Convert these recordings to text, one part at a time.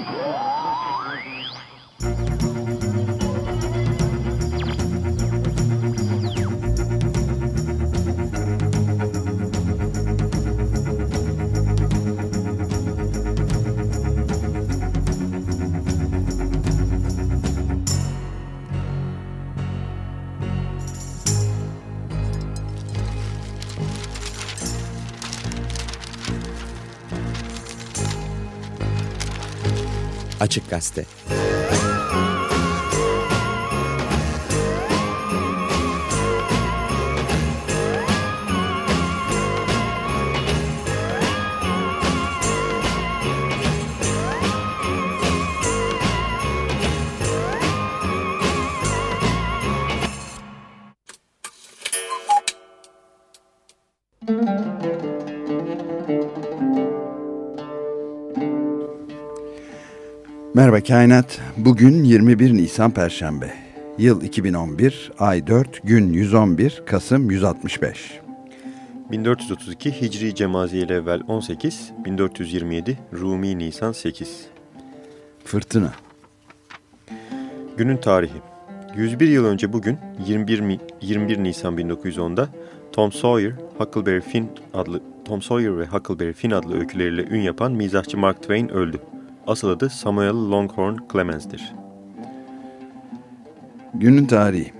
Yeah. Açık Gazete Merhaba Kainat. Bugün 21 Nisan Perşembe. Yıl 2011, ay 4, gün 111, Kasım 165. 1432 Hicri Cemaziyeli evvel 18, 1427 Rumi Nisan 8. Fırtına. Günün tarihi. 101 yıl önce bugün 21, 21 Nisan 1910'da Tom Sawyer, Huckleberry Finn adlı Tom Sawyer ve Huckleberry Finn adlı öyküleriyle ün yapan mizahçı Mark Twain öldü. Asıl adı Samuel Longhorn Clemens'dir. Günün tarihi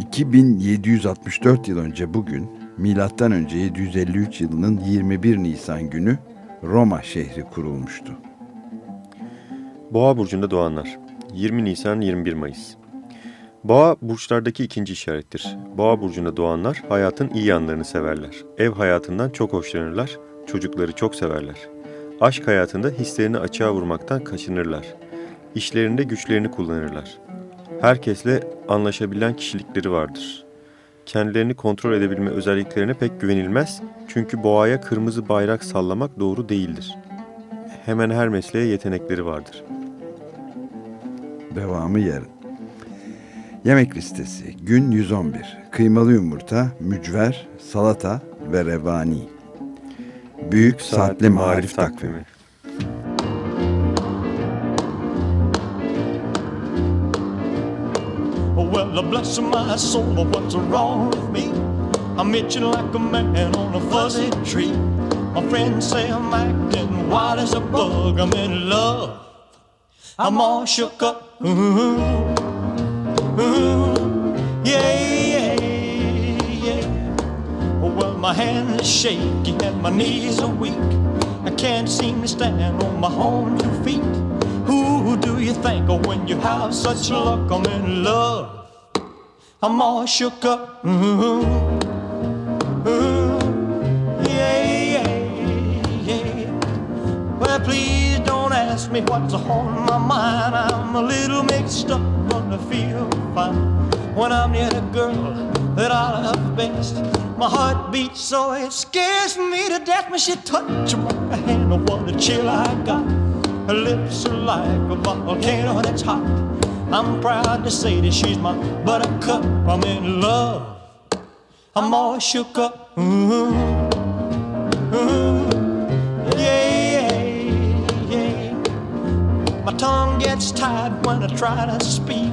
2764 yıl önce bugün, milattan önce 753 yılının 21 Nisan günü Roma şehri kurulmuştu. Boğa burcunda doğanlar 20 Nisan 21 Mayıs Boğa burçlardaki ikinci işarettir. Boğa burcunda doğanlar hayatın iyi yanlarını severler. Ev hayatından çok hoşlanırlar, çocukları çok severler. Aşk hayatında hislerini açığa vurmaktan kaçınırlar. İşlerinde güçlerini kullanırlar. Herkesle anlaşabilen kişilikleri vardır. Kendilerini kontrol edebilme özelliklerine pek güvenilmez çünkü boğaya kırmızı bayrak sallamak doğru değildir. Hemen her mesleğe yetenekleri vardır. Devamı yarın. Yemek listesi gün 111. Kıymalı yumurta, mücver, salata ve revani. Büyük Saatli Marif Takvimi. Well, bless my soul, what's wrong with me? I'm itching like a man on a fuzzy tree. My friends say I'm acting wild as a bug. I'm in love. I'm all shook up. Ooh, ooh, yeah. My hands are shaky and my knees are weak. I can't seem to stand on my own two feet. Who do you think of when you have such luck? I'm in love. I'm all shook up. Ooh, ooh, yeah, yeah, yeah. Well, please don't ask me what's on my mind. I'm a little mixed up, but I feel fine when I'm near the girl that I love best. My heart beats so it scares me to death when she touches my hand. Oh, what a chill I got. Her lips are like a volcano that's hot. I'm proud to say that she's my buttercup. I'm in love. I'm all shook up. Ooh, ooh, yeah, yeah, yeah. My tongue gets tied when I try to speak.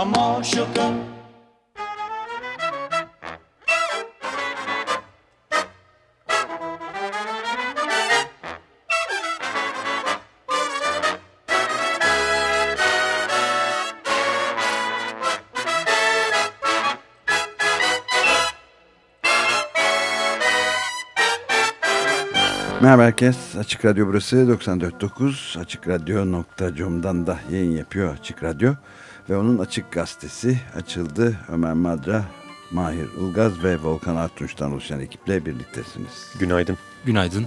I'm all shook up. Merhaba herkes. Açık Radyo burası 94.9 AçıkRadyo.com'dan da yayın yapıyor Açık Radyo. Ve onun Açık Gazetesi açıldı. Ömer Madra, Mahir Ilgaz ve Volkan Artunç'tan oluşan ekiple birliktesiniz. Günaydın. Günaydın.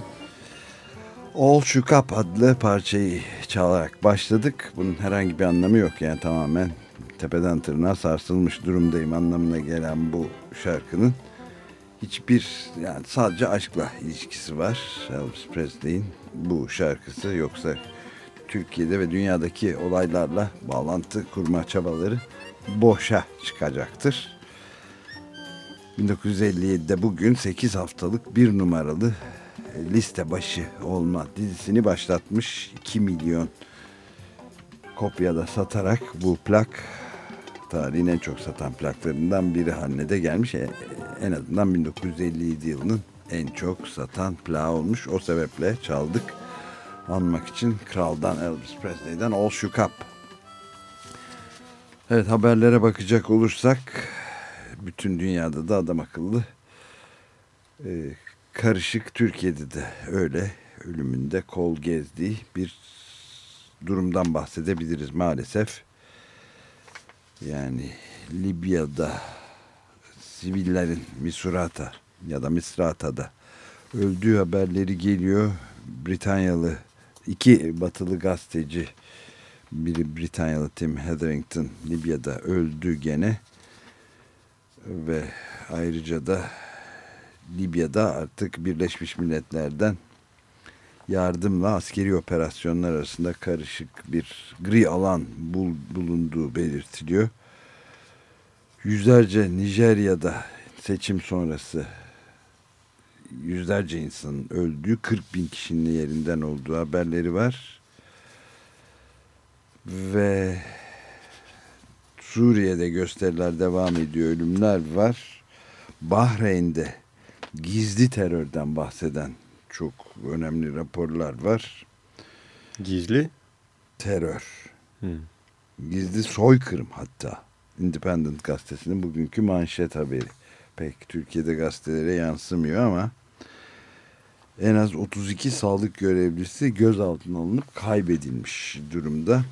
All Shook Up adlı parçayı çalarak başladık. Bunun herhangi bir anlamı yok yani tamamen tepeden tırnağa sarsılmış durumdayım anlamına gelen bu şarkının hiçbir yani sadece aşkla ilişkisi var Elvis Presley'in bu şarkısı yoksa Türkiye'de ve dünyadaki olaylarla bağlantı kurma çabaları boşa çıkacaktır. 1957'de bugün 8 haftalık bir numaralı liste başı olma dizisini başlatmış 2 milyon kopyada satarak bu plak tarihin en çok satan plaklarından biri haline de gelmiş. E, en azından 1957 yılının en çok satan plağı olmuş. O sebeple çaldık. Anmak için kraldan Elvis Presley'den All Shook Up. Evet haberlere bakacak olursak bütün dünyada da adam akıllı e, karışık Türkiye'de de öyle ölümünde kol gezdiği bir durumdan bahsedebiliriz maalesef. Yani Libya'da sivillerin Misurata ya da Misrata'da öldüğü haberleri geliyor. Britanyalı iki batılı gazeteci biri Britanyalı Tim Hetherington Libya'da öldü gene ve ayrıca da Libya'da artık Birleşmiş Milletler'den yardımla askeri operasyonlar arasında karışık bir gri alan bul, bulunduğu belirtiliyor. Yüzlerce Nijerya'da seçim sonrası yüzlerce insanın öldüğü 40 bin kişinin yerinden olduğu haberleri var. Ve Suriye'de gösteriler devam ediyor, ölümler var. Bahreyn'de gizli terörden bahseden çok önemli raporlar var. Gizli? Terör. Hmm. Gizli soykırım hatta. Independent gazetesinin bugünkü manşet haberi. Pek Türkiye'de gazetelere yansımıyor ama en az 32 sağlık görevlisi gözaltına alınıp kaybedilmiş durumda.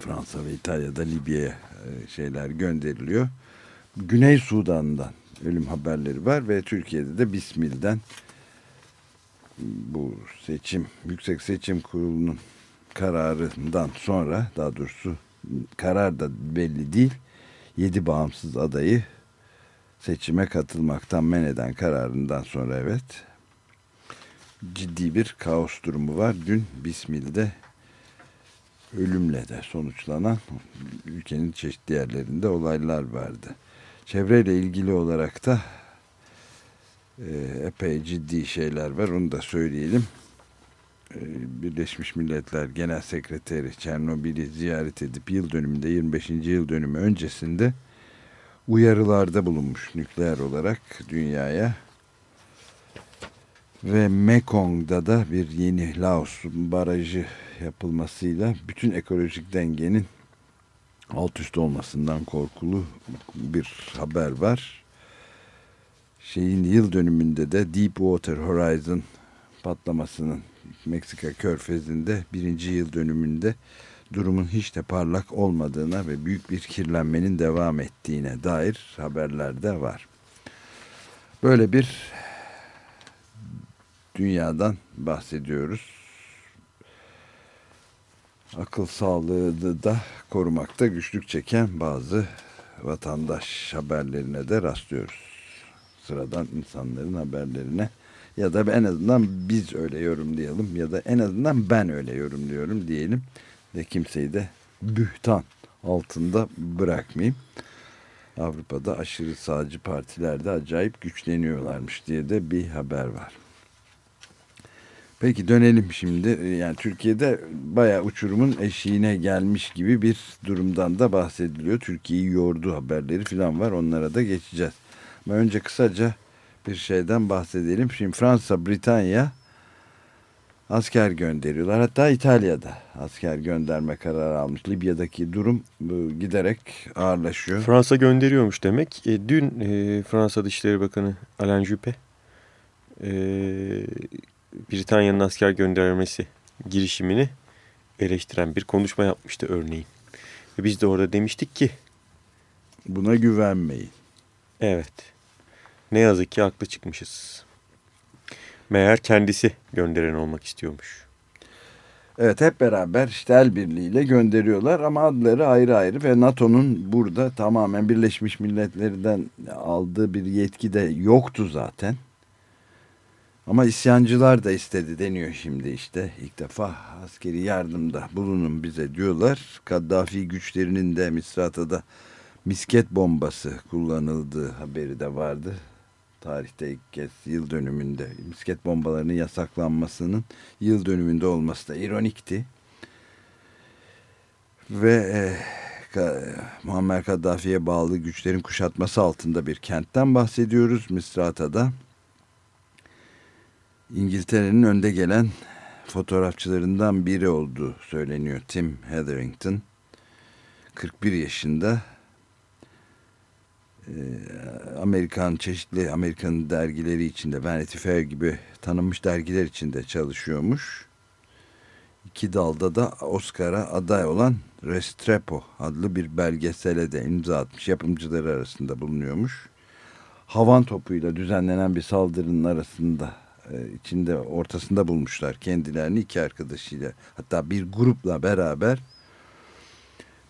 Fransa ve İtalya'da Libya'ya e, şeyler gönderiliyor. Güney Sudan'dan ölüm haberleri var ve Türkiye'de de Bismil'den bu seçim Yüksek Seçim Kurulu'nun kararından sonra daha doğrusu karar da belli değil. Yedi bağımsız adayı seçime katılmaktan men eden kararından sonra evet ciddi bir kaos durumu var. Dün Bismil'de ölümle de sonuçlanan ülkenin çeşitli yerlerinde olaylar vardı. Çevreyle ilgili olarak da e, epey ciddi şeyler var onu da söyleyelim. E, Birleşmiş Milletler Genel Sekreteri Çernobil'i ziyaret edip yıl dönümünde 25. yıl dönümü öncesinde uyarılarda bulunmuş nükleer olarak dünyaya ve Mekong'da da bir yeni Laos barajı yapılmasıyla bütün ekolojik dengenin alt üst olmasından korkulu bir haber var. Şeyin yıl dönümünde de Deepwater Horizon patlamasının Meksika körfezinde birinci yıl dönümünde durumun hiç de parlak olmadığına ve büyük bir kirlenmenin devam ettiğine dair haberler de var. Böyle bir dünyadan bahsediyoruz. Akıl sağlığını da korumakta güçlük çeken bazı vatandaş haberlerine de rastlıyoruz. Sıradan insanların haberlerine ya da en azından biz öyle yorumlayalım ya da en azından ben öyle yorumluyorum diyelim ve kimseyi de bühtan altında bırakmayayım. Avrupa'da aşırı sağcı partilerde acayip güçleniyorlarmış diye de bir haber var. Peki dönelim şimdi. Yani Türkiye'de bayağı uçurumun eşiğine gelmiş gibi bir durumdan da bahsediliyor. Türkiye'yi yordu haberleri falan var. Onlara da geçeceğiz. Ama önce kısaca bir şeyden bahsedelim. Şimdi Fransa, Britanya asker gönderiyorlar. Hatta İtalya'da asker gönderme kararı almış. Libya'daki durum giderek ağırlaşıyor. Fransa gönderiyormuş demek. E, dün e, Fransa Dışişleri Bakanı Alain Juppé e, Britanya'nın asker göndermesi girişimini eleştiren bir konuşma yapmıştı örneğin. Ve biz de orada demiştik ki buna güvenmeyin. Evet. Ne yazık ki haklı çıkmışız. Meğer kendisi gönderen olmak istiyormuş. Evet hep beraber işte el birliğiyle gönderiyorlar ama adları ayrı ayrı ve NATO'nun burada tamamen Birleşmiş Milletler'den aldığı bir yetki de yoktu zaten. Ama isyancılar da istedi deniyor şimdi işte ilk defa askeri yardımda bulunun bize diyorlar. Kaddafi güçlerinin de Misrata'da misket bombası kullanıldığı haberi de vardı. Tarihte ilk kez yıl dönümünde misket bombalarının yasaklanmasının yıl dönümünde olması da ironikti. Ve e, Muammer Kaddafi'ye bağlı güçlerin kuşatması altında bir kentten bahsediyoruz Misrata'da. İngiltere'nin önde gelen fotoğrafçılarından biri olduğu söyleniyor Tim Hetherington. 41 yaşında ee, Amerikan çeşitli Amerikan dergileri içinde Vanity Fair gibi tanınmış dergiler içinde çalışıyormuş. İki dalda da Oscar'a aday olan Restrepo adlı bir belgesele de imza atmış. Yapımcıları arasında bulunuyormuş. Havan topuyla düzenlenen bir saldırının arasında e, içinde ortasında bulmuşlar kendilerini iki arkadaşıyla hatta bir grupla beraber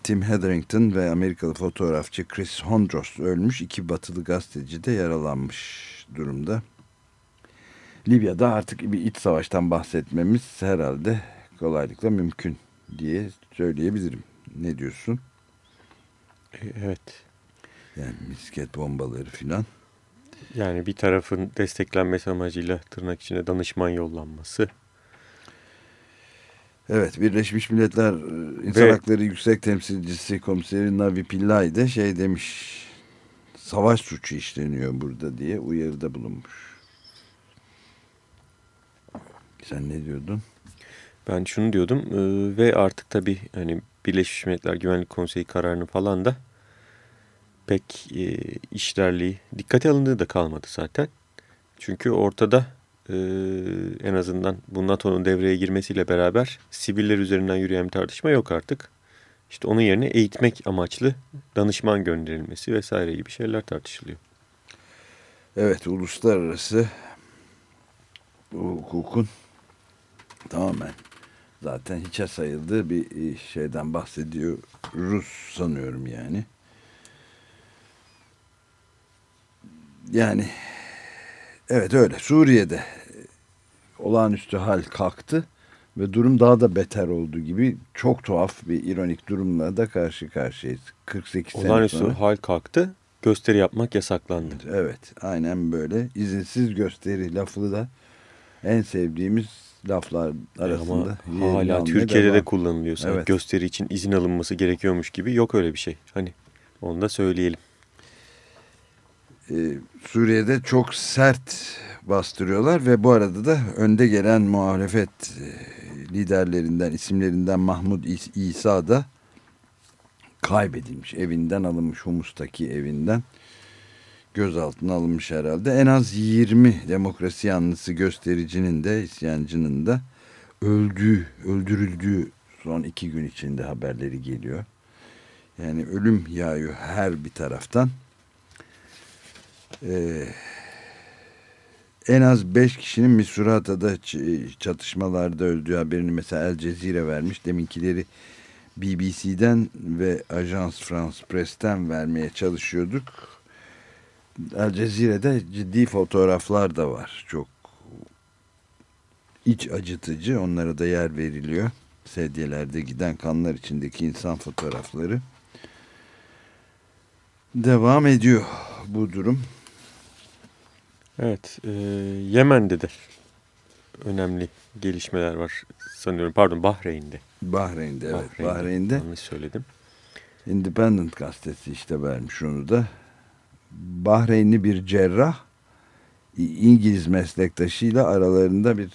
Tim Hetherington ve Amerikalı fotoğrafçı Chris Hondros ölmüş. iki batılı gazeteci de yaralanmış durumda. Libya'da artık bir iç savaştan bahsetmemiz herhalde kolaylıkla mümkün diye söyleyebilirim. Ne diyorsun? E, evet. Yani misket bombaları filan. Yani bir tarafın desteklenmesi amacıyla tırnak içinde danışman yollanması. Evet Birleşmiş Milletler e, İnsan Ve, Hakları Yüksek Temsilcisi Komiseri Navi Pillay de şey demiş savaş suçu işleniyor burada diye uyarıda bulunmuş. Sen ne diyordun? Ben şunu diyordum e, ve artık tabii hani Birleşmiş Milletler Güvenlik Konseyi kararını falan da pek e, işlerliği dikkate alındığı da kalmadı zaten. Çünkü ortada e, en azından bu NATO'nun devreye girmesiyle beraber siviller üzerinden yürüyen bir tartışma yok artık. İşte onun yerine eğitmek amaçlı danışman gönderilmesi vesaire gibi şeyler tartışılıyor. Evet uluslararası hukukun tamamen zaten hiçe sayıldığı bir şeyden bahsediyoruz sanıyorum yani. Yani evet öyle Suriye'de e, olağanüstü hal kalktı ve durum daha da beter olduğu gibi çok tuhaf bir ironik durumla da karşı karşıyayız. 48 olağanüstü sene sonra. hal kalktı gösteri yapmak yasaklandı. Evet aynen böyle izinsiz gösteri lafı da en sevdiğimiz laflar arasında. Ama hala Türkiye'de devam. de kullanılıyorsa evet. gösteri için izin alınması gerekiyormuş gibi yok öyle bir şey. Hani onu da söyleyelim. Ee, Suriye'de çok sert bastırıyorlar ve bu arada da önde gelen muhalefet e, liderlerinden, isimlerinden Mahmud İsa da kaybedilmiş. Evinden alınmış, Humus'taki evinden gözaltına alınmış herhalde. En az 20 demokrasi yanlısı göstericinin de, isyancının da öldüğü, öldürüldüğü son iki gün içinde haberleri geliyor. Yani ölüm yağıyor her bir taraftan. Ee, en az 5 kişinin Misurata'da çatışmalarda öldüğü haberini mesela El Cezire vermiş. Deminkileri BBC'den ve Ajans France Press'ten vermeye çalışıyorduk. El Cezire'de ciddi fotoğraflar da var. Çok iç acıtıcı. Onlara da yer veriliyor. Sedyelerde giden kanlar içindeki insan fotoğrafları. Devam ediyor bu durum. Evet, e, Yemen'de de önemli gelişmeler var sanıyorum. Pardon, Bahreyn'de. Bahreyn'de, evet. Bahreyn'de. Bahreyn'de. Yanlış söyledim. Independent gazetesi işte vermiş onu da. Bahreynli bir cerrah İngiliz meslektaşıyla aralarında bir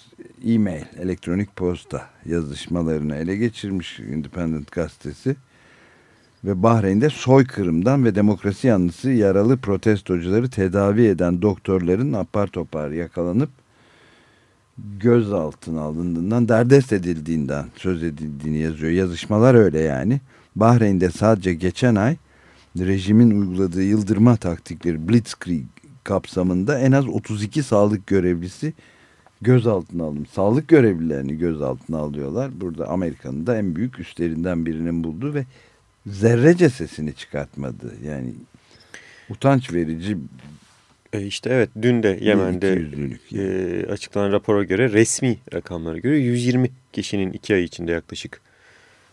e-mail, elektronik posta yazışmalarını ele geçirmiş Independent gazetesi ve Bahreyn'de soykırımdan ve demokrasi yanlısı yaralı protestocuları tedavi eden doktorların apar topar yakalanıp gözaltına alındığından, derdest edildiğinden söz edildiğini yazıyor. Yazışmalar öyle yani. Bahreyn'de sadece geçen ay rejimin uyguladığı yıldırma taktikleri Blitzkrieg kapsamında en az 32 sağlık görevlisi gözaltına alınmış. Sağlık görevlilerini gözaltına alıyorlar. Burada Amerika'nın da en büyük üstlerinden birinin bulduğu ve zerrece sesini çıkartmadı. Yani utanç verici E işte evet dün de Yemen'de e, açıklanan rapora göre resmi rakamlara göre 120 kişinin iki ay içinde yaklaşık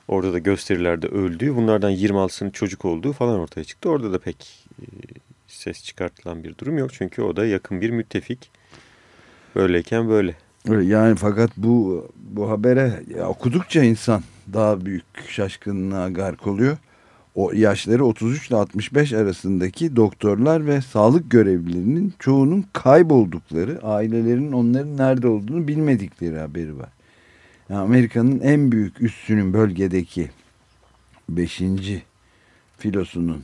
orada da gösterilerde öldüğü bunlardan 26'sının çocuk olduğu falan ortaya çıktı. Orada da pek e, ses çıkartılan bir durum yok çünkü o da yakın bir müttefik. Böyleyken böyle. Öyle Yani fakat bu bu habere okudukça insan daha büyük şaşkınlığa gark oluyor. O yaşları 33 ile 65 arasındaki doktorlar ve sağlık görevlilerinin çoğunun kayboldukları, ailelerinin onların nerede olduğunu bilmedikleri haberi var. Yani Amerika'nın en büyük üssünün bölgedeki 5. filosunun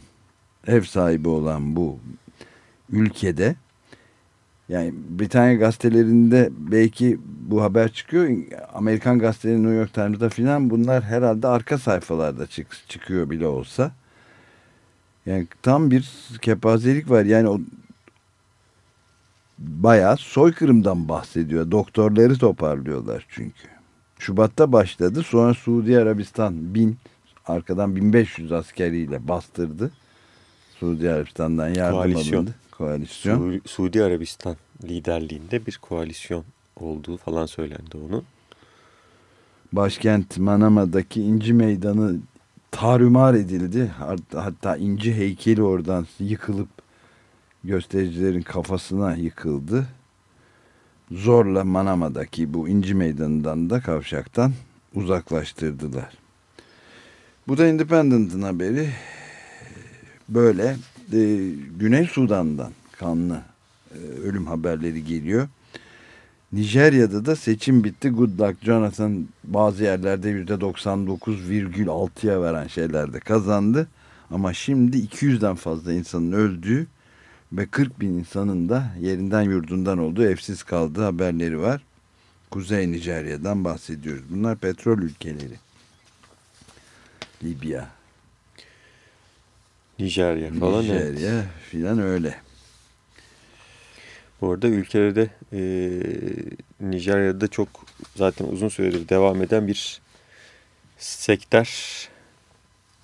ev sahibi olan bu ülkede yani Britanya gazetelerinde belki bu haber çıkıyor. Amerikan gazeteleri New York Times'da filan bunlar herhalde arka sayfalarda çık çıkıyor bile olsa. Yani tam bir kepazelik var. Yani o bayağı soykırımdan bahsediyor. Doktorları toparlıyorlar çünkü. Şubat'ta başladı. Sonra Suudi Arabistan bin arkadan 1500 askeriyle bastırdı. Suudi Arabistan'dan yardım Koalisyon. alındı. Koalisyon. Su- Suudi Arabistan liderliğinde bir koalisyon olduğu falan söylendi onun. Başkent Manama'daki İnci Meydanı tarumar edildi. Hat- Hatta İnci heykeli oradan yıkılıp göstericilerin kafasına yıkıldı. Zorla Manama'daki bu İnci Meydanı'ndan da kavşaktan uzaklaştırdılar. Bu da Independent'ın haberi. Böyle e, Güney Sudan'dan kanlı e, ölüm haberleri geliyor. Nijerya'da da seçim bitti. Good luck Jonathan bazı yerlerde %99,6'ya veren şeylerde kazandı. Ama şimdi 200'den fazla insanın öldüğü ve 40 bin insanın da yerinden yurdundan olduğu evsiz kaldığı haberleri var. Kuzey Nijerya'dan bahsediyoruz. Bunlar petrol ülkeleri. Libya, Nijerya falan. evet. Nijerya filan öyle. Bu arada ülkelerde e, Nijerya'da çok zaten uzun süredir devam eden bir sektör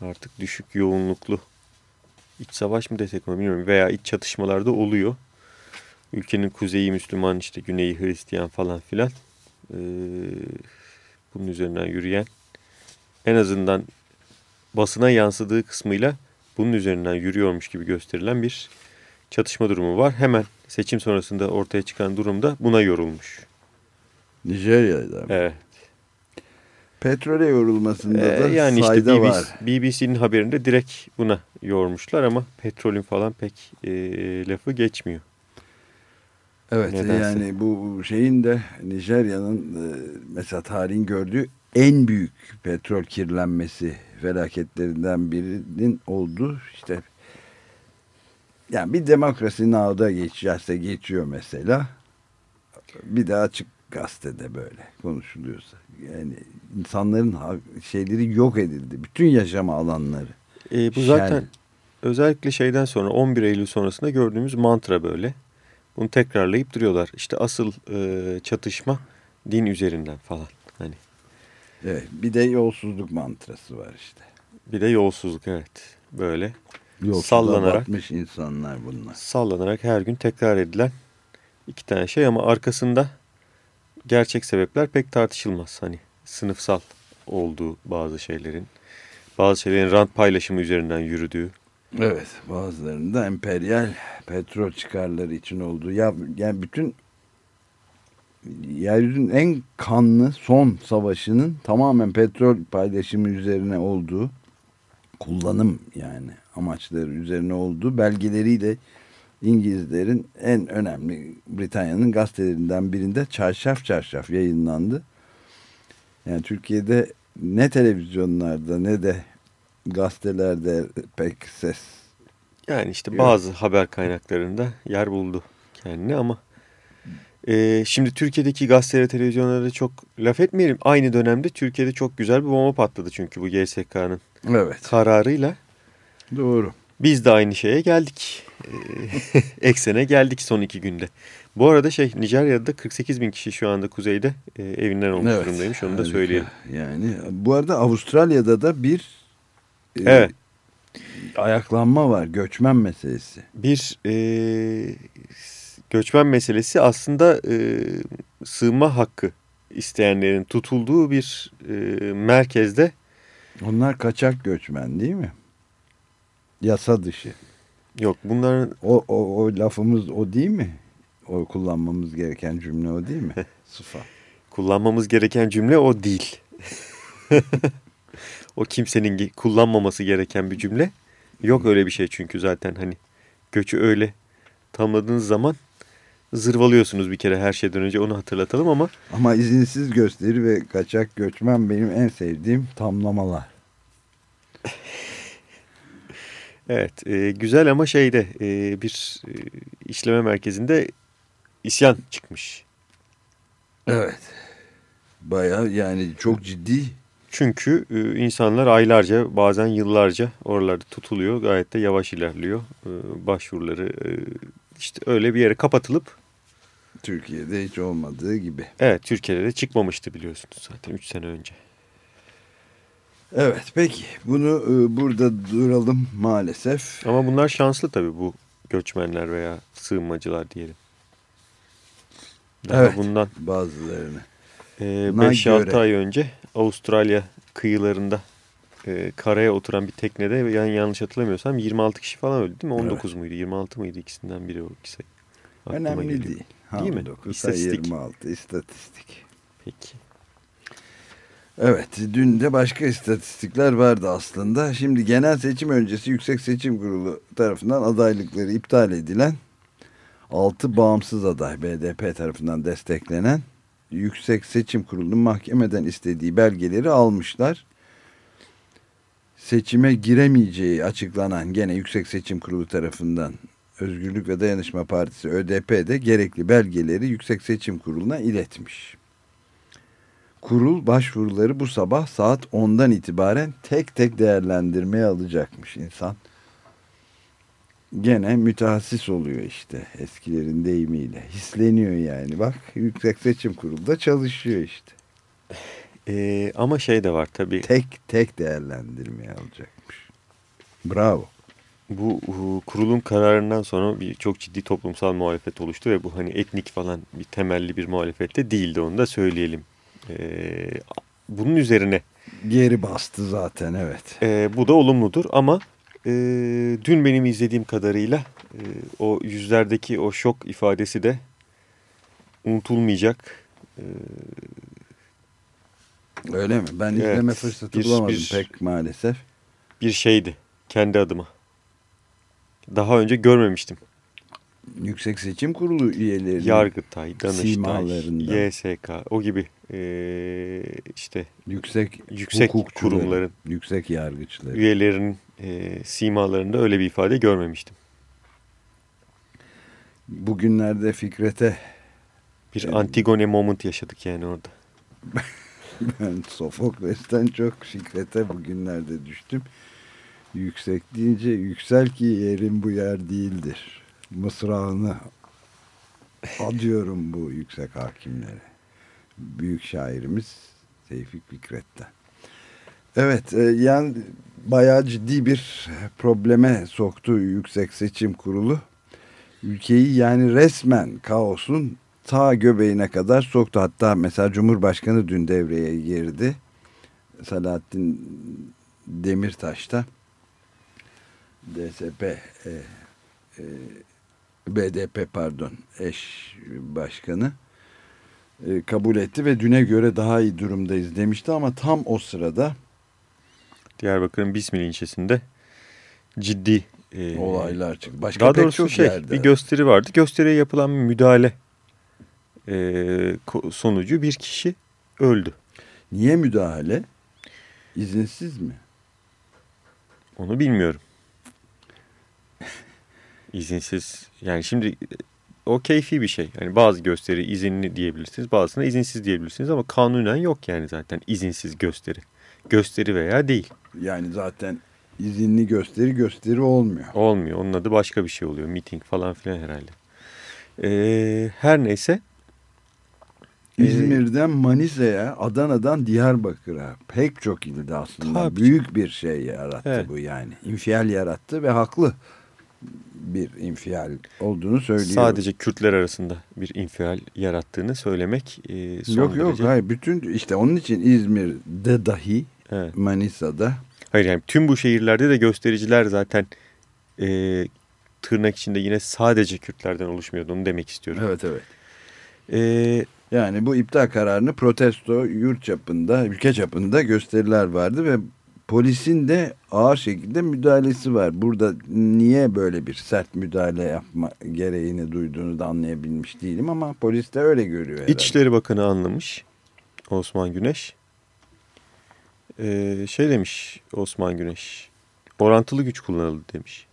artık düşük yoğunluklu iç savaş mı desek onu bilmiyorum veya iç çatışmalarda oluyor. Ülkenin kuzeyi Müslüman işte güneyi Hristiyan falan filan e, bunun üzerinden yürüyen en azından basına yansıdığı kısmıyla bunun üzerinden yürüyormuş gibi gösterilen bir çatışma durumu var. Hemen seçim sonrasında ortaya çıkan durumda buna yorulmuş. Nijerya'da. Evet. Petrole yorulmasında Ee, da yani işte BBC, var. BBC'nin haberinde direkt buna yormuşlar ama petrolün falan pek e, lafı geçmiyor. Evet Nedense. yani bu şeyin de Nijerya'nın e, mesela tarihin gördüğü en büyük petrol kirlenmesi felaketlerinden birinin olduğu işte yani bir demokrasinin ağda geçerse geçiyor mesela bir de açık gazetede böyle konuşuluyorsa yani insanların şeyleri yok edildi bütün yaşam alanları E, bu zaten özellikle şeyden sonra 11 Eylül sonrasında gördüğümüz mantra böyle. Bunu tekrarlayıp duruyorlar. İşte asıl e, çatışma din üzerinden falan. Evet, bir de yolsuzluk mantrası var işte bir de yolsuzluk evet. Böyle Yolsuzluğa Sallanarak. batmış insanlar bunlar sallanarak her gün tekrar edilen iki tane şey ama arkasında gerçek sebepler pek tartışılmaz. Hani sınıfsal olduğu bazı şeylerin, bazı şeylerin rant paylaşımı üzerinden yürüdüğü. Evet bazılarında emperyal petrol çıkarları için olduğu ya yani bütün yeryüzünün en kanlı son savaşının tamamen petrol paylaşımı üzerine olduğu kullanım yani amaçları üzerine olduğu belgeleriyle İngilizlerin en önemli Britanya'nın gazetelerinden birinde çarşaf çarşaf yayınlandı. Yani Türkiye'de ne televizyonlarda ne de gazetelerde pek ses Yani işte Yok. bazı haber kaynaklarında yer buldu kendini ama e, şimdi Türkiye'deki gazetelere, televizyonlara çok laf etmeyelim. Aynı dönemde Türkiye'de çok güzel bir bomba patladı çünkü bu GSK'nın evet kararıyla. doğru Biz de aynı şeye geldik. e, eksene geldik son iki günde. Bu arada şey Nijerya'da 48 bin kişi şu anda kuzeyde e, evinden olmuş Evet, durumdaymış. Onu da harika. söyleyelim. Yani bu arada Avustralya'da da bir e, Evet. ayaklanma var. Göçmen meselesi. Bir e, göçmen meselesi aslında e, sığınma hakkı isteyenlerin tutulduğu bir e, merkezde Onlar kaçak göçmen değil mi? Yasa dışı. yok bunların O, o, o lafımız o değil mi? O kullanmamız gereken cümle o değil mi? Sıfa. kullanmamız gereken cümle o değil. o kimsenin kullanmaması gereken bir cümle. Yok öyle bir şey çünkü zaten hani göçü öyle tamladığınız zaman zırvalıyorsunuz bir kere her şeyden önce onu hatırlatalım ama Ama izinsiz gösteri ve kaçak göçmen benim en sevdiğim tamlamalar. evet e, güzel ama şeyde e, bir e, işleme merkezinde isyan çıkmış. Evet. Baya yani çok ciddi. Çünkü e, insanlar aylarca bazen yıllarca oralarda tutuluyor. Gayet de yavaş ilerliyor. E, başvuruları e, işte öyle bir yere kapatılıp Türkiye'de hiç olmadığı gibi. evet Türkiye'de de çıkmamıştı biliyorsunuz zaten 3 sene önce. Evet peki bunu e, burada duralım maalesef. Ama bunlar şanslı tabii bu göçmenler veya sığınmacılar diyelim. Daha Evet. bundan Bazılarını. e, Buna 5-6 göre. ay önce Avustralya kıyılarında e, karaya oturan bir teknede yani yanlış hatırlamıyorsam 26 kişi falan öldü değil mi? 19 muydu 26 mıydı ikisinden biri o ikisi. Aklıma Önemli geliyor. değil. Değil mi? 19'a İstatistik. 26 istatistik. Peki. Evet dün de başka istatistikler vardı aslında. Şimdi genel seçim öncesi Yüksek Seçim Kurulu tarafından adaylıkları iptal edilen 6 bağımsız aday BDP tarafından desteklenen Yüksek Seçim Kurulu'nun mahkemeden istediği belgeleri almışlar. Seçime giremeyeceği açıklanan gene Yüksek Seçim Kurulu tarafından Özgürlük ve Dayanışma Partisi ÖDP de gerekli belgeleri Yüksek Seçim Kurulu'na iletmiş. Kurul başvuruları bu sabah saat 10'dan itibaren tek tek değerlendirmeye alacakmış insan. Gene mütehassıs oluyor işte eskilerin deyimiyle. Hisleniyor yani bak Yüksek Seçim Kurulu da çalışıyor işte. E, ama şey de var tabii. Tek tek değerlendirmeye alacakmış. Bravo. Bu kurulun kararından sonra bir çok ciddi toplumsal muhalefet oluştu ve bu hani etnik falan bir temelli bir muhalefet de değildi onu da söyleyelim. Ee, bunun üzerine Geri bastı zaten evet. e, bu da olumludur ama e, dün benim izlediğim kadarıyla e, o yüzlerdeki o şok ifadesi de unutulmayacak. E, Öyle mi? Ben Evet, izleme fırsatı bir- bulamadım bir- pek maalesef. bir şeydi kendi adıma. Daha önce görmemiştim. Yüksek Seçim Kurulu üyeleri. Yargıtay, Danıştay. YSK o gibi e, işte yüksek yüksek kurumların yüksek yargıçları. üyelerinin e, simalarında öyle bir ifade görmemiştim. Bugünlerde Fikret'e Bir Evet. Antigone moment yaşadık yani orada. ben Sofokles'ten çok Fikret'e bugünlerde düştüm. Yüksek deyince yüksel ki yerin bu yer değildir. Mısrağını adıyorum bu yüksek hakimlere. Büyük şairimiz Tevfik Fikret'ten. Evet e, yani bayağı ciddi bir probleme soktu Yüksek Seçim Kurulu. Ülkeyi yani resmen kaosun ta göbeğine kadar soktu. Hatta mesela Cumhurbaşkanı dün devreye girdi. Selahattin Demirtaş da DSP e, e, BDP pardon eş başkanı e, kabul etti ve düne göre daha iyi durumdayız demişti ama tam o sırada Diyarbakır'ın Bismil ilçesinde ciddi e, olaylar çıktı. Başka Daha pek doğrusu çok şey yerde. bir gösteri vardı. Gösteriye yapılan müdahale sonucu bir kişi öldü. Niye müdahale? İzinsiz mi? Onu bilmiyorum. İzinsiz yani şimdi o keyfi bir şey. Yani bazı gösteri izinli diyebilirsiniz, bazısına izinsiz diyebilirsiniz ama kanunen yok yani zaten izinsiz gösteri. Gösteri veya değil. Yani zaten izinli gösteri gösteri olmuyor. Olmuyor. Onun adı başka bir şey oluyor. Meeting falan filan herhalde. Ee, her neyse. Ee, İzmir'den Manisa'ya, Adana'dan Diyarbakır'a pek çok ilde aslında Tabii. büyük bir şey yarattı Evet. bu yani. İnfial yarattı ve haklı bir infial olduğunu söylüyor. Sadece Kürtler arasında bir infial yarattığını söylemek e, son Yok yok derece... hayır bütün işte onun için İzmir'de dahi Evet. Manisa'da Hayır yani tüm bu şehirlerde de göstericiler zaten e, tırnak içinde yine sadece Kürtlerden oluşmuyordu. Onu demek istiyorum. evet evet. E, Yani bu iptal kararını protesto yurt çapında, ülke çapında gösteriler vardı ve polisin de ağır şekilde müdahalesi var. Burada niye böyle bir sert müdahale yapma gereğini duyduğunu da anlayabilmiş değilim ama polis de öyle görüyor herhalde. İçişleri Bakanı anlamış Osman Güneş. E, şey demiş Osman Güneş. Orantılı güç kullanıldı demiş.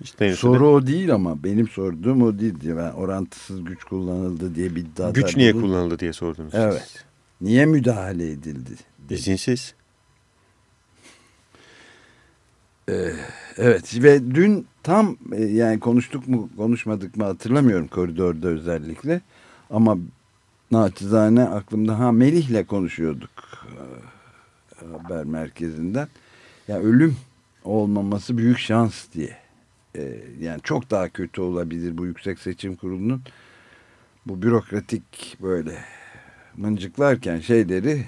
İşte neyse de- Soru o değil ama benim sorduğum o değildi. Ben orantısız güç kullanıldı diye bir iddia güç niye kullanıldı diye sordunuz. siz. Evet. Niye müdahale edildi? dedi. İzinsiz. Evet ve dün tam e, yani konuştuk mu konuşmadık mı hatırlamıyorum koridorda özellikle ama naçizane aklımda ha Melih'le konuşuyorduk e, haber merkezinden ya ölüm olmaması büyük şans diye E, yani çok daha kötü olabilir bu yüksek seçim kurulunun bu bürokratik böyle mıncıklarken şeyleri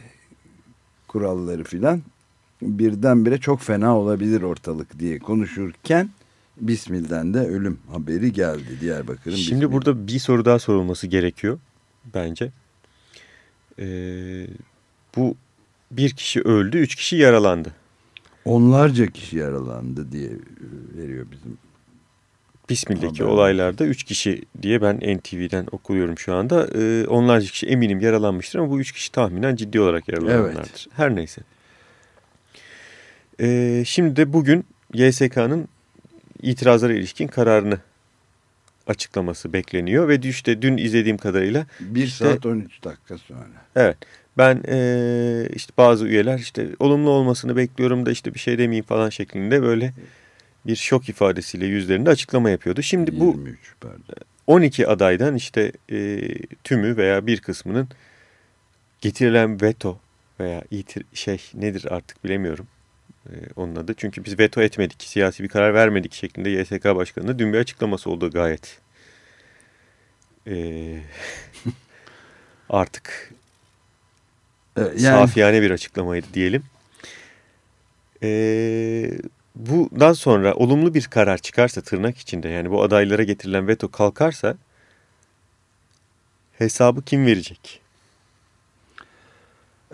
kuralları filan birdenbire çok fena olabilir ortalık diye konuşurken Bismil'den de ölüm haberi geldi Diyarbakır'ın. Şimdi Bismil. burada bir soru daha sorulması gerekiyor bence. Ee, bu bir kişi öldü, üç kişi yaralandı. onlarca kişi yaralandı diye e, veriyor bizim. Haber. olaylarda üç kişi diye ben NTV'den okuyorum şu anda. Ee, onlarca kişi eminim yaralanmıştır ama bu üç kişi tahminen ciddi olarak yaralananlardır. Her neyse. Ee, şimdi de bugün YSK'nın itirazlara ilişkin kararını açıklaması bekleniyor ve işte dün izlediğim kadarıyla Bir İşte- saat 13 dakika sonra. Evet. Ben eee, işte bazı üyeler işte olumlu olmasını bekliyorum da işte bir şey demeyeyim falan şeklinde böyle bir şok ifadesiyle yüzlerinde açıklama yapıyordu. Şimdi bu 23 pardon. 12 adaydan işte eee, tümü veya bir kısmının getirilen veto veya itir şey nedir artık bilemiyorum eee, onun adı. Çünkü biz veto etmedik, siyasi bir karar vermedik şeklinde YSK Başkanı'nın dün bir açıklaması oldu gayet. Eee, artık Ee, Yani safiyane bir açıklamaydı diyelim. Ee, bundan sonra olumlu bir karar çıkarsa tırnak içinde yani bu adaylara getirilen veto kalkarsa hesabı kim verecek?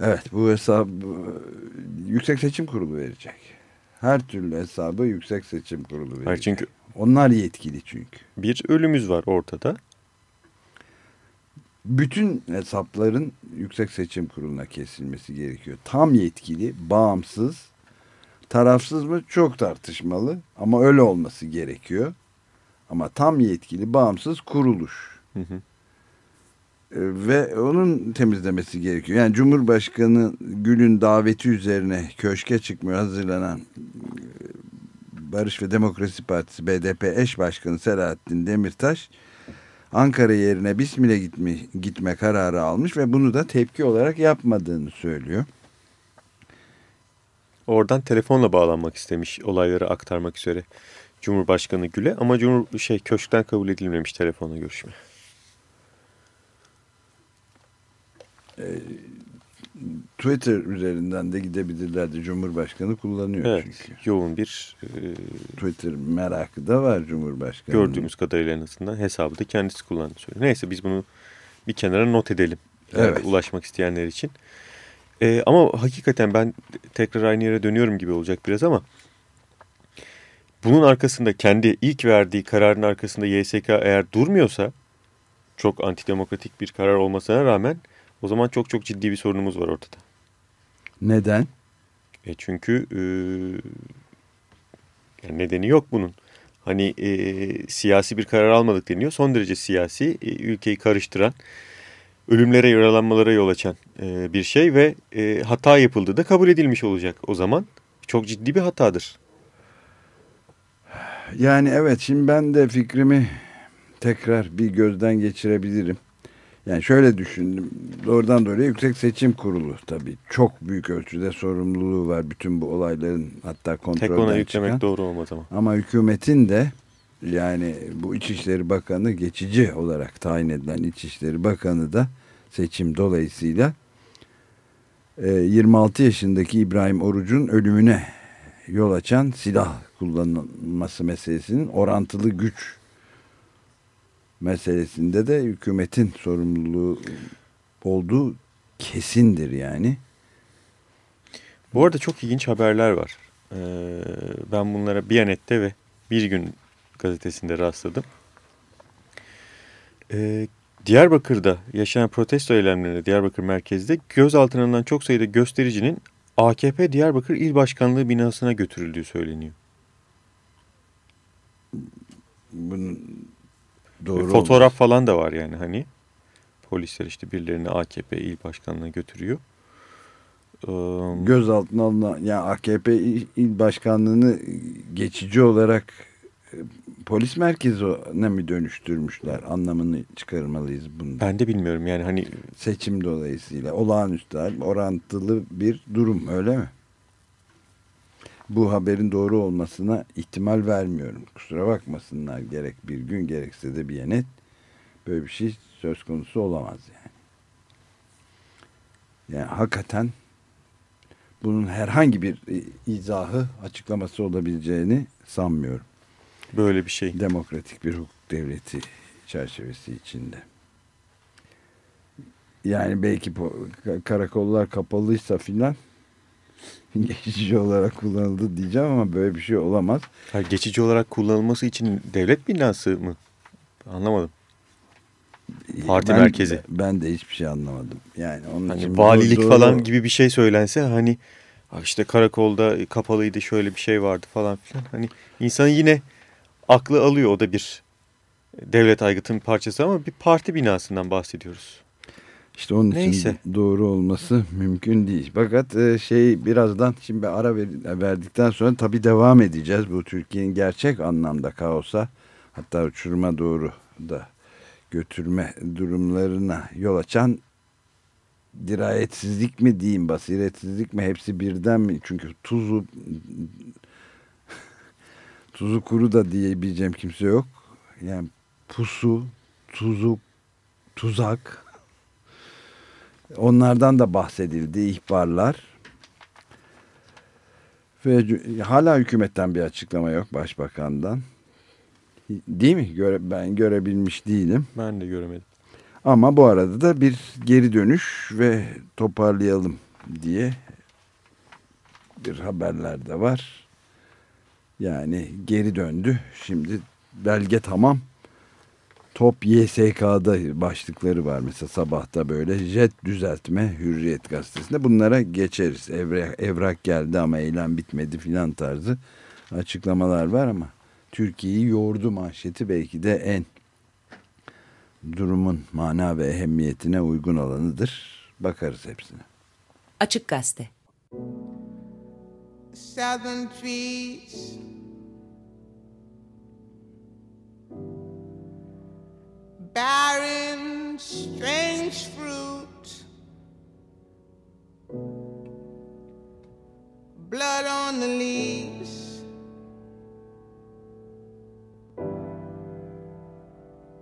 evet bu hesabı Yüksek Seçim Kurulu verecek. Her türlü hesabı Yüksek Seçim Kurulu verecek. Hayır, çünkü Onlar yetkili çünkü. bir ölümümüz var ortada. bütün hesapların Yüksek Seçim Kurulu'na kesilmesi gerekiyor. Tam yetkili, bağımsız, tarafsız mı çok tartışmalı ama öyle olması gerekiyor. Ama tam yetkili, bağımsız kuruluş. Hı hı. Ee, Ve onun temizlemesi gerekiyor. Yani Cumhurbaşkanı Gül'ün daveti üzerine köşke çıkmıyor hazırlanan e, Barış ve Demokrasi Partisi BDP eş başkanı Selahattin Demirtaş Ankara yerine Bismil'e gitme, gitme kararı almış ve bunu da tepki olarak yapmadığını söylüyor. Oradan telefonla bağlanmak istemiş olayları aktarmak üzere Cumhurbaşkanı Gül'e ama Cumhur şey köşkten kabul edilmemiş telefonla görüşme. Twitter üzerinden de gidebilirlerdi. Cumhurbaşkanı kullanıyor Evet, çünkü. yoğun bir e, Twitter merakı da var Cumhurbaşkanı. gördüğümüz kadarıyla en azından hesabı da kendisi söylüyor. Neyse biz bunu bir kenara not edelim. Yani Evet. Ulaşmak isteyenler için. Ee, ama hakikaten ben tekrar aynı yere dönüyorum gibi olacak biraz ama bunun arkasında kendi ilk verdiği kararın arkasında YSK eğer durmuyorsa çok antidemokratik bir karar olmasına rağmen o zaman çok çok ciddi bir sorunumuz var ortada. Neden? E çünkü e, yani nedeni yok bunun. Hani e, siyasi bir karar almadık deniyor. Son derece siyasi, e, ülkeyi karıştıran, ölümlere, yaralanmalara yol açan e, bir şey ve e, hata yapıldığı da kabul edilmiş olacak o zaman. Çok ciddi bir hatadır. Yani evet şimdi ben de fikrimi tekrar bir gözden geçirebilirim. Yani şöyle düşündüm. Doğrudan doğruya Yüksek Seçim Kurulu tabii. Çok büyük ölçüde sorumluluğu var bütün bu olayların hatta kontrolden Tek ona yüklemek çıkan. doğru olmaz ama. Ama hükümetin de yani bu İçişleri Bakanı geçici olarak tayin edilen İçişleri Bakanı da seçim dolayısıyla e, 26 yaşındaki İbrahim Oruç'un ölümüne yol açan silah kullanılması meselesinin orantılı güç meselesinde de hükümetin sorumluluğu olduğu kesindir yani. Bu arada çok ilginç haberler var. Ee, ben bunlara Biyanet'te ve Bir Gün gazetesinde rastladım. Ee, Diyarbakır'da yaşanan protesto eylemlerinde Diyarbakır merkezde gözaltına alınan çok sayıda göstericinin AKP Diyarbakır İl Başkanlığı binasına götürüldüğü söyleniyor. Bunun doğru Fotoğraf falan da var yani hani. Polisler işte birilerini AKP il başkanlığına götürüyor. Ee, gözaltına alınan yani AKP il başkanlığını geçici olarak e, polis merkezine mi dönüştürmüşler anlamını çıkarmalıyız bundan. ben de bilmiyorum yani hani Seçim dolayısıyla olağanüstü hal, orantılı bir durum öyle mi? Bu haberin doğru olmasına ihtimal vermiyorum. Kusura bakmasınlar gerek bir gün gerekse de bir net böyle bir şey söz konusu olamaz yani. Yani hakikaten bunun herhangi bir e, izahı, açıklaması olabileceğini sanmıyorum. Böyle bir şey. Demokratik bir hukuk devleti çerçevesi içinde. Yani belki karakollar kapalıysa filan geçici olarak kullanıldı diyeceğim ama böyle bir şey olamaz. Hayır, geçici olarak kullanılması için devlet binası mı? Anlamadım. Parti ben, merkezi. Ben de hiçbir şey anlamadım. Yani onun için Hani valilik doğru- falan gibi bir şey söylense hani "Ah işte karakolda kapalıydı şöyle bir şey vardı falan filan. Hani insanın yine aklı alıyor o da bir devlet aygıtının parçası ama bir parti binasından bahsediyoruz. İşte onun için Neyse. doğru olması mümkün değil. Fakat e, şey birazdan şimdi ara ver- verdikten sonra tabii devam edeceğiz. Bu Türkiye'nin gerçek anlamda kaosa hatta uçuruma doğru da götürme durumlarına yol açan dirayetsizlik mi diyeyim basiretsizlik mi hepsi birden mi? Çünkü tuzu tuzu kuru da diyebileceğim kimse yok. Yani pusu, tuzu, tuzak Onlardan da bahsedildi ihbarlar. Ve hala hükümetten bir açıklama yok başbakandan. Değil mi? Göre, ben görebilmiş değilim. Ben de göremedim. Ama bu arada da bir geri dönüş ve toparlayalım diye bir haberler de var. Yani geri döndü. Şimdi belge tamam. Top YSK'da başlıkları var mesela sabahta böyle jet düzeltme Hürriyet gazetesinde bunlara geçeriz. Evrak, evrak geldi ama eylem bitmedi filan tarzı açıklamalar var ama Türkiye'yi yordu manşeti belki de en durumun mana ve ehemmiyetine uygun alanıdır. Bakarız hepsine. Açık Gazete. Southern trees. Barren, strange fruit. Blood on the leaves.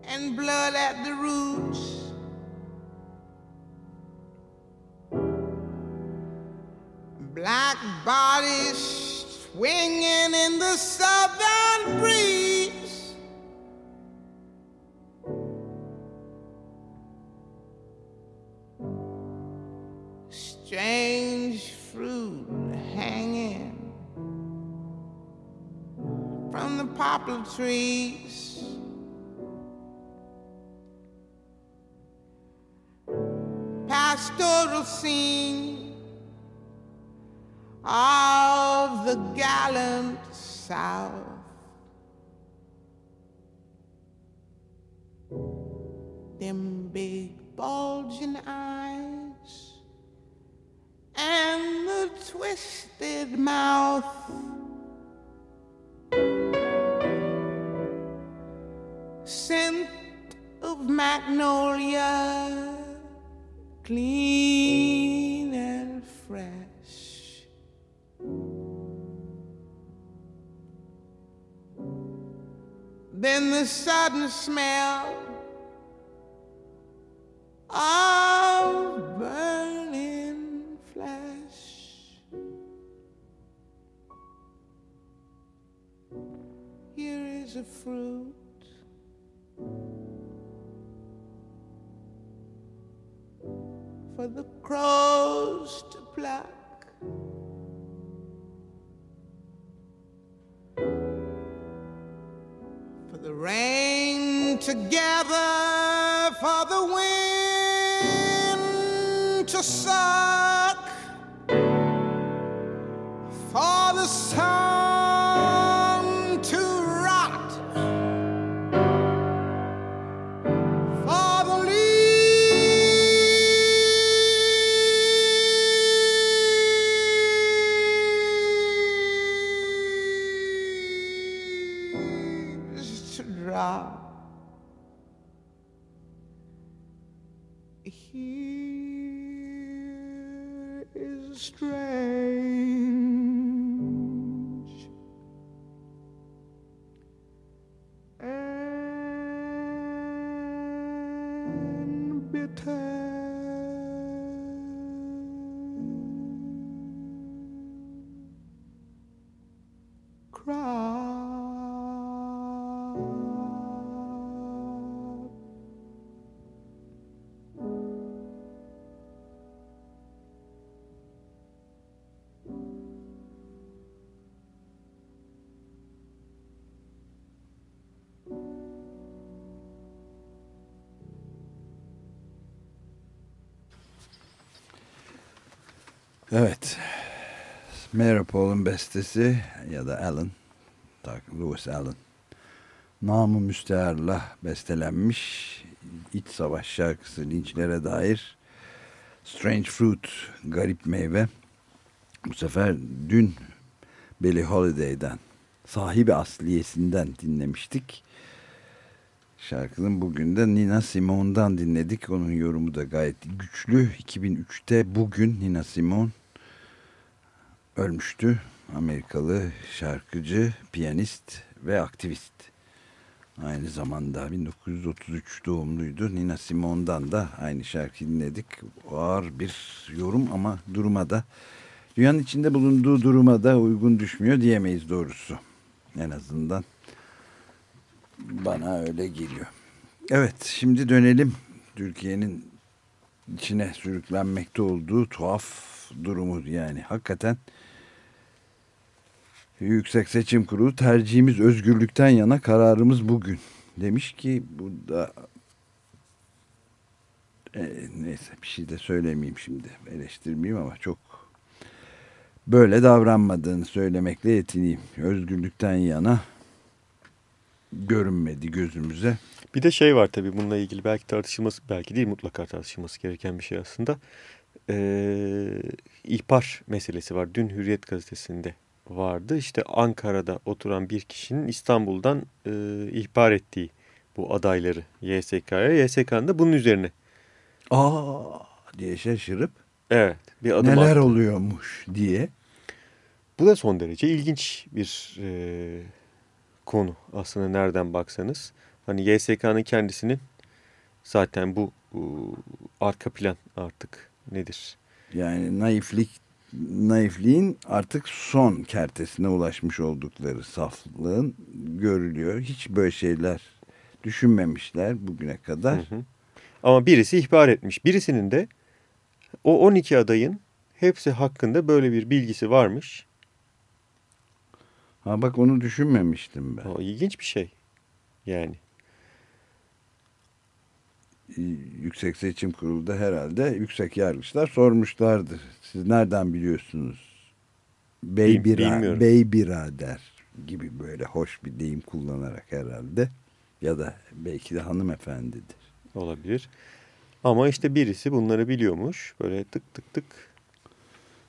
And blood at the roots. Black bodies swinging in the southern breeze. Strange fruit hanging from the poplar trees. Pastoral scene of the gallant South. Them big bulging eyes and the twisted mouth. Scent of magnolia, clean and fresh. Then the sudden smell of burning flesh. Here is a fruit. For the crows to pluck. The rain to gather, for the wind to suck, for the sun Evet. Mary Paul'un bestesi ya da Alan, Louis Allen. Namı müsteharla bestelenmiş iç savaş şarkısı linçlere dair Strange Fruit, garip meyve. Bu sefer dün Billie Holiday'den, sahibi asliyesinden dinlemiştik. Şarkının bugün de Nina Simone'dan dinledik. Onun yorumu da gayet güçlü. 2003'te bugün Nina Simone ölmüştü. Amerikalı şarkıcı, piyanist ve aktivist. Aynı zamanda 1933 doğumluydu. Nina Simone'dan da aynı şarkıyı dinledik. Ağır bir yorum ama duruma da dünyanın içinde bulunduğu duruma da uygun düşmüyor diyemeyiz doğrusu. En azından bana öyle geliyor. Evet şimdi dönelim Türkiye'nin içine sürüklenmekte olduğu tuhaf durumu yani hakikaten Yüksek Seçim Kurulu tercihimiz özgürlükten yana kararımız bugün demiş ki bu da e, neyse bir şey de söylemeyeyim şimdi eleştirmeyeyim ama çok böyle davranmadığını söylemekle yetineyim. Özgürlükten yana görünmedi gözümüze. Bir de şey var tabii bununla ilgili belki tartışılması, belki değil mutlaka tartışılması gereken bir şey aslında. Ee, ihbar meselesi var. Dün Hürriyet gazetesinde vardı. İşte Ankara'da oturan bir kişinin İstanbul'dan e, ihbar ettiği bu adayları YSK'ya. YSK'nın da bunun üzerine. Aa diye şaşırıp Evet bir adım neler attı. oluyormuş diye. Bu da son derece ilginç bir e, konu aslında nereden baksanız. Hani YSK'nın kendisinin zaten bu, bu arka plan artık nedir? Yani naiflik naifliğin artık son kertesine ulaşmış oldukları saflığın görülüyor. Hiç böyle şeyler düşünmemişler bugüne kadar. Hı hı. Ama birisi ihbar etmiş. Birisinin de o 12 adayın hepsi hakkında böyle bir bilgisi varmış. Ha bak onu düşünmemiştim ben. O ilginç bir şey. Yani. Ee, Yüksek Seçim Kurulu'da herhalde yüksek yargıçlar sormuşlardır. Siz nereden biliyorsunuz? Bey, bira, bey birader gibi böyle hoş bir deyim kullanarak herhalde. Ya da belki de hanımefendidir. Olabilir. Ama işte birisi bunları biliyormuş. Böyle tık tık tık.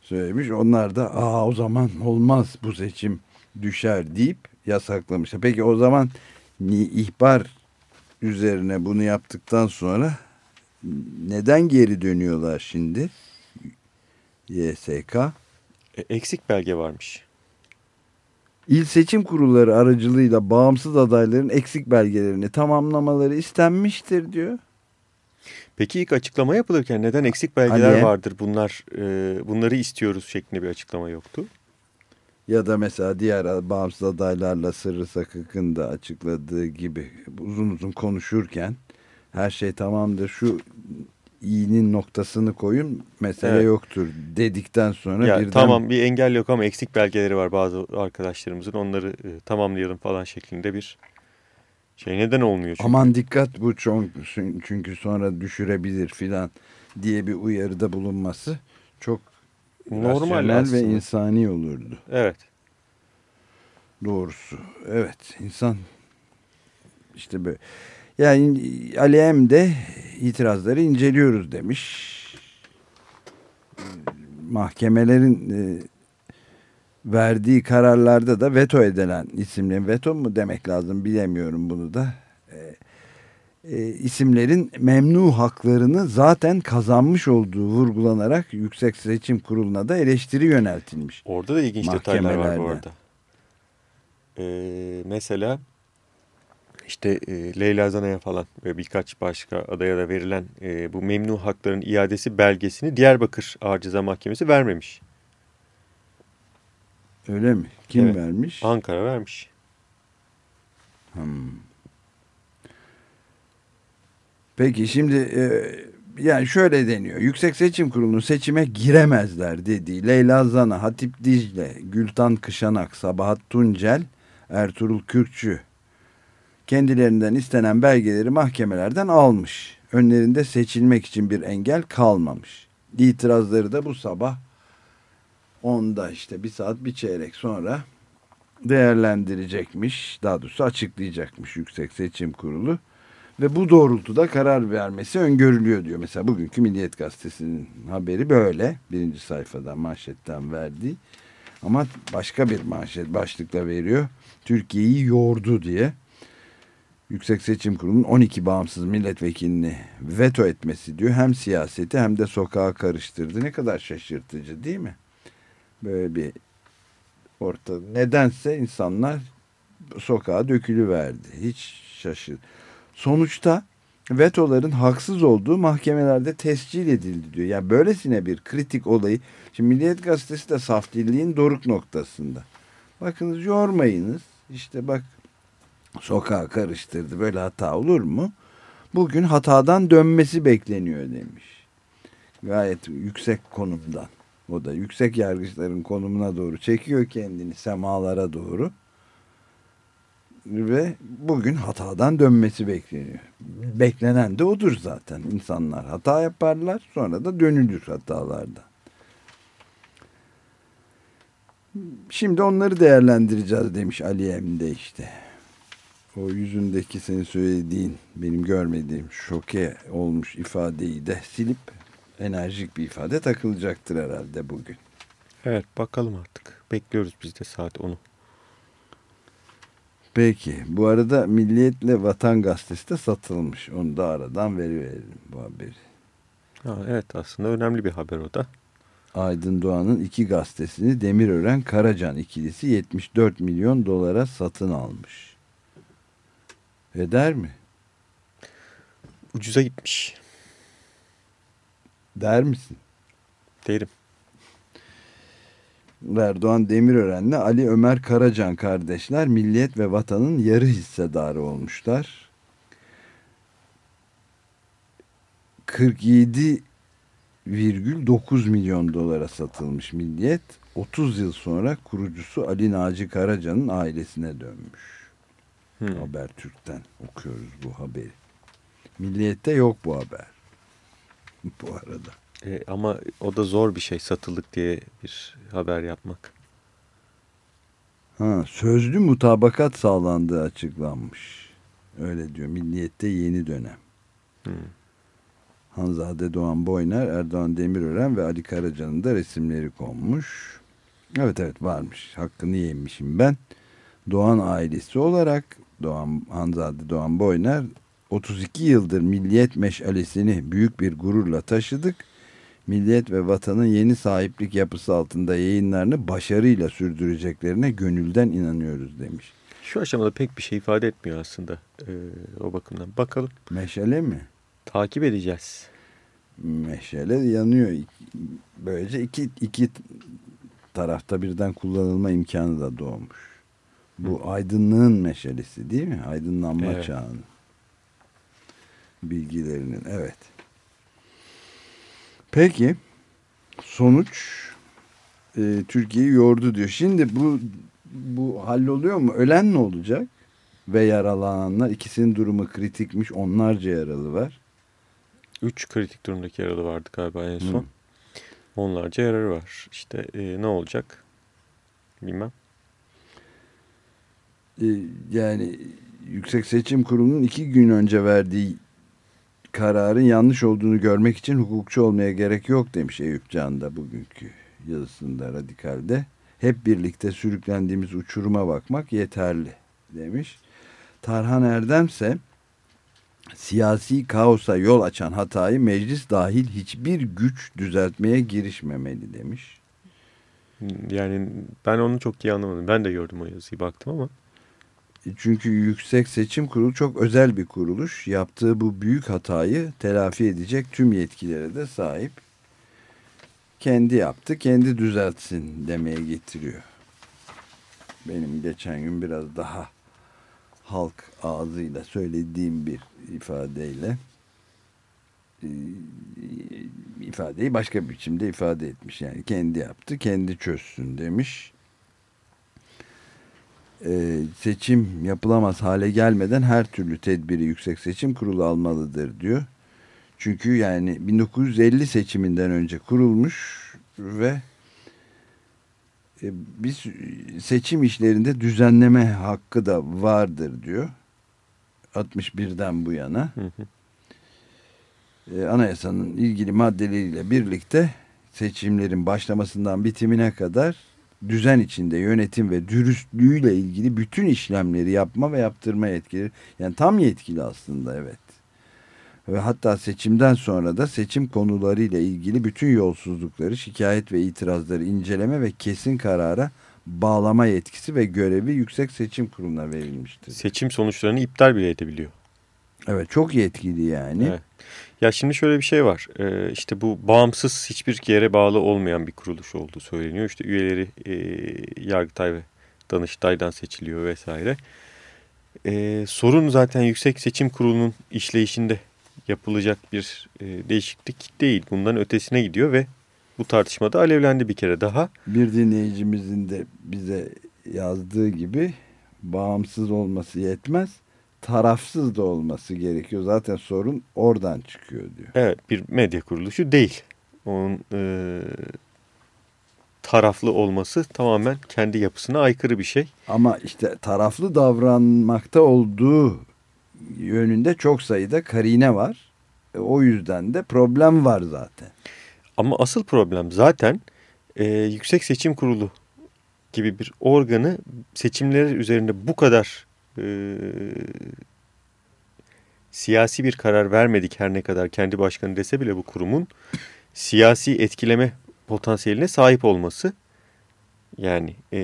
söylemiş. Onlar da aa o zaman olmaz bu seçim düşer deyip yasaklamışlar. Peki o zaman ihbar üzerine bunu yaptıktan sonra neden geri dönüyorlar şimdi? YSK. E, eksik belge varmış. İl seçim kurulları aracılığıyla bağımsız adayların eksik belgelerini tamamlamaları istenmiştir diyor. Peki ilk açıklama yapılırken neden eksik belgeler Hani? vardır bunlar e, bunları istiyoruz şeklinde bir açıklama yoktu? Ya da mesela diğer bağımsız adaylarla Sırrı Sakık'ın da açıkladığı gibi uzun uzun konuşurken her şey tamamdır şu i'nin noktasını koyun mesele Evet. yoktur dedikten sonra Ya, birden tamam bir engel yok ama eksik belgeleri var bazı arkadaşlarımızın onları e, tamamlayalım falan şeklinde bir şey neden olmuyor çünkü. aman dikkat bu çok çünkü sonra düşürebilir filan diye bir uyarıda bulunması çok Normal aslında. ve insani olurdu. Evet. Doğrusu. Evet. insan işte böyle. Yani Ali Em de itirazları inceliyoruz demiş. Mahkemelerin e, verdiği kararlarda da veto edilen isimlerin veto mu demek lazım bilemiyorum bunu da. E, isimlerin memnu haklarını zaten kazanmış olduğu vurgulanarak Yüksek Seçim Kurulu'na da eleştiri yöneltilmiş. Orada da ilginç detaylar var bu arada. Ee, mesela işte e, Leyla Zana'ya falan ve birkaç başka adaya da verilen e, bu memnu hakların iadesi belgesini Diyarbakır Ağır Ceza Mahkemesi vermemiş. Öyle mi? Kim Evet. vermiş? Ankara vermiş. Hmm. Peki şimdi e, yani şöyle deniyor. Yüksek Seçim Kurulu'nun seçime giremezler dediği Leyla Zana, Hatip Dicle, Gültan Kışanak, Sabahat Tuncel, Ertuğrul Kürkçü kendilerinden istenen belgeleri mahkemelerden almış. Önlerinde seçilmek için bir engel kalmamış. İtirazları da bu sabah 10'da işte bir saat bir çeyrek sonra değerlendirecekmiş. Daha doğrusu açıklayacakmış Yüksek Seçim Kurulu. Ve bu doğrultuda karar vermesi öngörülüyor diyor. Mesela bugünkü Milliyet Gazetesi'nin haberi böyle. Birinci sayfadan manşetten verdiği. Ama başka bir manşet başlıkla veriyor. Türkiye'yi yordu diye. Yüksek Seçim Kurulu'nun 12 bağımsız milletvekilini veto etmesi diyor. Hem siyaseti hem de sokağa karıştırdı. Ne kadar şaşırtıcı değil mi? Böyle bir orta nedense insanlar sokağa dökülüverdi. Hiç şaşır. Sonuçta vetoların haksız olduğu mahkemelerde tescil edildi diyor. Yani böylesine bir kritik olayı. Şimdi Milliyet Gazetesi de saf dilliğin doruk noktasında. Bakınız yormayınız. İşte bak sokağa karıştırdı. Böyle hata olur mu? Bugün hatadan dönmesi bekleniyor demiş. Gayet yüksek konumdan. O da yüksek yargıçların konumuna doğru çekiyor kendini semalara doğru. Ve bugün hatadan dönmesi bekleniyor. Beklenen de odur zaten. İnsanlar hata yaparlar sonra da dönülür hatalardan. Şimdi onları değerlendireceğiz demiş Ali Emre işte. O yüzündeki senin söylediğin benim görmediğim şoke olmuş ifadeyi de silip enerjik bir ifade takılacaktır herhalde bugün. Evet bakalım artık. Bekliyoruz biz de saat 10'u. Peki bu arada Milliyet'le Vatan Gazetesi de satılmış. Onu da aradan veriverelim bu haberi. Ha, evet aslında önemli bir haber o da. Aydın Doğan'ın iki gazetesini Demirören Karacan ikilisi 74 milyon dolara satın almış. Eder mi? Ucuza gitmiş Der misin? derim. Erdoğan Demirören'le Ali Ömer Karacan kardeşler Milliyet ve Vatan'ın yarı hissedarı olmuşlar. 47,9 milyon dolara satılmış Milliyet. 30 yıl sonra kurucusu Ali Naci Karacan'ın ailesine dönmüş. Hmm. Habertürk'ten okuyoruz bu haberi. Milliyet'te yok bu haber. bu arada. E, ama o da zor bir şey satılık diye bir haber yapmak. Ha, sözlü mutabakat sağlandığı açıklanmış. Öyle diyor. Milliyet'te yeni dönem. Hmm. Hanzade Doğan Boyner, Erdoğan Demirören ve Ali Karaca'nın da resimleri konmuş. Evet evet varmış. Hakkını yemişim ben. Doğan ailesi olarak Doğan Hanzade Doğan Boyner 32 yıldır milliyet meşalesini büyük bir gururla taşıdık. Milliyet ve vatanın yeni sahiplik yapısı altında yayınlarını başarıyla sürdüreceklerine gönülden inanıyoruz demiş. Şu aşamada pek bir şey ifade etmiyor aslında e, o bakımdan. Bakalım. Meşale mi? Takip edeceğiz. Meşale yanıyor. Böylece iki, iki tarafta birden kullanılma imkanı da doğmuş. Bu aydınlığın meşalesi değil mi? Aydınlanma evet. çağının. Bilgilerinin. Evet. Peki. Sonuç e, Türkiye'yi yordu diyor. Şimdi bu bu halloluyor mu? Ölen ne olacak? Ve yaralananlar ikisinin durumu kritikmiş. Onlarca yaralı var. Üç kritik durumdaki yaralı vardı galiba en son. Hı. Onlarca yararı var. İşte e, ne olacak? Bilmem. E, yani Yüksek Seçim Kurulu'nun iki gün önce verdiği kararın yanlış olduğunu görmek için hukukçu olmaya gerek yok demiş Eyüp Can da bugünkü yazısında Radikal'de. Hep birlikte sürüklendiğimiz uçuruma bakmak yeterli demiş. Tarhan Erdem ise siyasi kaosa yol açan hatayı meclis dahil hiçbir güç düzeltmeye girişmemeli demiş. Yani ben onu çok iyi anlamadım. Ben de gördüm o yazıyı baktım ama. Çünkü Yüksek Seçim Kurulu çok özel bir kuruluş. Yaptığı bu büyük hatayı telafi edecek tüm yetkilere de sahip. Kendi yaptı, kendi düzeltsin demeye getiriyor. Benim geçen gün biraz daha halk ağzıyla söylediğim bir ifadeyle e, ifadeyi başka bir biçimde ifade etmiş. Yani kendi yaptı, kendi çözsün demiş. Ee, seçim yapılamaz hale gelmeden her türlü tedbiri Yüksek Seçim Kurulu almalıdır diyor. Çünkü yani 1950 seçiminden önce kurulmuş ve e, biz seçim işlerinde düzenleme hakkı da vardır diyor. 61'den bu yana. Hı hı. E, anayasanın ilgili maddeleriyle birlikte seçimlerin başlamasından bitimine kadar düzen içinde yönetim ve dürüstlüğüyle ilgili bütün işlemleri yapma ve yaptırma yetkili. Yani tam yetkili aslında evet ve hatta seçimden sonra da seçim konularıyla ilgili bütün yolsuzlukları, şikayet ve itirazları inceleme ve kesin karara bağlama yetkisi ve görevi Yüksek Seçim Kurulu'na verilmiştir. Seçim sonuçlarını iptal bile edebiliyor. Evet çok yetkili yani. Evet. Ya şimdi şöyle bir şey var. Ee, işte bu bağımsız hiçbir yere bağlı olmayan bir kuruluş olduğu söyleniyor. İşte üyeleri e, Yargıtay ve Danıştay'dan seçiliyor vesaire. Ee, sorun zaten Yüksek Seçim Kurulu'nun işleyişinde yapılacak bir e, değişiklik değil. Bundan ötesine gidiyor ve bu tartışmada alevlendi bir kere daha. Bir dinleyicimizin de bize yazdığı gibi bağımsız olması yetmez. Tarafsız da olması gerekiyor. Zaten sorun oradan çıkıyor diyor. Evet bir medya kuruluşu değil. Onun e, taraflı olması tamamen kendi yapısına aykırı bir şey. Ama işte taraflı davranmakta olduğu yönünde çok sayıda karine var. E, o yüzden de problem var zaten. Ama asıl problem zaten e, Yüksek Seçim Kurulu gibi bir organı seçimleri üzerinde bu kadar e, siyasi bir karar vermedik her ne kadar kendi başkanı dese bile bu kurumun siyasi etkileme potansiyeline sahip olması. Yani e,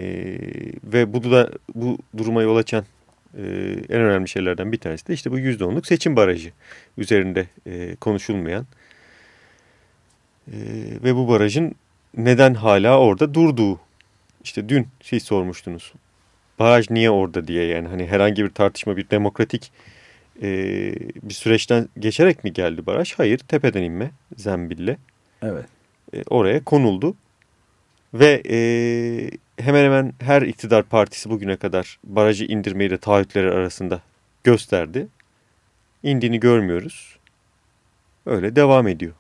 ve bu da bu duruma yol açan e, en önemli şeylerden bir tanesi de işte bu %10'luk seçim barajı üzerinde e, konuşulmayan e, ve bu barajın neden hala orada durduğu. İşte dün siz sormuştunuz. Baraj niye orada diye yani hani herhangi bir tartışma bir demokratik e, bir süreçten geçerek mi geldi baraj? Hayır tepeden inme zembille. Evet. E, oraya konuldu. Ve e, hemen hemen her iktidar partisi bugüne kadar barajı indirmeyi de taahhütleri arasında gösterdi. İndiğini görmüyoruz. Öyle devam ediyor.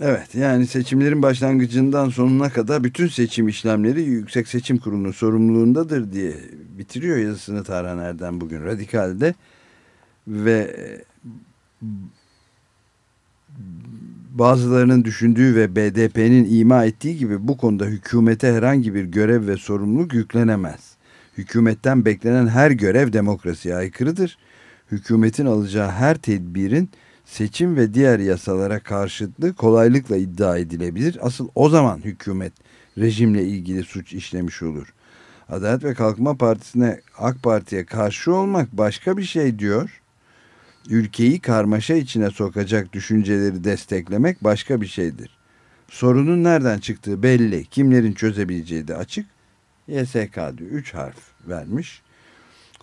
Evet yani seçimlerin başlangıcından sonuna kadar bütün seçim işlemleri Yüksek Seçim Kurulu'nun sorumluluğundadır diye bitiriyor yazısını Tarhan Erdem bugün Radikal'de. ve e, bazılarının düşündüğü ve BDP'nin ima ettiği gibi bu konuda hükümete herhangi bir görev ve sorumluluk yüklenemez. Hükümetten beklenen her görev demokrasiye aykırıdır. Hükümetin alacağı her tedbirin seçim ve diğer yasalara karşıtlığı kolaylıkla iddia edilebilir. Asıl o zaman hükümet rejimle ilgili suç işlemiş olur. Adalet ve Kalkınma Partisi'ne AK Parti'ye karşı olmak başka bir şey diyor. Ülkeyi karmaşa içine sokacak düşünceleri desteklemek başka bir şeydir. Sorunun nereden çıktığı belli. Kimlerin çözebileceği de açık. YSK diyor. Üç harf vermiş.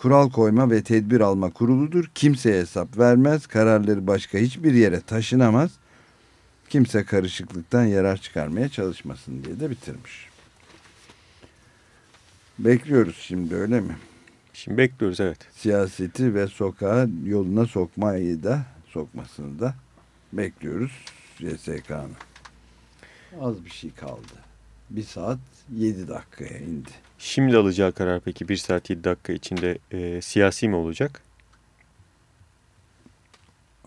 Kural koyma ve tedbir alma kuruludur. Kimseye hesap vermez. Kararları başka hiçbir yere taşınamaz. Kimse karışıklıktan yarar çıkarmaya çalışmasın diye de bitirmiş. Bekliyoruz şimdi öyle mi? Şimdi bekliyoruz evet. Siyaseti ve sokağa yoluna sokmayı da sokmasını da bekliyoruz YSK'nın. Az bir şey kaldı. Bir saat yedi dakikaya indi. Şimdi alacağı karar peki 1 saat 7 dakika içinde e, siyasi mi olacak?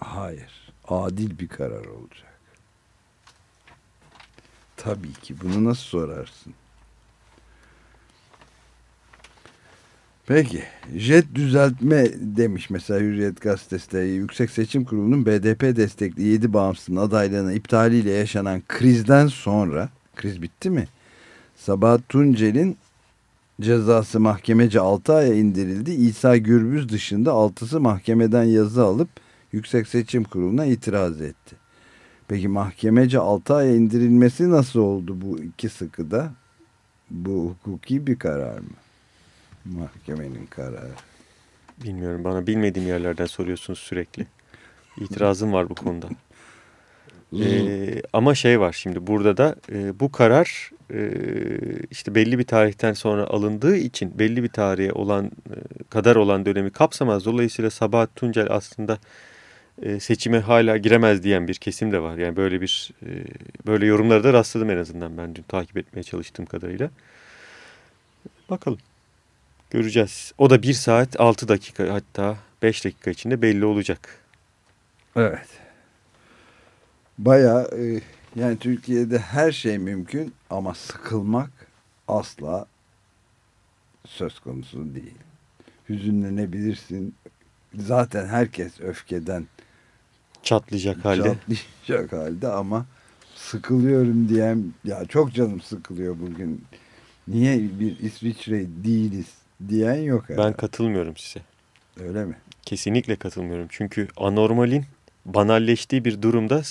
Hayır. Adil bir karar olacak. Tabii ki. Bunu nasıl sorarsın? Peki. Jet düzeltme demiş mesela Hürriyet Gazetesi de Yüksek Seçim Kurulu'nun BDP destekli 7 bağımsızın adaylığına iptaliyle yaşanan krizden sonra kriz bitti mi? Sabahat Tuncel'in cezası mahkemece 6 aya indirildi. İsa Gürbüz dışında 6'sı mahkemeden yazı alıp Yüksek Seçim Kurulu'na itiraz etti. Peki mahkemece 6 aya indirilmesi nasıl oldu bu iki sıkıda? Bu hukuki bir karar mı? Mahkemenin kararı. Bilmiyorum bana bilmediğim yerlerden soruyorsunuz sürekli. İtirazım var bu konuda. Ee, ama şey var şimdi burada da e, bu karar e, işte belli bir tarihten sonra alındığı için belli bir tarihe olan e, kadar olan dönemi kapsamaz. Dolayısıyla Sabahat Tuncel aslında e, seçime hala giremez diyen bir kesim de var. Yani böyle bir böyle yorumlara da rastladım en azından ben dün takip etmeye çalıştığım kadarıyla. Bakalım. Göreceğiz. O da 1 saat 6 dakika hatta 5 dakika içinde belli olacak. Evet. Baya e, yani Türkiye'de her şey mümkün ama sıkılmak asla söz konusu değil. Hüzünlenebilirsin. Zaten herkes öfkeden Çatlayacak halde. çatlayacak halde ama sıkılıyorum diyen ya çok canım sıkılıyor bugün. Niye bir İsviçre değiliz diyen yok herhalde. Ben katılmıyorum size. Öyle mi? Kesinlikle katılmıyorum. Çünkü anormalin banalleştiği bir durumda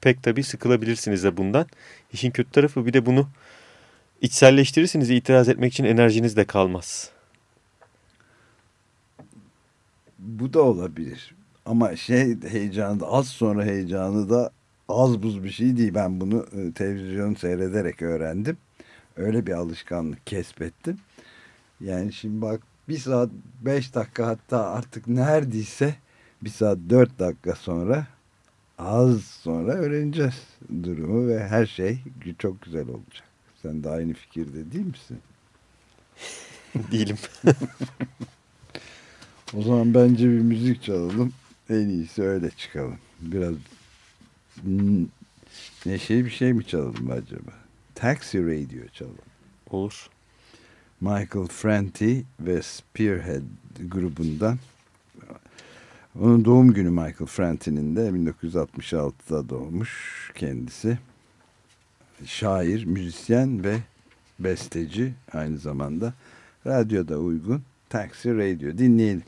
pek tabii sıkılabilirsiniz de bundan. İşin kötü tarafı bir de bunu içselleştirirsiniz itiraz etmek için enerjiniz de kalmaz. Bu da olabilir. Ama şey heyecanı da az sonra heyecanı da az buz bir şey değil. Ben bunu e, televizyon seyrederek öğrendim. Öyle bir alışkanlık kesbettim. Yani şimdi bak bir saat beş dakika hatta artık neredeyse bir saat dört dakika sonra az sonra öğreneceğiz durumu ve her şey çok güzel olacak. Sen de aynı fikirde değil misin? Değilim. O zaman bence bir müzik çalalım. En iyisi öyle çıkalım. Biraz neşeli bir şey mi çalalım acaba? Taxi Radio çalalım. Olur. Michael Franti ve Spearhead grubundan. Onun doğum günü Michael Franti'nin de 1966'da doğmuş kendisi. Şair, müzisyen ve besteci aynı zamanda. Radyoda uygun. Taxi Radio dinleyelim.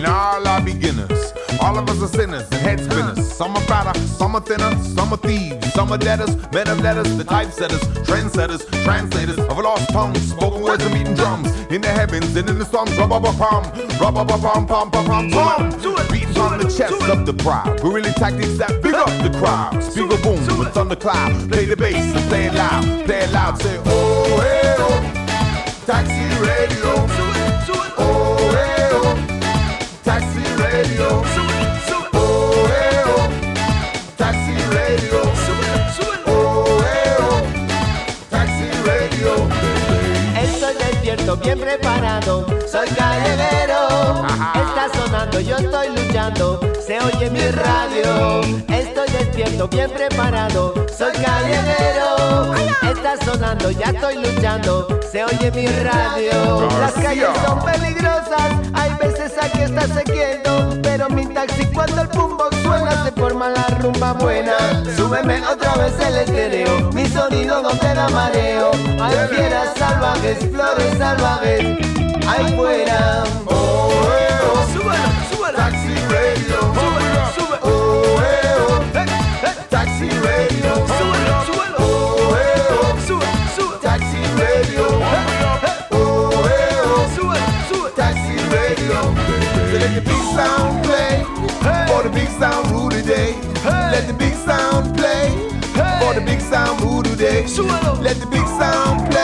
And all are beginners. All of us are sinners and head spinners. Some are fatter, some are thinner, some are thieves, some are debtors, men of letters, the typesetters, trendsetters, translators of a lost tongue, spoken words and beating drums in the heavens and in the storms. Rubber pum, rubber pum, pum, pum, pum, pum. Beating on the chest of the crowd. Guerrilla tactics that big up the crowd. Speaker boom with thundercloud. Play the bass and play it loud. Play it loud. Say oh hey oh, taxi radio. Oh, bien preparado, soy galleguero. Está sonando, yo estoy luchando, se oye mi radio. Estoy despierto, bien preparado, soy galleguero. Está sonando, ya estoy luchando, se oye mi radio. Las calles son peligrosas, hay veces aquí está sequiendo. Pero mi taxi cuando el boombox suena se forma la rumba buena. Súbeme otra vez el estéreo, mi sonido no te da mareo. Hay fieras salvajes, flores salvajes, ahí fuera. Hey hey hey taxi radio. Hey taxi radio. So let the big sound play for the big sound rule today. Let the big sound play for the big sound rule today. Let the big sound play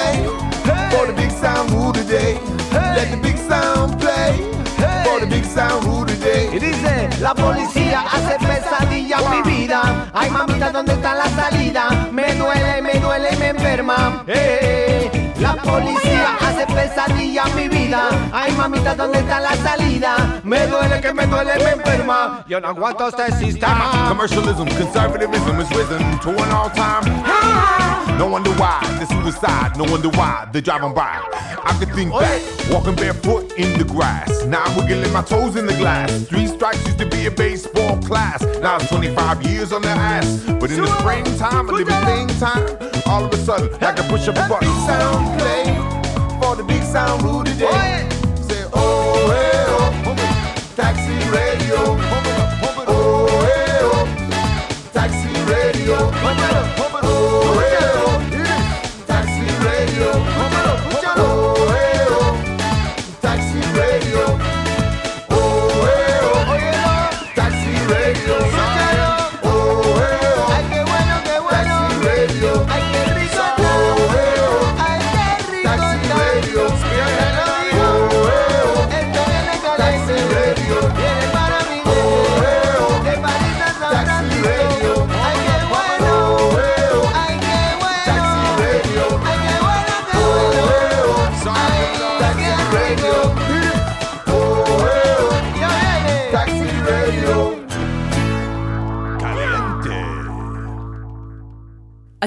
policía hace pesadilla mi vida. Ay, mamita, ¿dónde está la salida? Me duele, me duele me enferma. Eh, la policía hace pesadilla mi vida. Ay, mamita, ¿dónde está la salida? Me duele, que me duele me enferma. Yo no aguanto este sistema. Commercialism, conservatism has risen to an all-time high. No wonder why the suicide. No wonder why they're driving by. I could think back, walking barefoot in the grass. Now I'm wiggling my toes in the glass. Three strikes used to be a baseball class. Now it's 25 years on their ass. But in the springtime, a living thing time, all of a sudden, I can push a button. Big Sound play for the big sound rule today. Say, oh, hey, oh, taxi radio. Oh, hey, oh, taxi radio.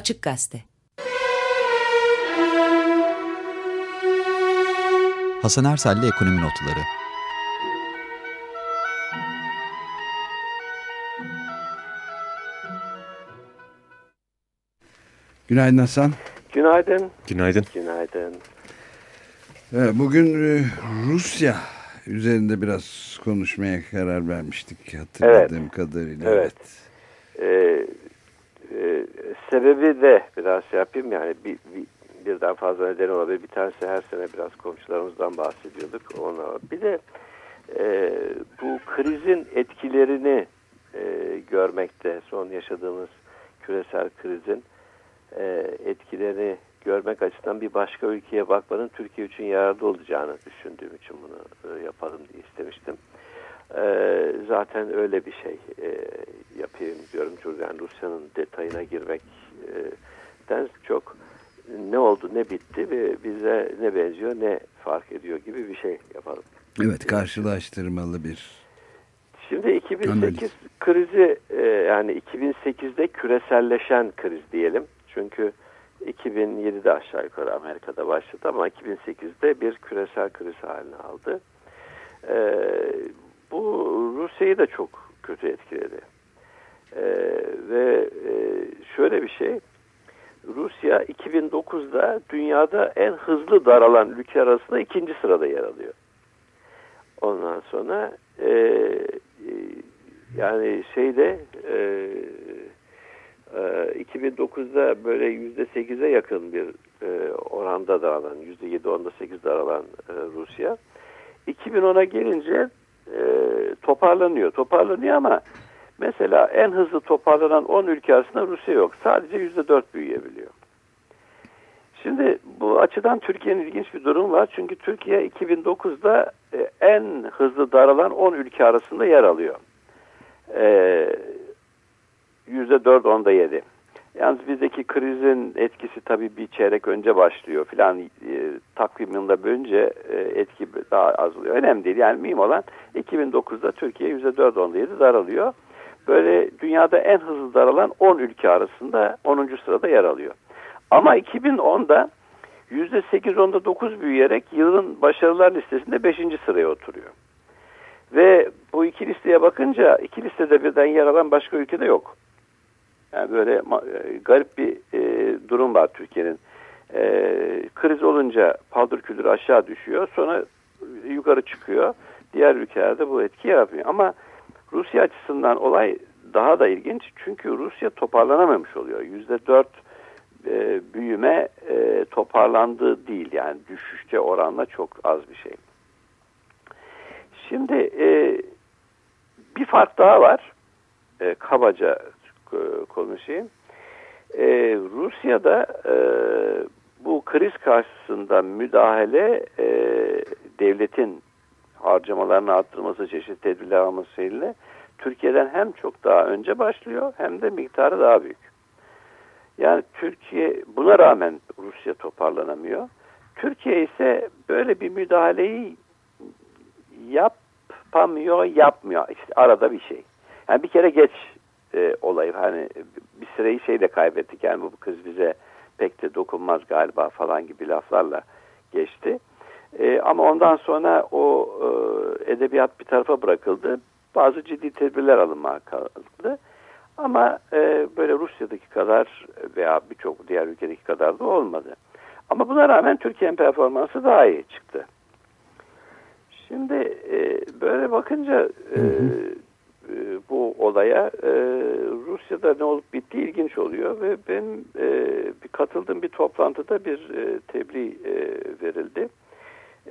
Açık Gazete. Hasan Ersel'le Ekonomi Notları Günaydın Hasan. Günaydın. Günaydın. Günaydın. Evet, bugün e, Rusya üzerinde biraz konuşmaya karar vermiştik hatırladığım kadarıyla. Evet. Ee, e, sebebi de biraz şey yapayım yani bir, bir, birden fazla neden olabilir. Bir tanesi her sene biraz komşularımızdan bahsediyorduk. Ona. Bir de e, bu krizin etkilerini e, görmekte son yaşadığımız küresel krizin e, etkilerini görmek açısından bir başka ülkeye bakmanın Türkiye için yararlı olacağını düşündüğüm için bunu e, yapalım diye istemiştim. E, zaten öyle bir şey e, yapayım diyorum. Çünkü yani Rusya'nın detayına girmekten çok ne oldu ne bitti ve bize ne benziyor ne fark ediyor gibi bir şey yapalım. Evet karşılaştırmalı bir Şimdi 2008 Analiz. krizi e, yani 2008'de küreselleşen kriz diyelim. Çünkü 2007'de aşağı yukarı Amerika'da başladı ama 2008'de bir küresel kriz haline aldı. E, bu Rusya'yı da çok kötü etkiledi. E, ve e, şöyle bir şey Rusya 2009'da dünyada en hızlı daralan ülke arasında ikinci sırada yer alıyor. Ondan sonra e, e, yani şeyde e, e, 2009'da böyle %8'e yakın bir e, oranda dağılan, %7 onda 8 dağılan e, Rusya. 2010'a gelince e, toparlanıyor. Toparlanıyor ama mesela en hızlı toparlanan 10 ülke arasında Rusya yok. Sadece %4 büyüyebiliyor. Şimdi bu açıdan Türkiye'nin ilginç bir durum var. Çünkü Türkiye 2009'da e, en hızlı daralan 10 ülke arasında yer alıyor. E, %4 onda 7. Yalnız bizdeki krizin etkisi tabii bir çeyrek önce başlıyor filan e, takvim yılında bölünce e, etki daha az oluyor. Önemli değil yani mühim olan 2009'da Türkiye %4 onda 7 daralıyor. Böyle dünyada en hızlı daralan 10 ülke arasında 10. sırada yer alıyor. Ama 2010'da %8 onda 9 büyüyerek yılın başarılar listesinde 5. sıraya oturuyor. Ve bu iki listeye bakınca iki listede birden yer alan başka ülkede yok. Yani böyle e, garip bir e, durum var Türkiye'nin. E, kriz olunca paldır küldür aşağı düşüyor. Sonra yukarı çıkıyor. Diğer ülkelerde bu etki yaratmıyor. Ama Rusya açısından olay daha da ilginç. Çünkü Rusya toparlanamamış oluyor. Yüzde dört e, büyüme e, toparlandı değil. Yani düşüşte oranla çok az bir şey. Şimdi e, bir fark daha var. E, kabaca konuşayım. E, Rusya'da e, bu kriz karşısında müdahale e, devletin harcamalarını arttırması, çeşitli tedbirler almasıyla Türkiye'den hem çok daha önce başlıyor hem de miktarı daha büyük. Yani Türkiye buna rağmen Rusya toparlanamıyor. Türkiye ise böyle bir müdahaleyi yapamıyor, yapmıyor. İşte arada bir şey. Yani bir kere geç e, olayı. Hani bir süreyi şeyle kaybettik. Yani bu kız bize pek de dokunmaz galiba falan gibi laflarla geçti. E, ama ondan sonra o e, edebiyat bir tarafa bırakıldı. Bazı ciddi tedbirler alınmaya kaldı. Ama e, böyle Rusya'daki kadar veya birçok diğer ülkedeki kadar da olmadı. Ama buna rağmen Türkiye'nin performansı daha iyi çıktı. Şimdi e, böyle bakınca e, e, bu olaya e, Rusya'da ne olup bittiği ilginç oluyor ve ben e, bir katıldığım bir toplantıda bir e, tebliğ e, verildi.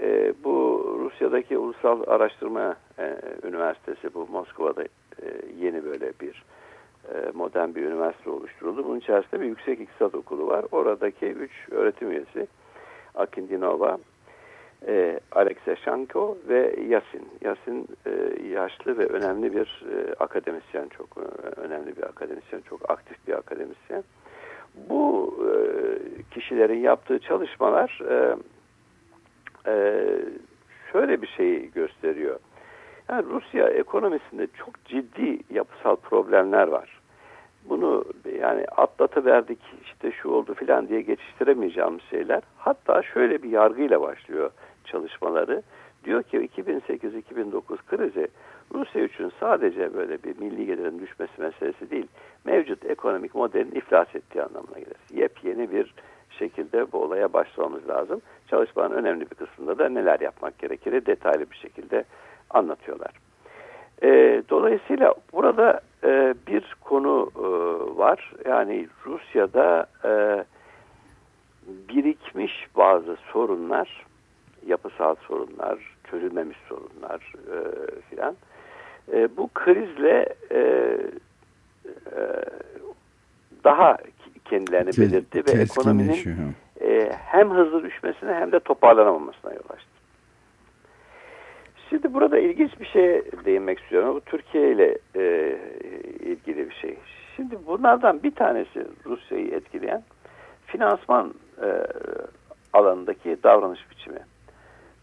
E, bu Rusya'daki Ulusal Araştırma e, Üniversitesi bu Moskova'da e, yeni böyle bir e, modern bir üniversite oluşturuldu. Bunun içerisinde bir yüksek iktisat okulu var. Oradaki üç öğretim üyesi Akindinova, e, Alexeshenko ve Yasin. Yasin e, yaşlı ve önemli bir e, akademisyen, çok e, önemli bir akademisyen, çok aktif bir akademisyen. Bu e, kişilerin yaptığı çalışmalar e, e, şöyle bir şey gösteriyor. Yani Rusya ekonomisinde çok ciddi yapısal problemler var. Bunu yani atlatıverdik işte şu oldu filan diye geçiştiremeyeceğimiz şeyler. Hatta şöyle bir yargıyla başlıyor çalışmaları. Diyor ki 2008-2009 krizi Rusya için sadece böyle bir milli gelirin düşmesi meselesi değil, mevcut ekonomik modelin iflas ettiği anlamına gelir. Yepyeni bir şekilde bu olaya başlamamız lazım. Çalışmanın önemli bir kısmında da neler yapmak gerekir detaylı bir şekilde anlatıyorlar. E, dolayısıyla burada e, bir konu e, var. Yani Rusya'da e, birikmiş bazı sorunlar, yapısal sorunlar, çözülmemiş sorunlar e, filan. E, bu krizle e, e, daha kendilerini Ke- belirtti ve ekonominin e, hem hızlı düşmesine hem de toparlanamamasına yol açtı. Şimdi burada ilginç bir şeye değinmek istiyorum. Bu Türkiye ile e, ilgili bir şey. Şimdi bunlardan bir tanesi Rusya'yı etkileyen finansman e, alanındaki davranış biçimi.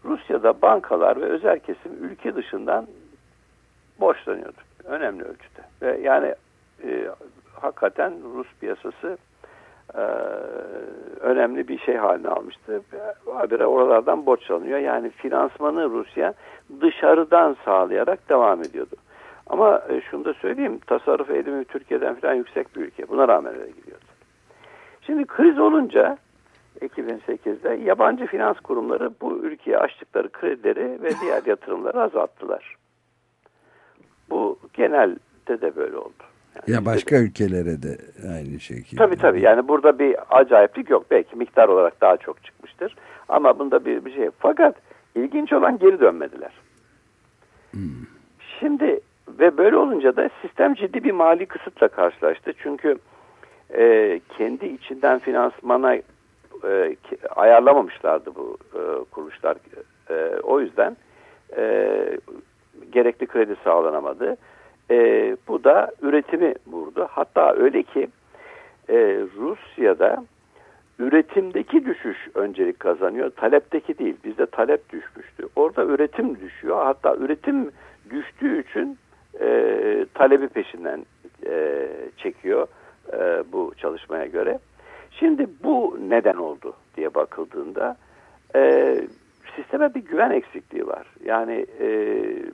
Rusya'da bankalar ve özel kesim ülke dışından borçlanıyordu. Önemli ölçüde. Ve yani e, hakikaten Rus piyasası e, önemli bir şey haline almıştı. Habire oralardan borçlanıyor. Yani finansmanı Rusya dışarıdan sağlayarak devam ediyordu. Ama e, şunu da söyleyeyim, tasarruf eğilimi Türkiye'den falan yüksek bir ülke. Buna rağmen öyle gidiyordu. Şimdi kriz olunca 2008'de yabancı finans kurumları bu ülkeye açtıkları kredileri ve diğer yatırımları azalttılar. Bu genel Egypt'te de böyle oldu. Yani Ya başka ülkelere de aynı şekilde. Tabii tabii yani burada bir acayiplik yok. Belki miktar olarak daha çok çıkmıştır. Ama bunda bir, bir şey. Fakat ilginç olan geri dönmediler. Şimdi ve böyle olunca da sistem ciddi bir mali kısıtla karşılaştı. Çünkü e, kendi içinden finansmana e, ayarlamamışlardı bu e, kuruluşlar. E, o yüzden e, gerekli kredi sağlanamadı. E, bu da üretimi vurdu. Hatta öyle ki e, Rusya'da üretimdeki düşüş öncelik kazanıyor. Talepteki değil. Bizde talep düşmüştü. Orada üretim düşüyor. Hatta üretim düştüğü için e, talebi peşinden e, çekiyor e, bu çalışmaya göre. Şimdi bu neden oldu diye bakıldığında e, sisteme bir güven eksikliği var. Yani e,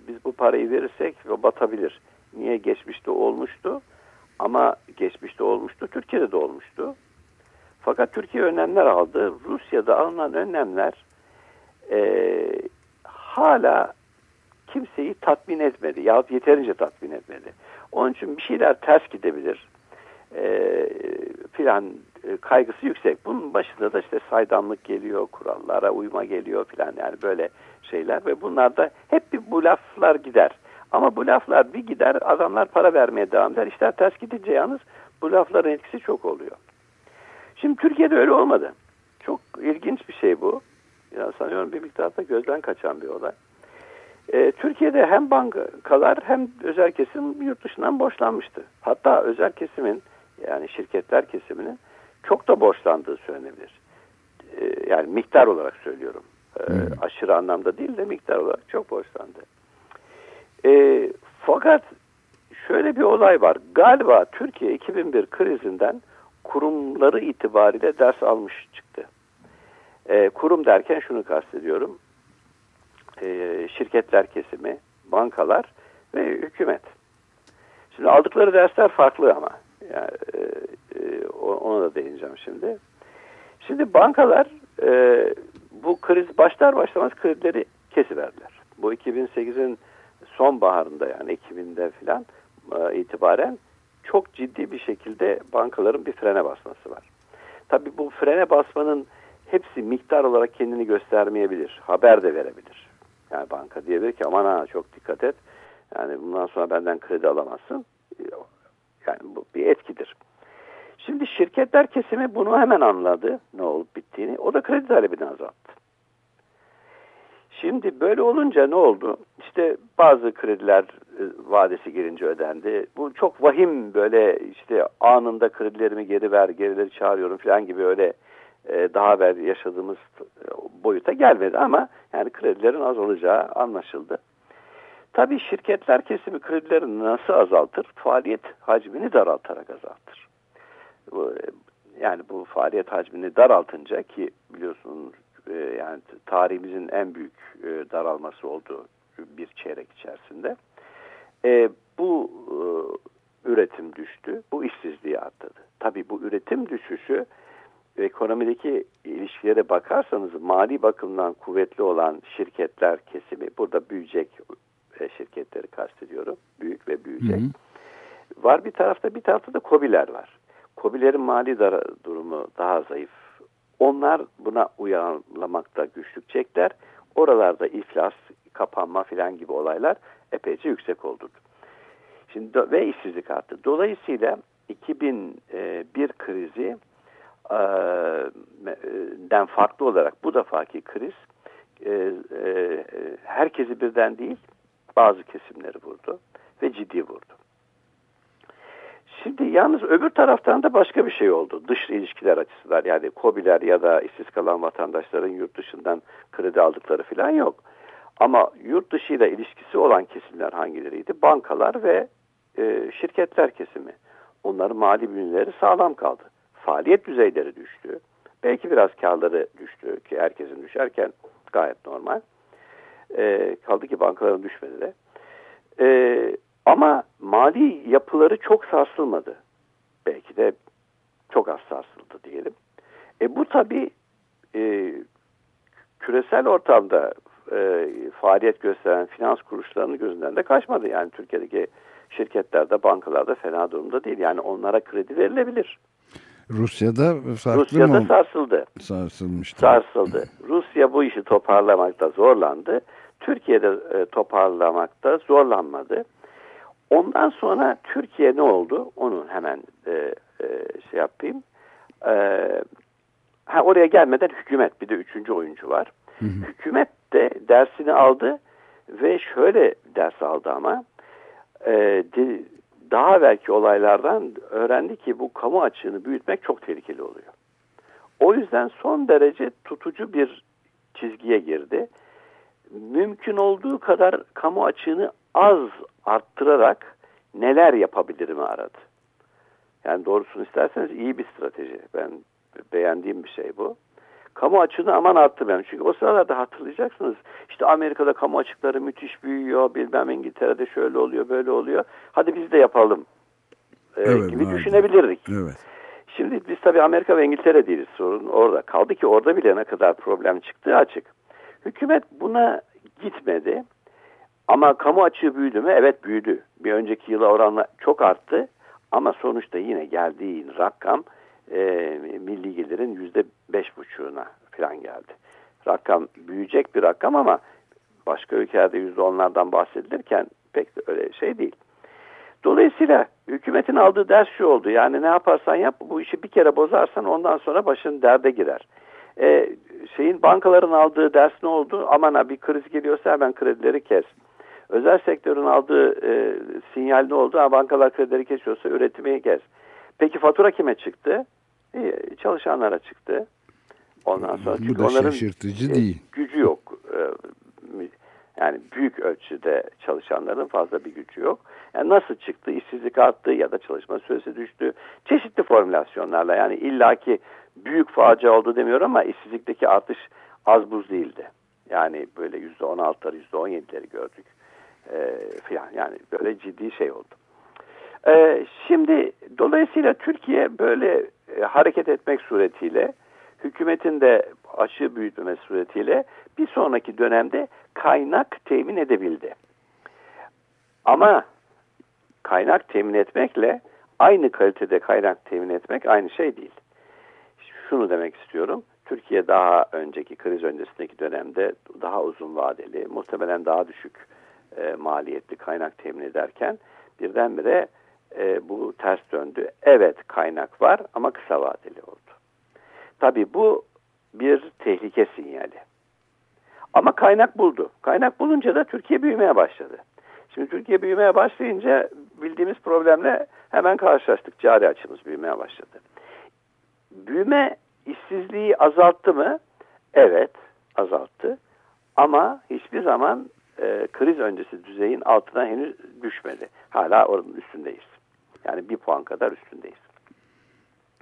biz bu parayı verirsek ve batabilir. Niye geçmişte olmuştu? Ama geçmişte olmuştu, Türkiye'de de olmuştu. Fakat Türkiye önlemler aldı. Rusya'da alınan önlemler e, hala kimseyi tatmin etmedi. Yahut yeterince tatmin etmedi. Onun için bir şeyler ters gidebilir. E, filan e, kaygısı yüksek. Bunun başında da işte saydamlık geliyor, kurallara uyma geliyor filan yani böyle şeyler ve bunlar da hep bir bu laflar gider. Ama bu laflar bir gider, adamlar para vermeye devam eder. İşler ters gidince yalnız bu lafların etkisi çok oluyor. Şimdi Türkiye'de öyle olmadı. Çok ilginç bir şey bu. Ya sanıyorum bir miktarda gözden kaçan bir olay. Ee, Türkiye'de hem bankalar hem özel kesim yurt dışından borçlanmıştı. Hatta özel kesimin yani şirketler kesiminin çok da borçlandığı söylenebilir. Ee, yani miktar olarak söylüyorum. Ee, Aşırı anlamda değil de miktar olarak çok borçlandı. Ee, fakat şöyle bir olay var. Galiba Türkiye 2001 krizinden kurumları itibariyle ders almış çıktı. Ee, kurum derken şunu kastediyorum. Ee, şirketler kesimi, bankalar ve hükümet. Şimdi aldıkları dersler farklı ama. Yani, e, e, ona da değineceğim şimdi. Şimdi bankalar e, bu kriz başlar başlamaz kredileri kesiverdiler. Bu 2008'in sonbaharında yani 2000'de filan e, itibaren çok ciddi bir şekilde bankaların bir frene basması var. Tabii bu frene basmanın hepsi miktar olarak kendini göstermeyebilir. Haber de verebilir. Yani banka diyebilir ki aman ha çok dikkat et. Yani bundan sonra benden kredi alamazsın. Yani bu bir etkidir. Şimdi şirketler kesimi bunu hemen anladı ne olup bittiğini. O da kredi talebini azalttı. Şimdi böyle olunca ne oldu? İşte bazı krediler e, vadesi girince ödendi. Bu çok vahim böyle işte anında kredilerimi geri ver, gerileri çağırıyorum falan gibi öyle e, daha evvel yaşadığımız e, boyuta gelmedi ama yani kredilerin az olacağı anlaşıldı. Tabii şirketler kesimi kredilerini nasıl azaltır? Faaliyet hacmini daraltarak azaltır. Yani bu faaliyet hacmini daraltınca ki biliyorsunuz e, yani tarihimizin en büyük e, daralması oldu bir çeyrek içerisinde. E, bu e, üretim düştü, bu işsizliği arttırdı. Tabii bu üretim düşüşü ekonomideki ilişkilere bakarsanız mali bakımdan kuvvetli olan şirketler kesimi, burada büyüyecek e, şirketleri kastediyorum, büyük ve büyüyecek. Hı hı. Var bir tarafta bir tarafta da kobiler var. Kobilerin mali dar- durumu daha zayıf. Onlar buna uyarlamakta güçlük çekler. Oralarda iflas, kapanma filan gibi olaylar epeyce yüksek oldu. Şimdi ve işsizlik arttı. Dolayısıyla 2001 krizi e, den farklı olarak bu defaki kriz e, e, herkesi birden değil bazı kesimleri vurdu ve ciddi vurdu. Şimdi yalnız öbür taraftan da başka bir şey oldu. Dış ilişkiler açısından yani COBİ'ler ya da işsiz kalan vatandaşların yurt dışından kredi aldıkları falan yok. Ama yurt dışıyla ilişkisi olan kesimler hangileriydi? Bankalar ve e, şirketler kesimi. Onların mali bünyeleri sağlam kaldı. Faaliyet düzeyleri düştü. Belki biraz karları düştü ki herkesin düşerken gayet normal. E, kaldı ki bankaların düşmedi de. E, ama mali yapıları çok sarsılmadı. Belki de çok az sarsıldı diyelim. E bu tabii e, küresel ortamda e, faaliyet gösteren finans kuruluşlarının gözünden de kaçmadı. Yani Türkiye'deki şirketler de bankalar da fena durumda değil. Yani onlara kredi verilebilir. Rusya'da farklı Rusya'da mı sarsıldı. sarsılmıştı? Sarsıldı. Rusya bu işi toparlamakta zorlandı. Türkiye'de e, toparlamakta zorlanmadı. Ondan sonra Türkiye ne oldu? Onu hemen e, e, şey yapayım. E, ha, oraya gelmeden hükümet bir de üçüncü oyuncu var. Hükümet de dersini aldı ve şöyle ders aldı ama e, di- daha belki olaylardan öğrendi ki bu kamu açığını büyütmek çok tehlikeli oluyor. O yüzden son derece tutucu bir çizgiye girdi. Mümkün olduğu kadar kamu açığını az arttırarak neler yapabilirimi aradı. Yani doğrusunu isterseniz iyi bir strateji. Ben beğendiğim bir şey bu. Kamu açığını aman arttırmayalım. Çünkü o sıralarda hatırlayacaksınız. İşte Amerika'da kamu açıkları müthiş büyüyor. Bilmem İngiltere'de şöyle oluyor böyle oluyor. Hadi biz de yapalım. Ee, Evet, gibi vardı. düşünebilirdik. Evet. Şimdi biz tabii Amerika ve İngiltere değiliz sorun orada. Kaldı ki orada bile ne kadar problem çıktığı açık. Hükümet buna gitmedi. Ama kamu açığı büyüdü mü? Evet büyüdü. Bir önceki yıla oranla çok arttı. Ama sonuçta yine geldiği rakam e, milli gelirin yüzde beş buçuğuna falan geldi. Rakam büyüyecek bir rakam ama başka ülkelerde yüzde onlardan bahsedilirken pek de öyle şey değil. Dolayısıyla hükümetin aldığı ders şu oldu. Yani ne yaparsan yap bu işi bir kere bozarsan ondan sonra başın derde girer. Ee, şeyin bankaların aldığı ders ne oldu? Aman ha bir kriz geliyorsa hemen kredileri kes. Özel sektörün aldığı e, sinyal ne oldu? Ha, bankalar kredileri kesiyorsa üretimi kes. Peki fatura kime çıktı? E, çalışanlara çıktı. Ondan sonra Bu çünkü da onların şaşırtıcı e, değil. gücü yok. E, yani büyük ölçüde çalışanların fazla bir gücü yok. Yani nasıl çıktı? İşsizlik arttı ya da çalışma süresi düştü. Çeşitli formülasyonlarla yani illaki büyük facia oldu demiyorum ama işsizlikteki artış az buz değildi. Yani böyle yüzde on altıları, yüzde on yedileri gördük. Ee, filan yani böyle ciddi şey oldu. Ee, şimdi dolayısıyla Türkiye böyle e, hareket etmek suretiyle hükümetin de aşı büyütmeme suretiyle bir sonraki dönemde kaynak temin edebildi. Ama kaynak temin etmekle aynı kalitede kaynak temin etmek aynı şey değil. Şunu demek istiyorum. Türkiye daha önceki kriz öncesindeki dönemde daha uzun vadeli, muhtemelen daha düşük e, maliyetli kaynak temin ederken birdenbire e, bu ters döndü. Evet kaynak var ama kısa vadeli oldu. Tabii bu bir tehlike sinyali. Ama kaynak buldu. Kaynak bulunca da Türkiye büyümeye başladı. Şimdi Türkiye büyümeye başlayınca bildiğimiz problemle hemen karşılaştık. Cari açımız büyümeye başladı. Büyüme işsizliği azalttı mı? Evet azalttı. Ama hiçbir zaman e, kriz öncesi düzeyin altına henüz düşmedi. Hala oranın üstündeyiz. Yani bir puan kadar üstündeyiz.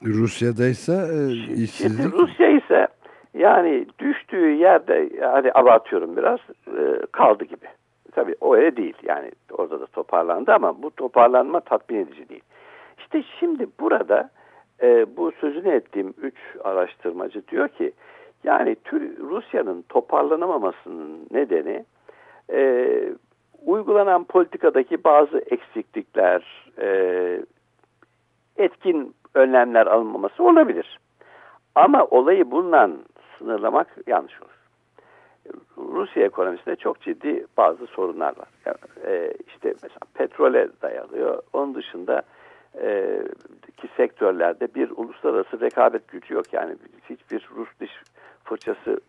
Rusya'da ise e, işsizlik Rusya ise yani düştüğü yerde yani abartıyorum biraz e, kaldı gibi. Tabii o öyle değil. Yani orada da toparlandı ama bu toparlanma tatmin edici değil. İşte şimdi burada e, bu sözünü ettiğim üç araştırmacı diyor ki yani Rusya'nın toparlanamamasının nedeni e, uygulanan politikadaki bazı eksiklikler, e, etkin önlemler alınmaması olabilir. Ama olayı bundan sınırlamak yanlış olur. Rusya ekonomisinde çok ciddi bazı sorunlar var. Yani, e, işte mesela petrole dayalıyor. Onun dışında e, ki sektörlerde bir uluslararası rekabet gücü yok. Yani hiçbir Rus diş fırçası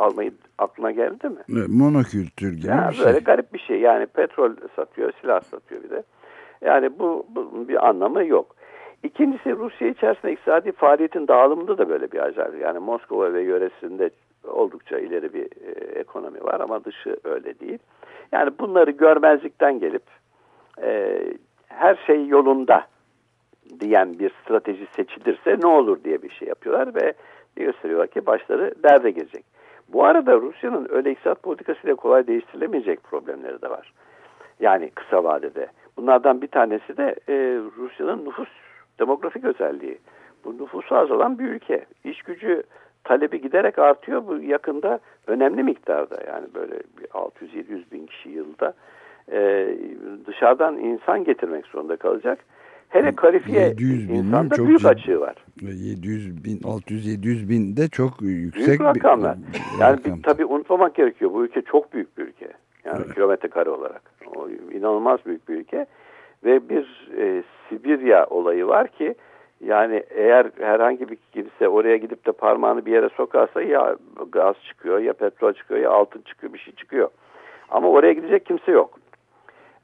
almayı aklına geldi mi? Evet, monokültür gibi Ya bir böyle şey. garip bir şey. Yani petrol satıyor, silah satıyor bir de. Yani bu, bu bir anlamı yok. İkincisi Rusya içerisinde iktisadi faaliyetin dağılımında da böyle bir acayip. Yani Moskova ve yöresinde oldukça ileri bir e, ekonomi var ama dışı öyle değil. Yani bunları görmezlikten gelip e, her şey yolunda diyen bir strateji seçilirse ne olur diye bir şey yapıyorlar ve gösteriyorlar ki başları derde girecek. Bu arada Rusya'nın öyle iktisat politikasıyla kolay değiştirilemeyecek problemleri de var. Yani kısa vadede. Bunlardan bir tanesi de e, Rusya'nın nüfus demografik özelliği. Bu nüfusu azalan bir ülke. İş gücü talebi giderek artıyor. Bu yakında önemli miktarda yani böyle 600-700 bin kişi yılda e, dışarıdan insan getirmek zorunda kalacak. Hele kalifiye 700 bin insanda çok büyük ciddi. açığı var. Ve 700 bin, 600-700 bin de çok yüksek Büyük rakamlar. bir Yani rakam. tabii unutmamak gerekiyor. Bu ülke çok büyük bir ülke. Yani kilometre kare olarak. O inanılmaz büyük bir ülke. Ve bir e, Sibirya olayı var ki yani eğer herhangi bir kimse oraya gidip de parmağını bir yere sokarsa ya gaz çıkıyor ya petrol çıkıyor ya altın çıkıyor bir şey çıkıyor. Ama oraya gidecek kimse yok.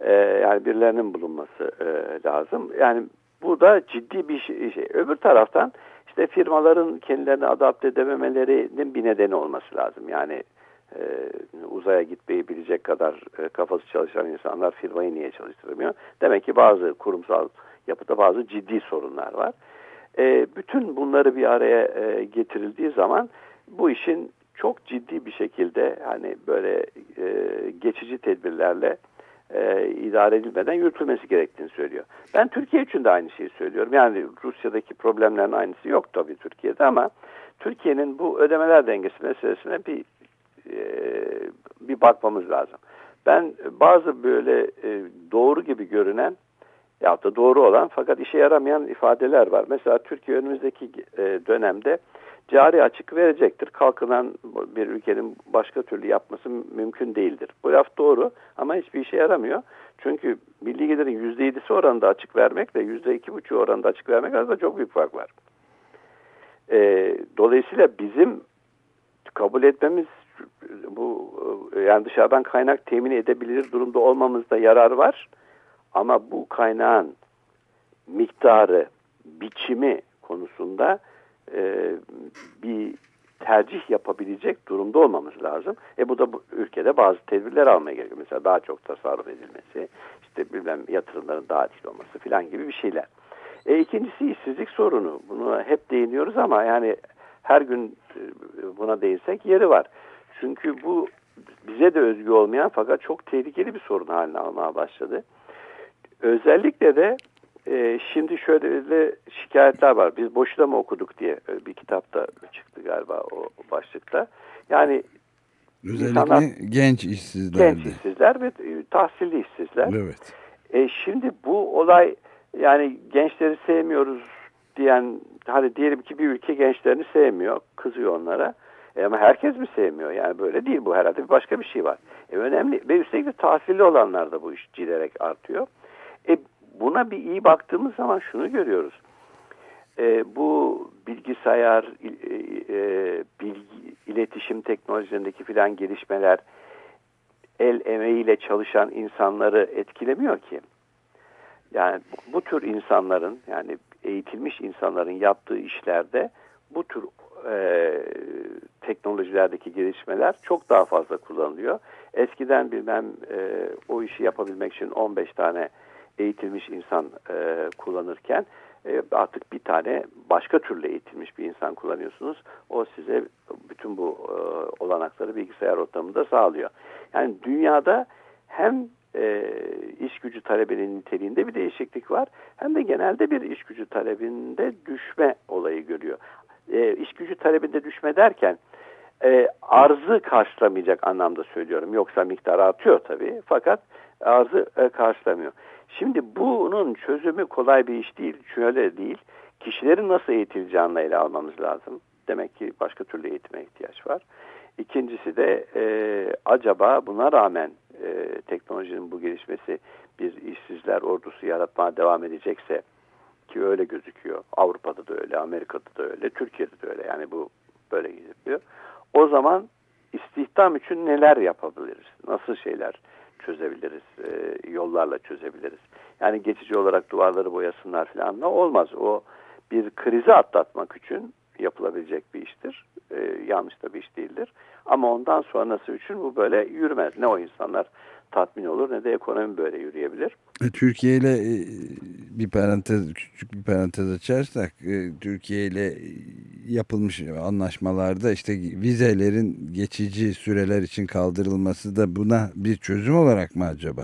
E, yani birilerinin bulunması e, lazım. Yani bu da ciddi bir şey, şey. Öbür taraftan işte firmaların kendilerini adapte edememelerinin bir nedeni olması lazım. Yani e, uzaya gitmeyi bilecek kadar e, kafası çalışan insanlar firmayı niye çalıştıramıyor? Demek ki bazı kurumsal yapıda bazı ciddi sorunlar var. E, bütün bunları bir araya e, getirildiği zaman bu işin çok ciddi bir şekilde hani böyle e, geçici tedbirlerle e, idare edilmeden yürütülmesi gerektiğini söylüyor. Ben Türkiye için de aynı şeyi söylüyorum. Yani Rusya'daki problemlerin aynısı yok tabii Türkiye'de ama Türkiye'nin bu ödemeler dengesi meselesine bir e, bir bakmamız lazım. Ben bazı böyle e, doğru gibi görünen ya da doğru olan fakat işe yaramayan ifadeler var. Mesela Türkiye önümüzdeki e, dönemde cari açık verecektir. Kalkınan bir ülkenin başka türlü yapması mümkün değildir. Bu laf doğru ama hiçbir işe yaramıyor. Çünkü milli gelirin %7'si oranında açık vermekle %2,5 oranında açık vermek arasında çok büyük fark var. E, dolayısıyla bizim kabul etmemiz bu yani dışarıdan kaynak temin edebilir durumda olmamızda yarar var. Ama bu kaynağın miktarı, biçimi konusunda e, bir tercih yapabilecek durumda olmamız lazım. E bu da bu ülkede bazı tedbirler almaya gerekiyor. Mesela daha çok tasarruf edilmesi, işte bilmem yatırımların daha adil olması filan gibi bir şeyler. E ikincisi işsizlik sorunu. Bunu hep değiniyoruz ama yani her gün e, buna değinsek yeri var. Çünkü bu bize de özgü olmayan fakat çok tehlikeli bir sorun haline almaya başladı. Özellikle de e, şimdi şöyle de şikayetler var. Biz boşuna mı okuduk diye e, bir kitapta çıktı galiba o başlıkta. Yani Özellikle insanlar- genç işsizlerdi. genç işsizler ve e, tahsilli işsizler. Evet. E, şimdi bu olay yani gençleri sevmiyoruz diyen hadi diyelim ki bir ülke gençlerini sevmiyor, kızıyor onlara. E, ama herkes mi sevmiyor? Yani böyle değil bu herhalde bir başka bir şey var. E, önemli ve üstelik de tahsilli olanlar da bu iş giderek artıyor. E, buna bir iyi baktığımız zaman şunu görüyoruz. E, bu bilgisayar, il- e, e, bilgi, iletişim teknolojilerindeki filan gelişmeler el emeğiyle çalışan insanları etkilemiyor ki. Yani bu tür insanların yani eğitilmiş insanların yaptığı işlerde bu tür e, teknolojilerdeki gelişmeler çok daha fazla kullanılıyor. Eskiden bilmem e, o işi yapabilmek için 15 tane eğitilmiş insan e, kullanırken e, artık bir tane başka türlü eğitilmiş bir insan kullanıyorsunuz. O size bütün bu e, olanakları bilgisayar ortamında sağlıyor. Yani dünyada hem e, iş gücü talebinin niteliğinde bir değişiklik var hem de genelde bir iş gücü talebinde düşme olayı görüyor. E, iş gücü talebinde düşme derken e, arzı karşılamayacak anlamda söylüyorum. Yoksa miktar artıyor tabii fakat arzı e, karşılamıyor. Şimdi bunun çözümü kolay bir iş değil. Şöyle değil. Kişilerin nasıl eğitileceğini ele almamız lazım. Demek ki başka türlü eğitime ihtiyaç var. İkincisi de e, acaba buna rağmen e, teknolojinin bu gelişmesi bir işsizler ordusu yaratmaya devam edecekse ki öyle gözüküyor. Avrupa'da da öyle, Amerika'da da öyle, Türkiye'de de öyle. Yani bu böyle gidiyor. O zaman istihdam için neler yapabiliriz? Nasıl şeyler çözebiliriz? E, yollarla çözebiliriz. Yani geçici olarak duvarları boyasınlar falan olmaz. O bir krizi atlatmak için yapılabilecek bir iştir. E, yanlış da bir iş değildir. Ama ondan sonrası için bu böyle yürümez. Ne o insanlar tatmin olur ne de ekonomi böyle yürüyebilir. E, Türkiye ile e, bir parantez küçük bir parantez açarsak e, Türkiye ile yapılmış anlaşmalarda işte vizelerin geçici süreler için kaldırılması da buna bir çözüm olarak mı acaba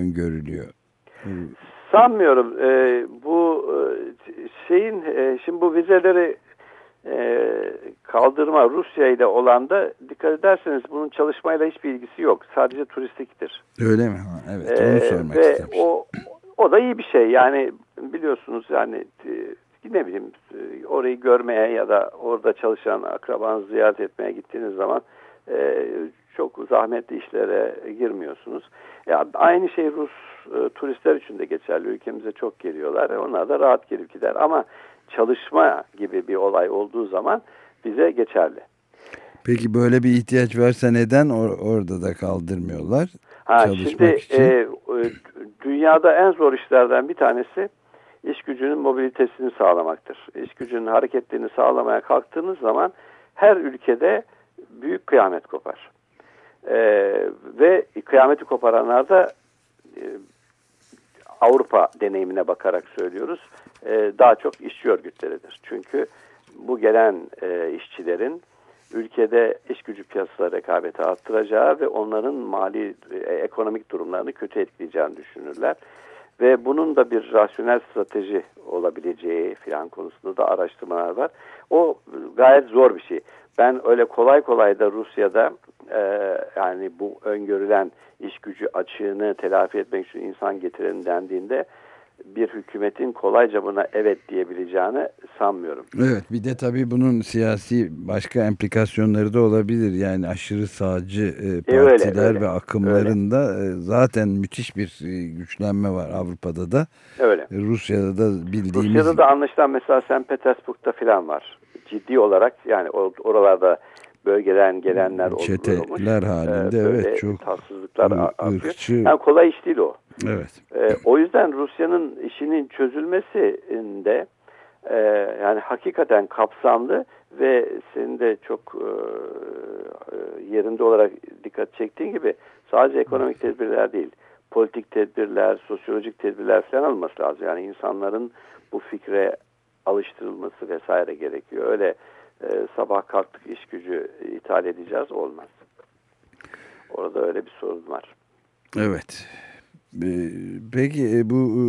öngörülüyor? Sanmıyorum. Bu şeyin şimdi bu vizeleri e, kaldırma Rusya ile olan da dikkat ederseniz bunun çalışmayla hiçbir ilgisi yok. Sadece turistiktir. Öyle mi? Ha, evet Ee, onu sormak ve istemiştim. o o da iyi bir şey. Yani biliyorsunuz yani e, ne bileyim e, orayı görmeye ya da orada çalışan akrabanızı ziyaret etmeye gittiğiniz zaman e, çok zahmetli işlere girmiyorsunuz. Ya aynı şey Rus e, turistler için de geçerli. Ülkemize çok geliyorlar. E, Onlar da rahat gelip gider. Ama çalışma gibi bir olay olduğu zaman bize geçerli. Peki böyle bir ihtiyaç varsa neden or- orada da kaldırmıyorlar? Ha, Çalışmak şimdi için. e, e, dünyada en zor işlerden bir tanesi iş gücünün mobilitesini sağlamaktır. İş gücünün hareketlerini sağlamaya kalktığınız zaman her ülkede büyük kıyamet kopar. E, ve kıyameti koparanlar da e, Avrupa deneyimine bakarak söylüyoruz e, daha çok işçi örgütleridir. Çünkü bu gelen e, işçilerin ülkede iş gücü piyasası rekabeti arttıracağı ve onların mali e, ekonomik durumlarını kötü etkileyeceğini düşünürler. Ve bunun da bir rasyonel strateji olabileceği filan konusunda da araştırmalar var. O gayet zor bir şey. Ben öyle kolay kolay da Rusya'da e, yani bu öngörülen iş gücü açığını telafi etmek için insan getirelim dendiğinde bir hükümetin kolayca buna evet diyebileceğini sanmıyorum. Evet bir de tabii bunun siyasi başka implikasyonları da olabilir. Yani aşırı sağcı e, E, öyle, partiler öyle. ve akımlarında e, zaten müthiş bir e, güçlenme var Avrupa'da da. Öyle. E, Rusya'da da bildiğimiz Rusya'da da anlaşılan mesela St. Petersburg'da filan var. Ciddi olarak yani or- oralarda bölgeden gelenler. Çeteler halinde, Ee, evet, çok tatsızlıklar ırkçı. Yani kolay iş değil o. evet. Ee, o yüzden Rusya'nın işinin çözülmesinde e, yani hakikaten kapsamlı ve senin de çok e, e, yerinde olarak dikkat çektiğin gibi sadece ekonomik tedbirler değil, politik tedbirler, sosyolojik tedbirler falan alınması lazım. Yani insanların bu fikre alıştırılması vesaire gerekiyor. Öyle e, sabah kalktık iş gücü ithal edeceğiz olmaz. Orada öyle bir sorun var. Evet. Peki e, bu e,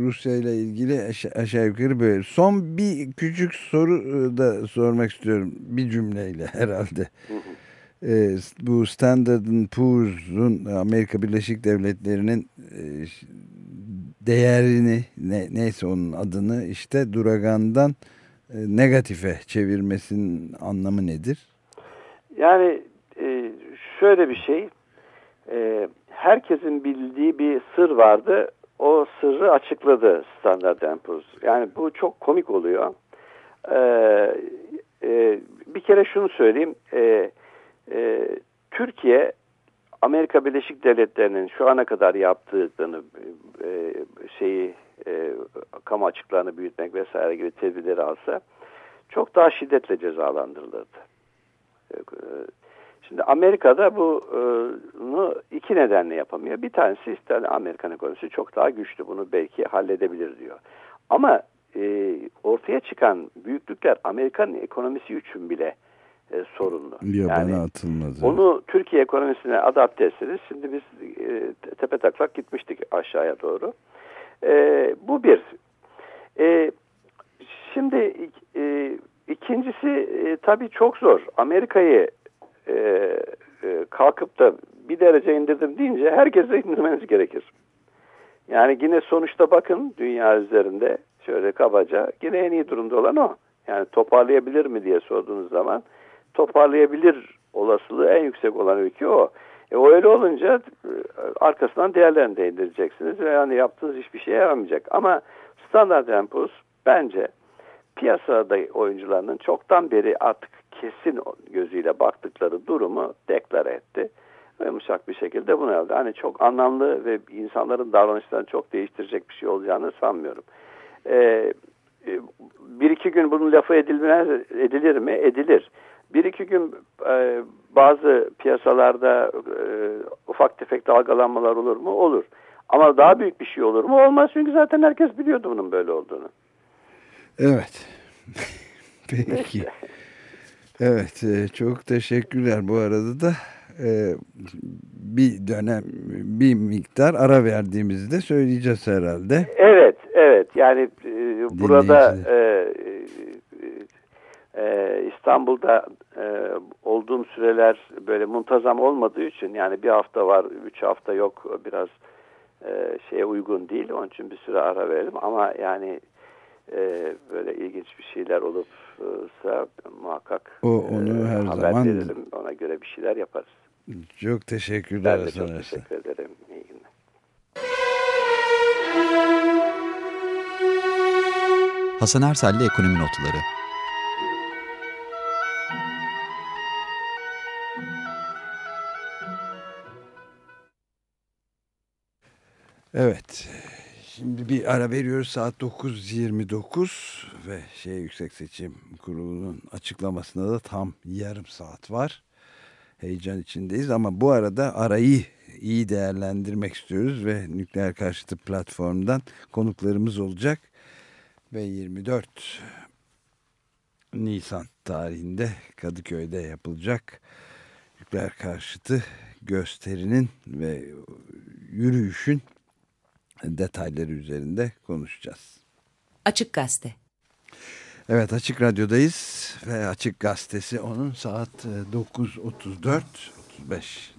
Rusya ile ilgili aşa- aşağı yukarı böyle. Son bir küçük soru da sormak istiyorum. Bir cümleyle herhalde. E, bu Standard Poor's'un Amerika Birleşik Devletleri'nin e, değerini ne, neyse onun adını işte duragandan negatife çevirmesinin anlamı nedir? Yani e, şöyle bir şey, e, herkesin bildiği bir sır vardı. O sırrı açıkladı Standard Poor's. Yani bu çok komik oluyor. E, e, bir kere şunu söyleyeyim. E, e, Türkiye Amerika Birleşik Devletleri'nin şu ana kadar yaptığını e, şeyi e, kamu açıklarını büyütmek vesaire gibi tedbirleri alsa çok daha şiddetle cezalandırılırdı. E, Şimdi Amerika'da bunu iki nedenle yapamıyor. Bir tanesi işte Amerikan ekonomisi çok daha güçlü. Bunu belki halledebilir diyor. Ama e, ortaya çıkan büyüklükler Amerikan ekonomisi için bile e, sorunlu. Yabana atılmaz. Onu Türkiye ekonomisine adapte etseniz şimdi biz e, tepe taklak gitmiştik aşağıya doğru. E, bu bir. E, şimdi e, ikincisi e, tabii çok zor. Amerika'yı e, e, kalkıp da bir derece indirdim deyince herkese indirmeniz gerekir. Yani yine sonuçta bakın dünya üzerinde şöyle kabaca yine en iyi durumda olan o. Yani toparlayabilir mi diye sorduğunuz zaman toparlayabilir olasılığı en yüksek olan ülke o. E o öyle olunca e, arkasından değerlerini de indireceksiniz ve yani yaptığınız hiçbir şeye yaramayacak. Ama Standard Poor's bence piyasada oyuncularının çoktan beri artık kesin gözüyle baktıkları durumu deklare etti. Ve yumuşak bir şekilde bunu yaptı. Hani çok anlamlı ve insanların davranışlarını çok değiştirecek bir şey olacağını sanmıyorum. Ee, bir iki gün bunun lafı edilmez, edilir mi? Edilir. Bir iki gün e, bazı piyasalarda e, ufak tefek dalgalanmalar olur mu? Olur. Ama daha büyük bir şey olur mu? Olmaz çünkü zaten herkes biliyordu bunun böyle olduğunu. Evet. Peki. Evet çok teşekkürler bu arada da bir dönem bir miktar ara verdiğimizde söyleyeceğiz herhalde. Evet evet yani burada e, Ee, İstanbul'da e, olduğum süreler böyle muntazam olmadığı için yani bir hafta var, üç hafta yok biraz e, şeye uygun değil. Onun için bir süre ara verelim ama yani e, böyle ilginç bir şeyler olursa muhakkak O, onu her haber zaman- verelim. Ona göre bir şeyler yaparız. Çok teşekkürler Ben de çok teşekkür ederim. İyi günler. Hasan Ersel'le Ekonomi Notları Evet. Şimdi bir ara veriyoruz saat 9.29 ve şey Yüksek Seçim Kurulu'nun açıklamasında da tam yarım saat var. Heyecan içindeyiz ama bu arada arayı iyi değerlendirmek istiyoruz ve nükleer karşıtı platformdan konuklarımız olacak ve 24 Nisan tarihinde Kadıköy'de yapılacak nükleer karşıtı gösterinin ve yürüyüşün detayları üzerinde konuşacağız. Açık Gazete. Evet Açık Radyo'dayız ve Açık Gazetesi onun saat e, 9.34 35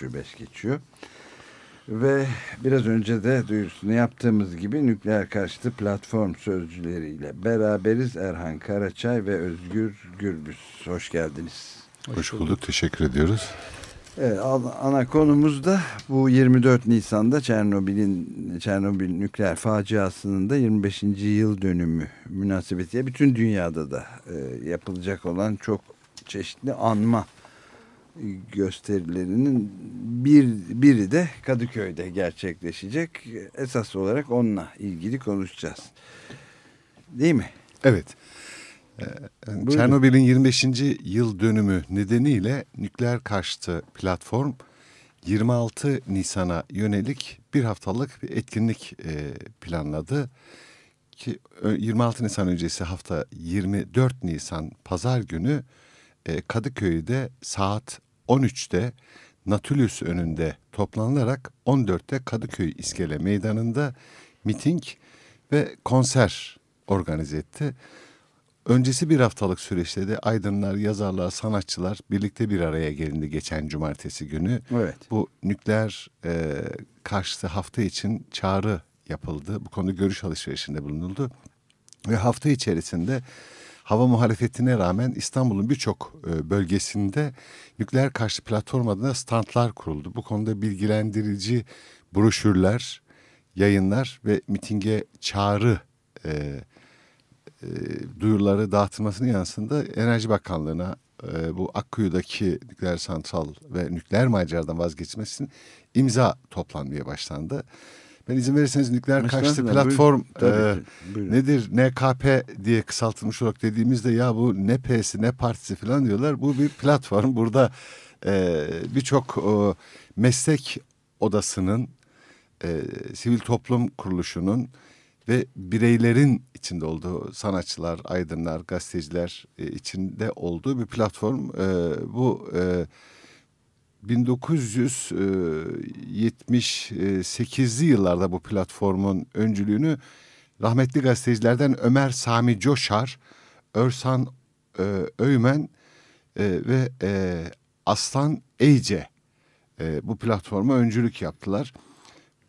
9.35 geçiyor. Ve biraz önce de duyurusunu yaptığımız gibi nükleer karşıtı platform sözcüleriyle beraberiz Erhan Karaçay ve Özgür Gürbüz. Hoş geldiniz. Hoş bulduk. Teşekkür ediyoruz. Evet, ana konumuz da bu 24 Nisan'da Çernobil'in Çernobil nükleer faciasının da 25. yıl dönümü münasebetiyle bütün dünyada da e, yapılacak olan çok çeşitli anma gösterilerinin bir biri de Kadıköy'de gerçekleşecek. Esas olarak onunla ilgili konuşacağız. Değil mi? Evet. Buyurun. Çernobil'in 25. yıl dönümü nedeniyle nükleer karşıtı platform 26 Nisan'a yönelik bir haftalık bir etkinlik e, planladı. Ki ö- 26 Nisan öncesi hafta 24 Nisan pazar günü e, Kadıköy'de saat 13'te Natülüs önünde toplanılarak 14'te Kadıköy İskele Meydanı'nda miting ve konser organize etti. Öncesi bir haftalık süreçte de aydınlar, yazarlar, sanatçılar birlikte bir araya gelindi geçen cumartesi günü. Evet. Bu nükleer e, karşıtı hafta için çağrı yapıldı. Bu konuda görüş alışverişinde bulunuldu. Ve hafta içerisinde hava muhalefetine rağmen İstanbul'un birçok e, bölgesinde nükleer karşı platform adına standlar kuruldu. Bu konuda bilgilendirici broşürler, yayınlar ve mitinge çağrı e, e, duyuruları dağıtılmasının yanısında Enerji Bakanlığı'na e, bu Akkuyu'daki nükleer santral ve nükleer maceradan vazgeçmesi için imza toplanmaya başlandı. Ben izin verirseniz nükleer karşıtı platform buyurun. E, buyurun. nedir NKP diye kısaltılmış olarak dediğimizde ya bu ne P'si ne partisi falan diyorlar. Bu bir platform. Burada e, birçok e, meslek odasının e, sivil toplum kuruluşunun ve bireylerin içinde olduğu sanatçılar, aydınlar, gazeteciler e, içinde olduğu bir platform. E, bu e, 1978'li yıllarda bu platformun öncülüğünü rahmetli gazetecilerden Ömer Sami Coşar, Örsan e, Öymen e, ve e, Aslan Eyce e, bu platforma öncülük yaptılar.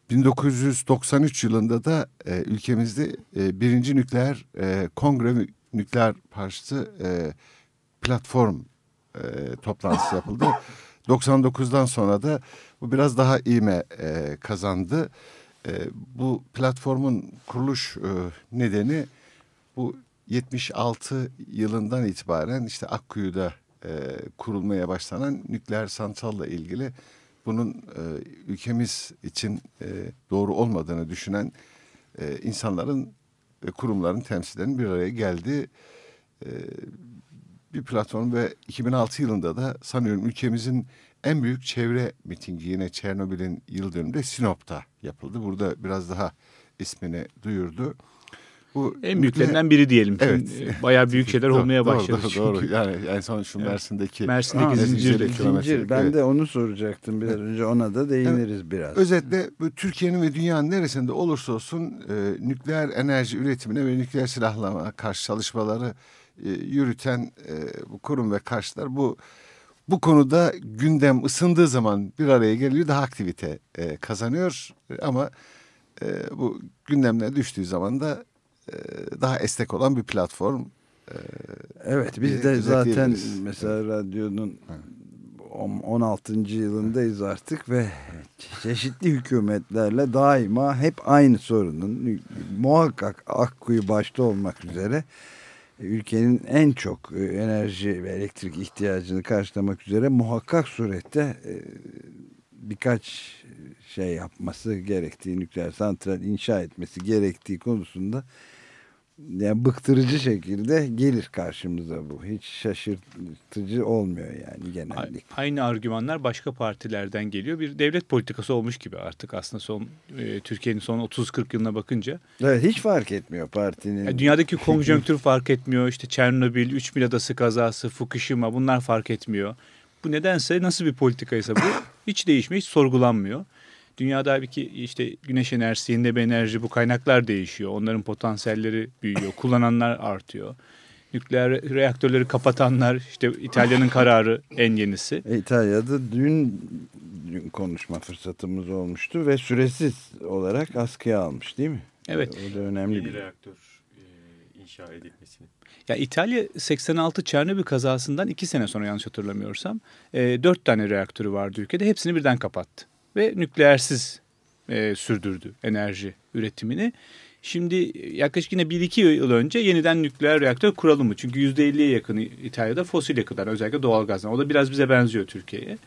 1993 yılında da e, ülkemizde e, birinci nükleer e, kongre nükleer karşıtı e, platform e, toplantısı yapıldı. 99'dan sonra da bu biraz daha iğme e, kazandı. E, bu platformun kuruluş e, nedeni bu 76 yılından itibaren işte Akkuyu'da e, kurulmaya başlanan nükleer santralla ilgili bunun e, ülkemiz için e, doğru olmadığını düşünen e, insanların ve kurumların temsilcilerinin bir araya geldi. E, bir platform ve 2006 yılında da sanıyorum ülkemizin en büyük çevre mitingi yine Çernobil'in yıl dönümünde Sinop'ta yapıldı. Burada biraz daha ismini duyurdu. Bu En büyüklerinden biri diyelim. Evet. Şimdi Bayağı büyük şeyler Doğru, olmaya doğru, başladı Doğru, çünkü. doğru. Yani en son şu. Mersin'deki Mersin'deki Ha, zincir. zincir. Ben evet. de onu soracaktım biraz önce. Ona da değiniriz biraz. Özetle bu Türkiye'nin ve dünyanın neresinde olursa olsun e, nükleer enerji üretimine ve nükleer silahlama karşı çalışmaları e, yürüten e, bu kurum ve karşılar bu bu konuda gündem ısındığı zaman bir araya geliyor daha aktivite e, kazanıyor E, ama e, bu gündemler düştüğü zaman da e, daha esnek olan bir platform. Evet biz de zaten mesela radyonun on- 16. yılındayız artık ve çeşitli hükümetlerle daima hep aynı sorunun muhakkak Akkuyu başta olmak üzere ülkenin en çok e, enerji ve elektrik ihtiyacını karşılamak üzere muhakkak surette e, birkaç şey yapması gerektiği nükleer santral inşa etmesi gerektiği konusunda yani bıktırıcı şekilde gelir karşımıza bu. Hiç şaşırtıcı olmuyor yani genellikle. Aynı argümanlar başka partilerden geliyor. Bir devlet politikası olmuş gibi artık aslında son e, Türkiye'nin son 30-40 yılına bakınca. Evet hiç fark etmiyor partinin. Yani dünyadaki konjonktür fark etmiyor. İşte Çernobil, 3 mil adası kazası, Fukushima bunlar fark etmiyor. Bu nedense nasıl bir politikaysa bu hiç değişmiyor, hiç sorgulanmıyor. Dünyada bir ki işte güneş enerjisi, yenilenebilir enerji bu kaynaklar değişiyor. Onların potansiyelleri büyüyor, kullananlar artıyor. Nükleer reaktörleri kapatanlar işte İtalya'nın kararı en yenisi. E, İtalya'da dün, dün konuşma fırsatımız olmuştu ve süresiz olarak askıya almış değil mi? Evet. O da önemli Yeni bir. reaktör e, inşa edilmesini. Ya İtalya 86 Çernobil kazasından iki sene sonra yanlış hatırlamıyorsam e, dört tane reaktörü vardı ülkede. Hepsini birden kapattı ve nükleersiz e, sürdürdü enerji üretimini. Şimdi yaklaşık yine 1-2 yıl önce yeniden nükleer reaktör kuralım mı? Çünkü %50'ye yakın İtalya'da fosil yakıtlar özellikle doğalgazdan. O da biraz bize benziyor Türkiye'ye.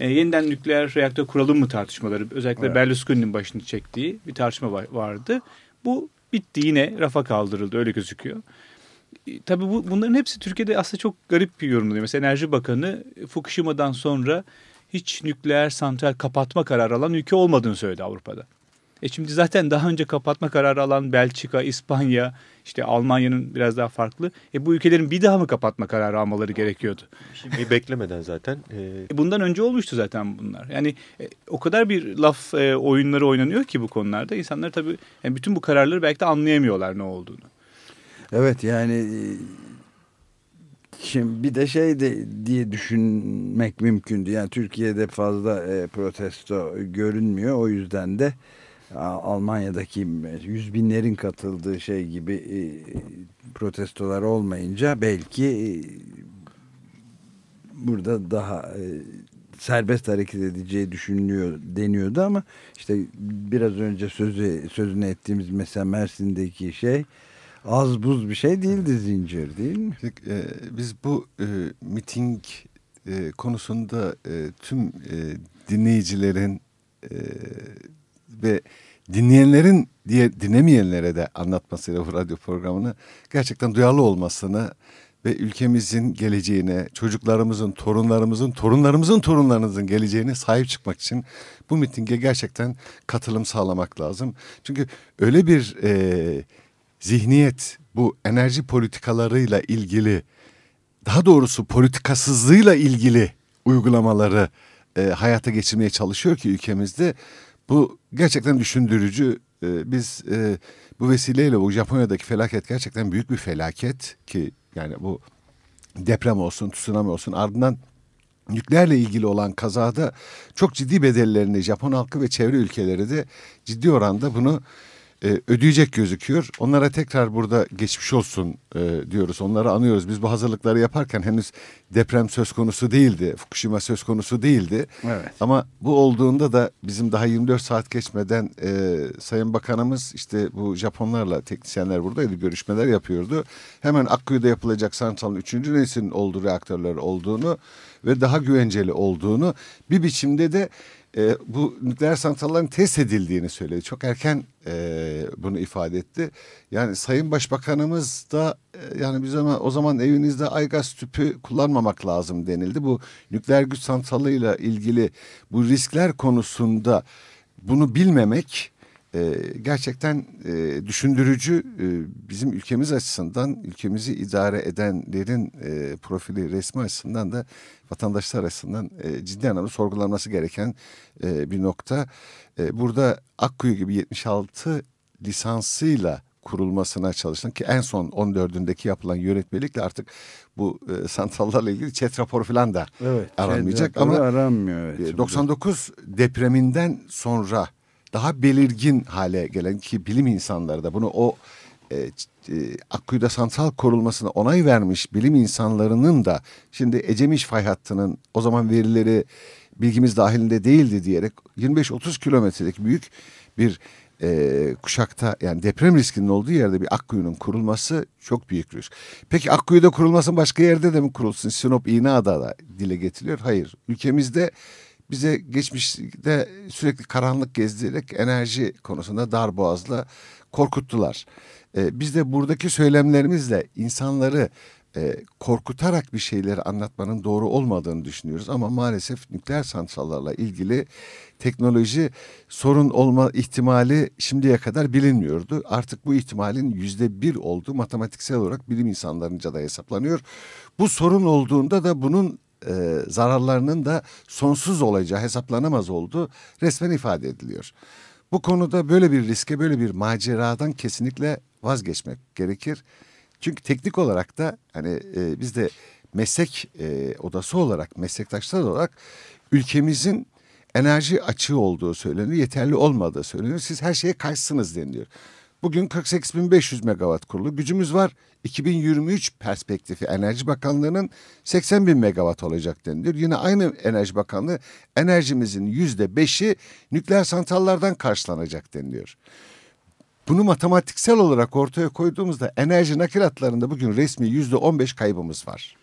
E, yeniden nükleer reaktör kuralım mı tartışmaları özellikle Evet. Berlusconi'nin başını çektiği bir tartışma var- vardı. Bu bitti yine rafa kaldırıldı öyle gözüküyor. E, Tabii bu, bunların hepsi Türkiye'de aslında çok garip bir yorumluyor. Mesela Enerji Bakanı e, Fukushima'dan sonra hiç nükleer santral kapatma kararı alan ülke olmadığını söyledi Avrupa'da. E şimdi zaten daha önce kapatma kararı alan Belçika, İspanya, işte Almanya'nın biraz daha farklı. E bu ülkelerin bir daha mı kapatma kararı almaları gerekiyordu? Şimdi beklemeden zaten e, E bundan önce olmuştu zaten bunlar. Yani e, o kadar bir laf e, oyunları oynanıyor ki bu konularda. İnsanlar tabii yani bütün bu kararları belki de anlayamıyorlar ne olduğunu. Evet yani şimdi bir de şey de diye düşünmek mümkündü. Yani Türkiye'de fazla e, protesto görünmüyor. O yüzden de Almanya'daki yüz binlerin katıldığı şey gibi e, protestolar olmayınca belki e, burada daha e, serbest hareket edeceği düşünülüyor deniyordu ama işte biraz önce sözü sözünü ettiğimiz mesela Mersin'deki şey az buz bir şey değildi zincir değil mi? E, biz bu e, miting e, konusunda e, tüm e, dinleyicilerin e, ve dinleyenlerin diye dinlemeyenlere de anlatmasıyla bu radyo programını gerçekten duyarlı olmasını ve ülkemizin geleceğine, çocuklarımızın, torunlarımızın, torunlarımızın torunlarımızın geleceğine sahip çıkmak için bu mitinge gerçekten katılım sağlamak lazım. Çünkü öyle bir e, zihniyet bu enerji politikalarıyla ilgili daha doğrusu politikasızlığıyla ilgili uygulamaları e, hayata geçirmeye çalışıyor ki ülkemizde bu gerçekten düşündürücü. E, biz e, bu vesileyle bu Japonya'daki felaket gerçekten büyük bir felaket ki yani bu deprem olsun, tsunami olsun ardından nükleerle ilgili olan kazada çok ciddi bedellerini Japon halkı ve çevre ülkeleri de ciddi oranda bunu e, ödeyecek gözüküyor. Onlara tekrar burada geçmiş olsun e, diyoruz. Onları anıyoruz. Biz bu hazırlıkları yaparken henüz deprem söz konusu değildi. Fukushima söz konusu değildi. Evet. Ama bu olduğunda da bizim daha 24 saat geçmeden e, Sayın Bakanımız işte bu Japonlarla teknisyenler buradaydı. Görüşmeler yapıyordu. Hemen Akkuyu'da yapılacak santralın 3. neslin olduğu reaktörler olduğunu ve daha güvenceli olduğunu bir biçimde de e, bu nükleer santrallerin test edildiğini söyledi. Çok erken e, bunu ifade etti. Yani Sayın Başbakanımız da e, yani biz ama o zaman evinizde aygaz tüpü kullanmamak lazım denildi. Bu nükleer güç santralıyla ilgili bu riskler konusunda bunu bilmemek e, gerçekten e, düşündürücü e, bizim ülkemiz açısından ülkemizi idare edenlerin e, profili resmi açısından da vatandaşlar açısından e, ciddi anlamda sorgulanması gereken e, bir nokta. E, burada Akkuyu gibi 76 lisansıyla kurulmasına çalışılan ki en son 14'ündeki yapılan yönetmelikle artık bu e, santrallarla ilgili chat raporu falan da Evet, aranmayacak ama aranmıyor, evet. e, 99 depreminden sonra daha belirgin hale gelen ki bilim insanları da bunu o e, e, Akkuyu'da santral korulmasına onay vermiş bilim insanlarının da şimdi Ecemiş fay hattının o zaman verileri bilgimiz dahilinde değildi diyerek 25-30 kilometrelik büyük bir e, kuşakta yani deprem riskinin olduğu yerde bir Akkuyu'nun kurulması çok büyük risk. Peki Akkuyu'da kurulmasın başka yerde de mi kurulsun? Sinop İğneada'da da dile getiriliyor. Hayır. Ülkemizde bize geçmişte sürekli karanlık gezdirerek enerji konusunda darboğazla korkuttular. E, biz de buradaki söylemlerimizle insanları e, korkutarak bir şeyleri anlatmanın doğru olmadığını düşünüyoruz. Ama maalesef nükleer santrallarla ilgili teknoloji sorun olma ihtimali şimdiye kadar bilinmiyordu. Artık bu ihtimalin yüzde bir olduğu matematiksel olarak bilim insanlarınca da hesaplanıyor. Bu sorun olduğunda da bunun e, zararlarının da sonsuz olacağı hesaplanamaz olduğu resmen ifade ediliyor. Bu konuda böyle bir riske, böyle bir maceradan kesinlikle vazgeçmek gerekir. Çünkü teknik olarak da hani e, biz de meslek e, odası olarak, meslektaşlar olarak ülkemizin enerji açığı olduğu söyleniyor, yeterli olmadığı söyleniyor. Siz her şeye karşısınız deniliyor. Bugün 48.500 megawatt kurulu gücümüz var. 2023 perspektifi Enerji Bakanlığı'nın 80 bin megawatt olacak deniliyor. Yine aynı Enerji Bakanlığı enerjimizin yüzde beşi nükleer santrallardan karşılanacak deniliyor. Bunu matematiksel olarak ortaya koyduğumuzda enerji nakilatlarında bugün resmi yüzde on beş kaybımız var.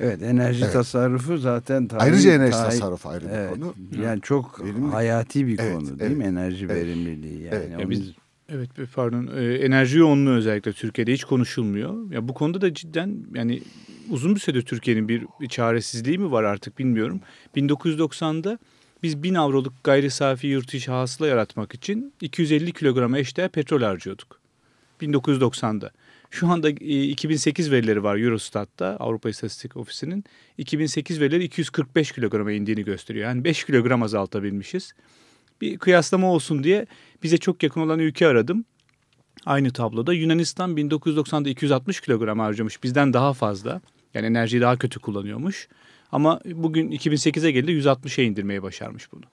Evet enerji Evet. tasarrufu zaten tarihi- Ayrıca enerji tarihi- tasarrufu ayrı bir Evet, konu. Yani çok hayati bir Evet, konu değil evet, mi enerji evet. verimliliği yani. Evet. Ya Onun- biz evet pardon e, enerji yoğunluğu özellikle Türkiye'de hiç konuşulmuyor. Ya bu konuda da cidden yani uzun bir süredir Türkiye'nin bir, çaresizliği mi var artık bilmiyorum. 1990'da biz 1000 avroluk gayri safi yurt içi hasıla yaratmak için 250 kilograma eşdeğer petrol harcıyorduk. 1990'da. Şu anda e, 2008 verileri var Eurostat'ta Avrupa İstatistik Ofisi'nin. 2008 verileri 245 kilograma indiğini gösteriyor. Yani 5 kilogram azaltabilmişiz. Bir kıyaslama olsun diye bize çok yakın olan ülke aradım. Aynı tabloda Yunanistan 1990'da 260 kilogram harcamış. Bizden daha fazla. Yani enerjiyi daha kötü kullanıyormuş. Ama bugün 2008'e geldi 160'a indirmeyi başarmış bunu.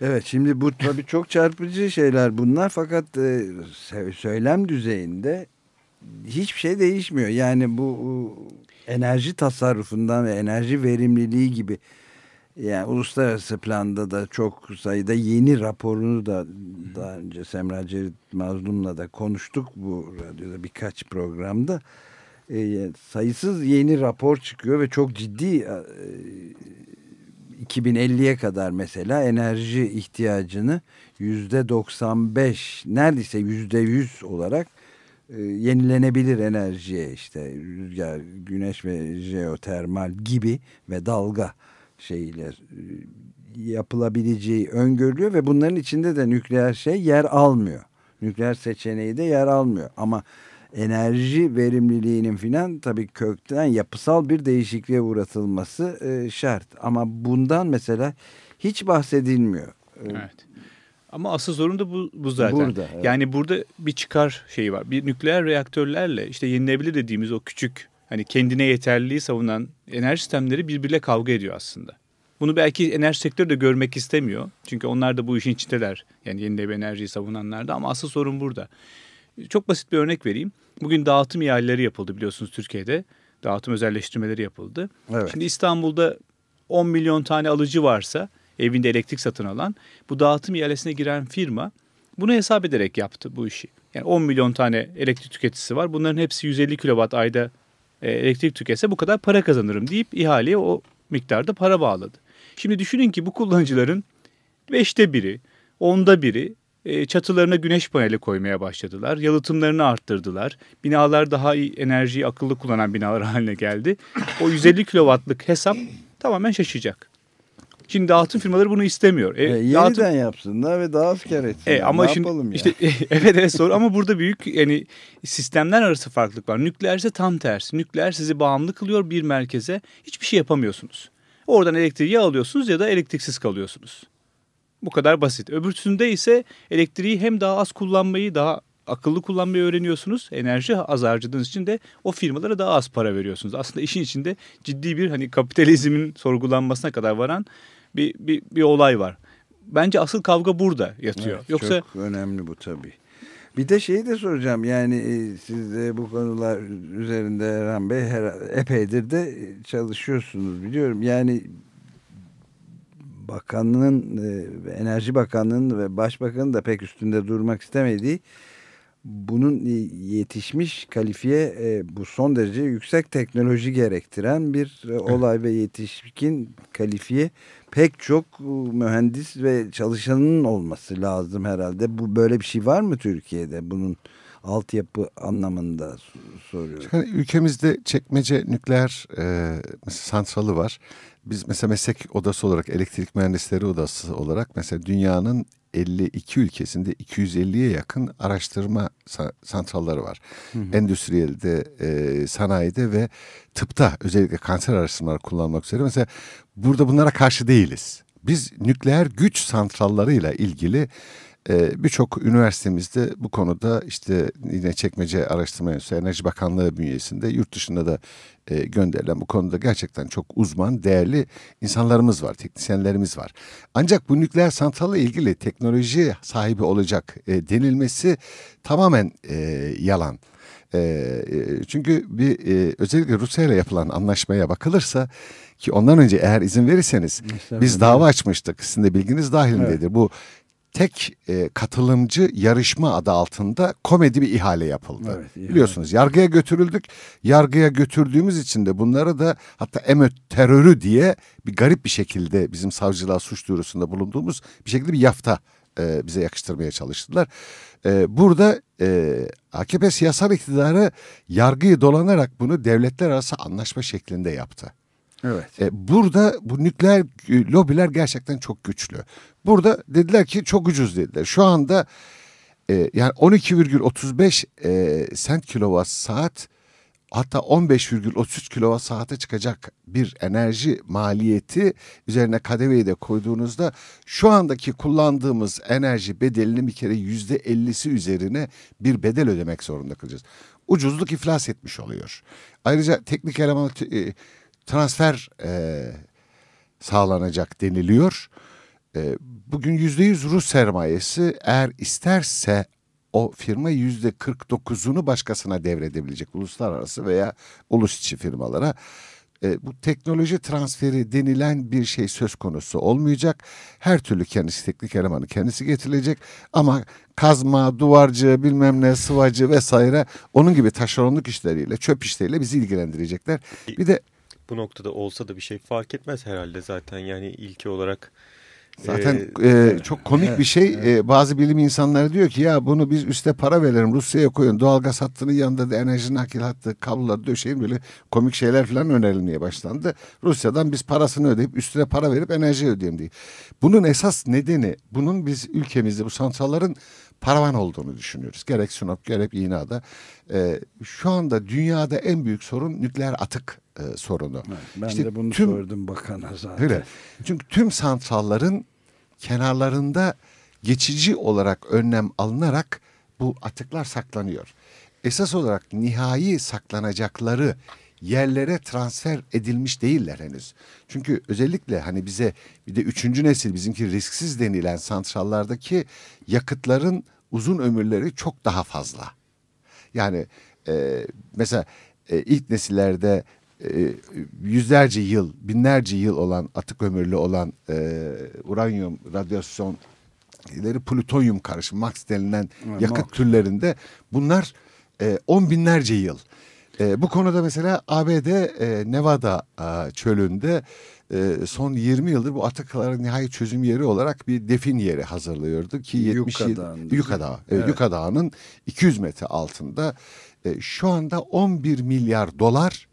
Evet şimdi bu tabii çok çarpıcı şeyler bunlar fakat e, sö- söylem düzeyinde hiçbir şey değişmiyor. Yani bu enerji tasarrufundan ve enerji verimliliği gibi yani uluslararası planda da çok sayıda yeni raporunu da daha önce Semra Cerit Mazlum'la da konuştuk bu radyoda birkaç programda. E, sayısız yeni rapor çıkıyor ve çok ciddi e, 2050'ye kadar mesela enerji ihtiyacını yüzde 95 neredeyse yüzde 100 olarak e, yenilenebilir enerjiye işte rüzgar, güneş ve jeotermal gibi ve dalga şeyle e, yapılabileceği öngörülüyor ve bunların içinde de nükleer şey yer almıyor. Nükleer seçeneği de yer almıyor ama enerji verimliliğinin filan tabii kökten yapısal bir değişikliğe uğratılması e, şart. Ama bundan mesela hiç bahsedilmiyor. E, Evet. Ama asıl sorun da bu, bu zaten. Burada, evet. Yani burada bir çıkar şeyi var. Bir nükleer reaktörlerle işte yenilebilir dediğimiz o küçük hani kendine yeterliliği savunan enerji sistemleri birbiriyle kavga ediyor aslında. Bunu belki enerji sektörü de görmek istemiyor. Çünkü onlar da bu işin içindeler. Yani yenilenebilir enerjiyi savunanlar da ama asıl sorun burada. Çok basit bir örnek vereyim. Bugün dağıtım ihaleleri yapıldı biliyorsunuz Türkiye'de. Dağıtım özelleştirmeleri yapıldı. Evet. Şimdi İstanbul'da 10 milyon tane alıcı varsa evinde elektrik satın alan bu dağıtım ihalesine giren firma bunu hesap ederek yaptı bu işi. Yani 10 milyon tane elektrik tüketicisi var. Bunların hepsi 150 kilowatt ayda e, elektrik tüketse bu kadar para kazanırım deyip ihaleye o miktarda para bağladı. Şimdi düşünün ki bu kullanıcıların beşte biri, onda biri e, çatılarına güneş paneli koymaya başladılar. Yalıtımlarını arttırdılar. Binalar daha iyi enerjiyi akıllı kullanan binalar haline geldi. O 150 kilowattlık hesap tamamen şaşacak. Şimdi dağıtım firmaları bunu istemiyor. E, E, yeniden dağıtım- yapsınlar ve daha az kar etsinler. e, ama ne şimdi yapalım ya? işte evet evet soru ama burada büyük yani sistemler arası farklılık var. Nükleer ise tam tersi. Nükleer sizi bağımlı kılıyor bir merkeze. Hiçbir şey yapamıyorsunuz. Oradan elektriği ya alıyorsunuz ya da elektriksiz kalıyorsunuz. Bu kadar basit. Öbürsünde ise elektriği hem daha az kullanmayı, daha akıllı kullanmayı öğreniyorsunuz. Enerji az harcadığınız için de o firmalara daha az para veriyorsunuz. Aslında işin içinde ciddi bir hani kapitalizmin sorgulanmasına kadar varan bir, bir, bir olay var. Bence asıl kavga burada yatıyor. Evet, Yoksa Çok önemli bu tabii. Bir de şeyi de soracağım yani e, siz de bu konular üzerinde Erhan Bey her, epeydir de çalışıyorsunuz biliyorum. Yani bakanlığın, e, Enerji Bakanlığı'nın ve Başbakan'ın da pek üstünde durmak istemediği bunun yetişmiş kalifiye e, bu son derece yüksek teknoloji gerektiren bir olay ve yetişkin kalifiye pek çok e, mühendis ve çalışanın olması lazım herhalde. Bu böyle bir şey var mı Türkiye'de bunun altyapı anlamında soruyorum. Yani ülkemizde çekmece nükleer e, santralı var. Biz mesela meslek odası olarak elektrik mühendisleri odası olarak mesela dünyanın 52 ülkesinde 250'ye yakın araştırma sa- santralları var. Hı hı. Endüstriyelde, e, sanayide ve tıpta özellikle kanser araştırmaları kullanmak üzere. Mesela burada bunlara karşı değiliz. Biz nükleer güç santrallarıyla ilgili birçok üniversitemizde bu konuda işte yine çekmece araştırma enstitüsü Enerji Bakanlığı bünyesinde yurt dışında da e, gönderilen bu konuda gerçekten çok uzman, değerli insanlarımız var, teknisyenlerimiz var. Ancak bu nükleer santralla ilgili teknoloji sahibi olacak e, denilmesi tamamen e, yalan. E, çünkü bir e, özellikle Rusya ile yapılan anlaşmaya bakılırsa ki ondan önce eğer izin verirseniz biz dava açmıştık. Sizin de bilginiz dahilindedir. Bu tek e, katılımcı yarışma adı altında komedi bir ihale yapıldı. Evet, ihale. Biliyorsunuz yargıya götürüldük. Yargıya götürdüğümüz için de bunları da hatta emöt terörü diye bir garip bir şekilde bizim savcılığa suç duyurusunda bulunduğumuz bir şekilde bir yafta e, bize yakıştırmaya çalıştılar. E, burada e, AKP siyasal iktidarı yargıyı dolanarak bunu devletler arası anlaşma şeklinde yaptı. Evet. E, burada bu nükleer e, lobiler gerçekten çok güçlü. Burada dediler ki çok ucuz dediler. Şu anda e, yani 12,35 e, sent kilowatt saat hatta 15,33 kilowatt saate çıkacak bir enerji maliyeti üzerine kadeveyi de koyduğunuzda şu andaki kullandığımız enerji bedelinin bir kere yüzde ellisi üzerine bir bedel ödemek zorunda kalacağız. Ucuzluk iflas etmiş oluyor. Ayrıca teknik eleman e, transfer e, sağlanacak deniliyor. E, bugün yüzde yüz Rus sermayesi eğer isterse o firma yüzde 49'unu başkasına devredebilecek uluslararası veya ulus içi firmalara. E, bu teknoloji transferi denilen bir şey söz konusu olmayacak. Her türlü kendisi teknik elemanı kendisi getirilecek ama kazma, duvarcı, bilmem ne, sıvacı vesaire onun gibi taşeronluk işleriyle, çöp işleriyle bizi ilgilendirecekler. Bir de Bu noktada olsa da bir şey fark etmez herhalde zaten yani ilki olarak. Zaten e, e, çok komik bir şey. E, bazı bilim insanları diyor ki ya bunu biz üste para verelim Rusya'ya koyun. Doğalgaz hattının yanında da enerji nakil hattı kabloları döşeyin böyle komik şeyler falan önerilmeye başlandı. Rusya'dan biz parasını ödeyip üstüne para verip enerji ödeyelim diye. Bunun esas nedeni bunun biz ülkemizde bu santralların paravan olduğunu düşünüyoruz. Gerek Sinop gerek İğna'da. E, şu anda dünyada en büyük sorun nükleer atık e, sorunu. Ben İşte de bunu tüm- sordum bakana zaten. Öyle. Çünkü tüm santralların kenarlarında geçici olarak önlem alınarak bu atıklar saklanıyor. Esas olarak nihai saklanacakları yerlere transfer edilmiş değiller henüz. Çünkü özellikle hani bize bir de üçüncü nesil bizimki risksiz denilen santrallardaki yakıtların uzun ömürleri çok daha fazla. Yani e, mesela e, ilk nesillerde e, yüzlerce yıl, binlerce yıl olan atık ömürlü olan e, uranyum, radyasyon, ileri plütonyum karışımı, max denilen Evet, yakıt max. türlerinde bunlar e, on binlerce yıl. E, bu konuda mesela ABD e, Nevada e, çölünde e, son 20 yıldır bu atıkların nihai çözüm yeri olarak bir defin yeri hazırlıyordu ki Yucca 77 Dağı'nda. Yucca Dağı, evet. Yucca Dağı'nın 200 metre altında e, şu anda 11 milyar dolar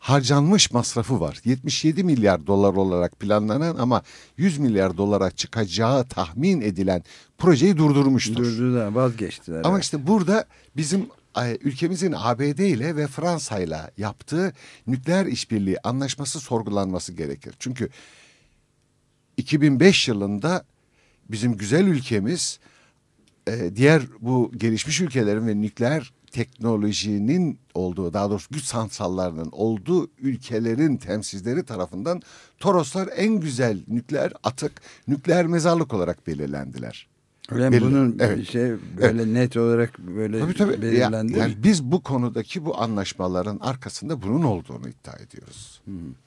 harcanmış masrafı var. 77 milyar dolar olarak planlanan ama 100 milyar dolara çıkacağı tahmin edilen projeyi durdurmuştur. Durdular, vazgeçtiler. Ama evet. işte burada bizim e, ülkemizin ABD ile ve Fransa ile yaptığı nükleer işbirliği anlaşması sorgulanması gerekir. Çünkü 2005 yılında bizim güzel ülkemiz e, diğer bu gelişmiş ülkelerin ve nükleer teknolojinin olduğu daha doğrusu güç santrallarının olduğu ülkelerin temsilcileri tarafından Toroslar en güzel nükleer atık, nükleer mezarlık olarak belirlendiler. Öyle mi? Bunun evet. şey böyle net olarak böyle Tabii tabii. Ya- belirlendi. yani biz bu konudaki bu anlaşmaların arkasında bunun olduğunu iddia ediyoruz.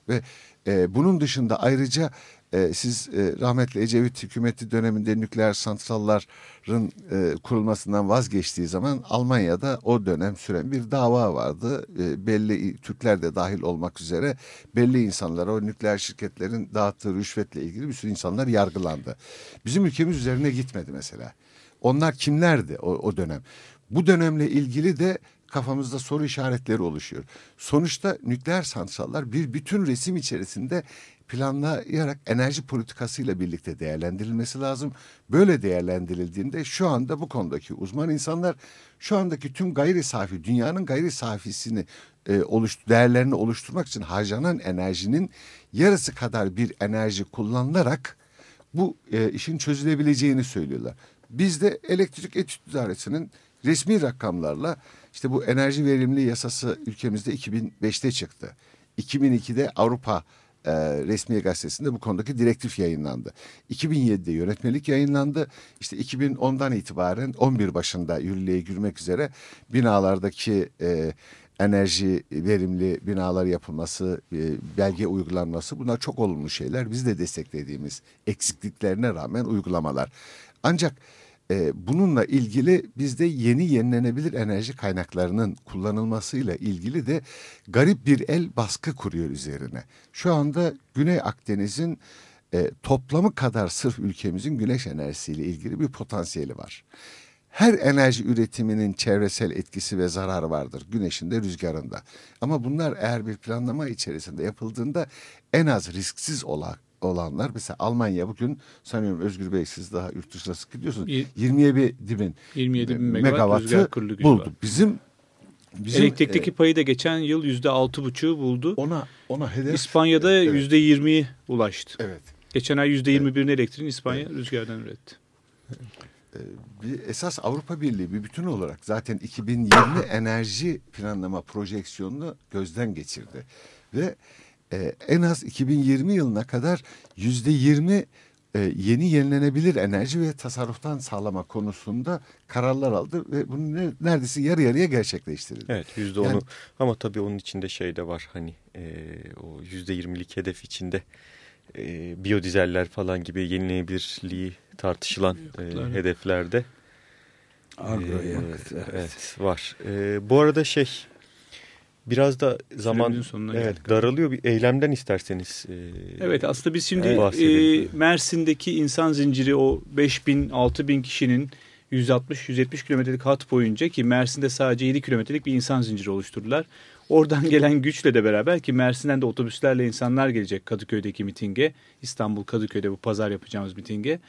Ve e, bunun dışında ayrıca e, siz e, rahmetli Ecevit hükümeti döneminde nükleer santralların e, kurulmasından vazgeçtiği zaman Almanya'da o dönem süren bir dava vardı. E, belli Türkler de dahil olmak üzere belli insanlara o nükleer şirketlerin dağıttığı rüşvetle ilgili bir sürü insanlar yargılandı. Bizim ülkemiz üzerine gitmedi mesela. Onlar kimlerdi o, o dönem? Bu dönemle ilgili de kafamızda soru işaretleri oluşuyor. Sonuçta nükleer santrallar bir bütün resim içerisinde planlayarak enerji politikasıyla birlikte değerlendirilmesi lazım. Böyle değerlendirildiğinde şu anda bu konudaki uzman insanlar şu andaki tüm gayri safi dünyanın gayri safisini e, oluş, değerlerini oluşturmak için harcanan enerjinin yarısı kadar bir enerji kullanılarak bu e, işin çözülebileceğini söylüyorlar. Biz de elektrik etüt idaresinin resmi rakamlarla işte bu enerji verimliliği yasası ülkemizde 2005'te çıktı. 2002'de Avrupa e, resmi gazetesinde bu konudaki direktif yayınlandı. 2007'de yönetmelik yayınlandı. İşte 2010'dan itibaren 11 başında yürürlüğe girmek üzere binalardaki e, enerji verimli binalar yapılması, e, belge uygulanması bunlar çok olumlu şeyler. Biz de desteklediğimiz eksikliklerine rağmen uygulamalar. Ancak e, bununla ilgili bizde yeni yenilenebilir enerji kaynaklarının kullanılmasıyla ilgili de garip bir el baskı kuruyor üzerine. Şu anda Güney Akdeniz'in e, toplamı kadar sırf ülkemizin güneş enerjisiyle ilgili bir potansiyeli var. Her enerji üretiminin çevresel etkisi ve zararı vardır. Güneşin de rüzgarın da. Ama bunlar eğer bir planlama içerisinde yapıldığında en az risksiz olan olanlar mesela Almanya bugün sanıyorum Özgür Bey siz daha yurt dışına sık gidiyorsunuz. Y- 27 bin 27 bin megawatt rüzgar megawattı buldu. var. Bizim bizim Elektrikteki e, payı da geçen yıl yüzde altı buçuğu buldu. ona ona hedef İspanya'da Evet. yüzde yirmiye ulaştı. Evet. Geçen ay yüzde yirmi birini elektriğini İspanya rüzgardan üretti. Ee, bir esas Avrupa Birliği bir bütün olarak zaten 2020 enerji planlama projeksiyonunu gözden geçirdi. Ve e, en az 2020 yılına kadar yüzde 20 e, yeni yenilenebilir enerji ve tasarruftan sağlama konusunda kararlar aldı ve bunu ne- neredeyse yarı yarıya gerçekleştirildi. Evet yüzde onu Yani- ama tabii onun içinde şey de var hani e, o yüzde yirmilik hedef içinde e, biyodizeller falan gibi yenilenebilirliği tartışılan e, hedeflerde Agroyakıt, e, evet. evet var. E, bu arada şey biraz da zaman evet, geldik. daralıyor bir eylemden isterseniz. e, Evet aslında biz şimdi e. Mersin'deki insan zinciri o 5 bin 6 bin kişinin 160-170 kilometrelik hat boyunca ki Mersin'de sadece 7 kilometrelik bir insan zinciri oluşturdular. Oradan gelen güçle de beraber ki Mersin'den de otobüslerle insanlar gelecek Kadıköy'deki mitinge. İstanbul Kadıköy'de bu pazar yapacağımız mitinge.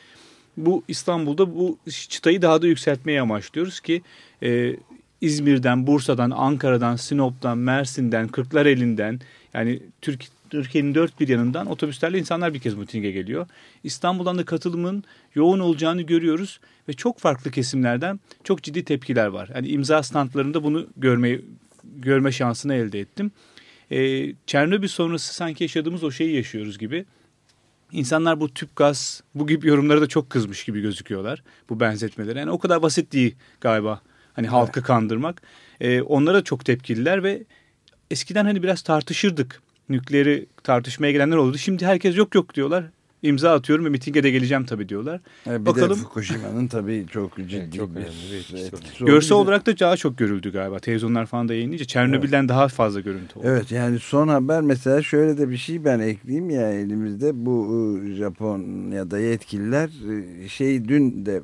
Bu İstanbul'da bu çıtayı daha da yükseltmeye amaçlıyoruz ki e, İzmir'den, Bursa'dan, Ankara'dan, Sinop'tan, Mersin'den, Kırklareli'nden yani Türk, Türkiye'nin dört bir yanından otobüslerle insanlar bir kez mitinge geliyor. İstanbul'dan da katılımın yoğun olacağını görüyoruz ve çok farklı kesimlerden çok ciddi tepkiler var. Yani imza standlarında bunu görmeyi görme şansını elde ettim. Ee, Çernobil sonrası sanki yaşadığımız o şeyi yaşıyoruz gibi. İnsanlar bu tüp gaz, bu gibi yorumlara da çok kızmış gibi gözüküyorlar. Bu benzetmeleri. Yani o kadar basit değil galiba. Hani halkı kandırmak. Ee, onlara çok tepkililer ve eskiden hani biraz tartışırdık. Nükleeri tartışmaya gelenler oldu. Şimdi herkes yok yok diyorlar. İmza atıyorum ve mitinge de geleceğim tabii diyorlar. E, bir Bakalım. de Fukushima'nın tabii çok ciddi çok bir etkisi. Görsel olarak da daha çok görüldü galiba. Televizyonlar falan da yayınlayınca Çernobil'den daha fazla görüntü oldu. Evet yani son haber mesela şöyle de bir şey ben ekleyeyim ya elimizde bu e, Japonya'da yetkililer e, şey dün de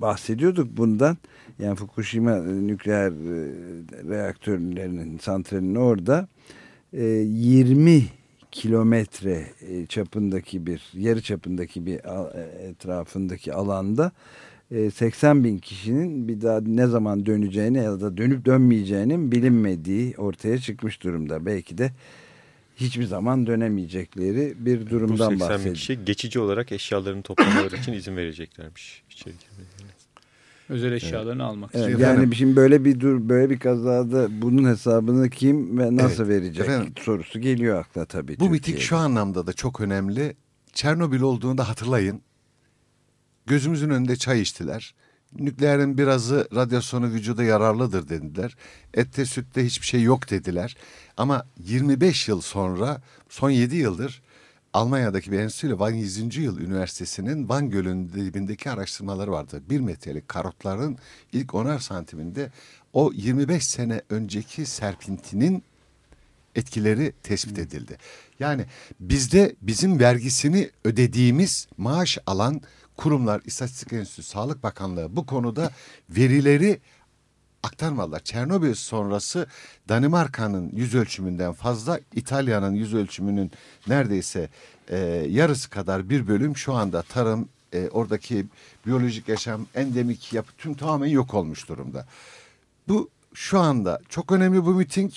bahsediyorduk bundan yani Fukushima e, nükleer e, reaktörlerinin santralinin orada e, 20 kilometre e, çapındaki bir yarı çapındaki bir etrafındaki alanda e, 80 bin kişinin bir daha ne zaman döneceğini ya da dönüp dönmeyeceğinin bilinmediği ortaya çıkmış durumda. Belki de hiçbir zaman dönemeyecekleri bir Bu durumdan 80 bin bahsediyor. kişi geçici olarak eşyalarını toplamaları için izin vereceklermiş içeri girmelerine. Özel eşyalarını almak Evet, istiyor. yani şimdi böyle bir dur böyle bir kazada bunun hesabını kim ve nasıl Evet, verecek efendim. sorusu geliyor akla tabii. Bu Türkiye'de. şu anlamda da çok önemli. Çernobil olduğunda hatırlayın. Gözümüzün önünde çay içtiler. Nükleerin birazı radyasyonu vücuda yararlıdır dediler. Ette sütte hiçbir şey yok dediler. Ama 25 yıl sonra son 7 yıldır Almanya'daki bir enstitüyle Van 100. Yıl Üniversitesi'nin Van Gölü'nün dibindeki araştırmaları vardı. Bir metrelik karotların ilk 10'ar santiminde o 25 sene önceki serpintinin etkileri tespit edildi. Yani bizde bizim vergisini ödediğimiz maaş alan kurumlar, İstatistik Enstitüsü, Sağlık Bakanlığı bu konuda verileri aktarmadılar. Çernobil sonrası Danimarka'nın yüz ölçümünden fazla, İtalya'nın yüz ölçümünün neredeyse e, yarısı kadar bir bölüm şu anda tarım, e, oradaki biyolojik yaşam, endemik yapı tüm tamamen yok olmuş durumda. Bu şu anda çok önemli bu miting.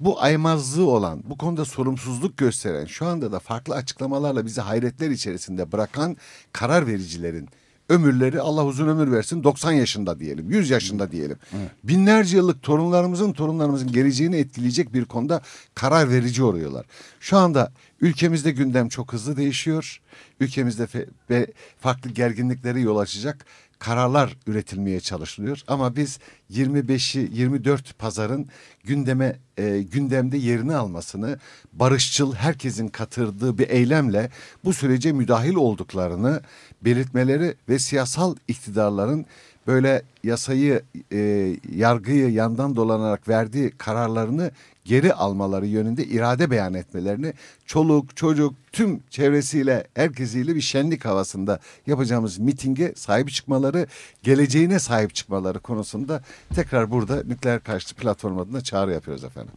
Bu aymazlığı olan, bu konuda sorumsuzluk gösteren, şu anda da farklı açıklamalarla bizi hayretler içerisinde bırakan karar vericilerin ömürleri Allah uzun ömür versin 90 yaşında diyelim, 100 yaşında diyelim. Binlerce yıllık torunlarımızın torunlarımızın geleceğini etkileyecek bir konuda karar verici oluyorlar. Şu anda ülkemizde gündem çok hızlı değişiyor. Ülkemizde ve farklı gerginliklere yol açacak kararlar üretilmeye çalışılıyor. Ama biz 25'i 24 pazarın gündeme e, gündemde yerini almasını barışçıl herkesin katırdığı bir eylemle bu sürece müdahil olduklarını belirtmeleri ve siyasal iktidarların böyle yasayı e, yargıyı yandan dolanarak verdiği kararlarını geri almaları yönünde irade beyan etmelerini çoluk çocuk tüm çevresiyle herkesiyle bir şenlik havasında yapacağımız mitinge sahip çıkmaları geleceğine sahip çıkmaları konusunda tekrar burada nükleer karşıtı platform adına çağrı yapıyoruz efendim.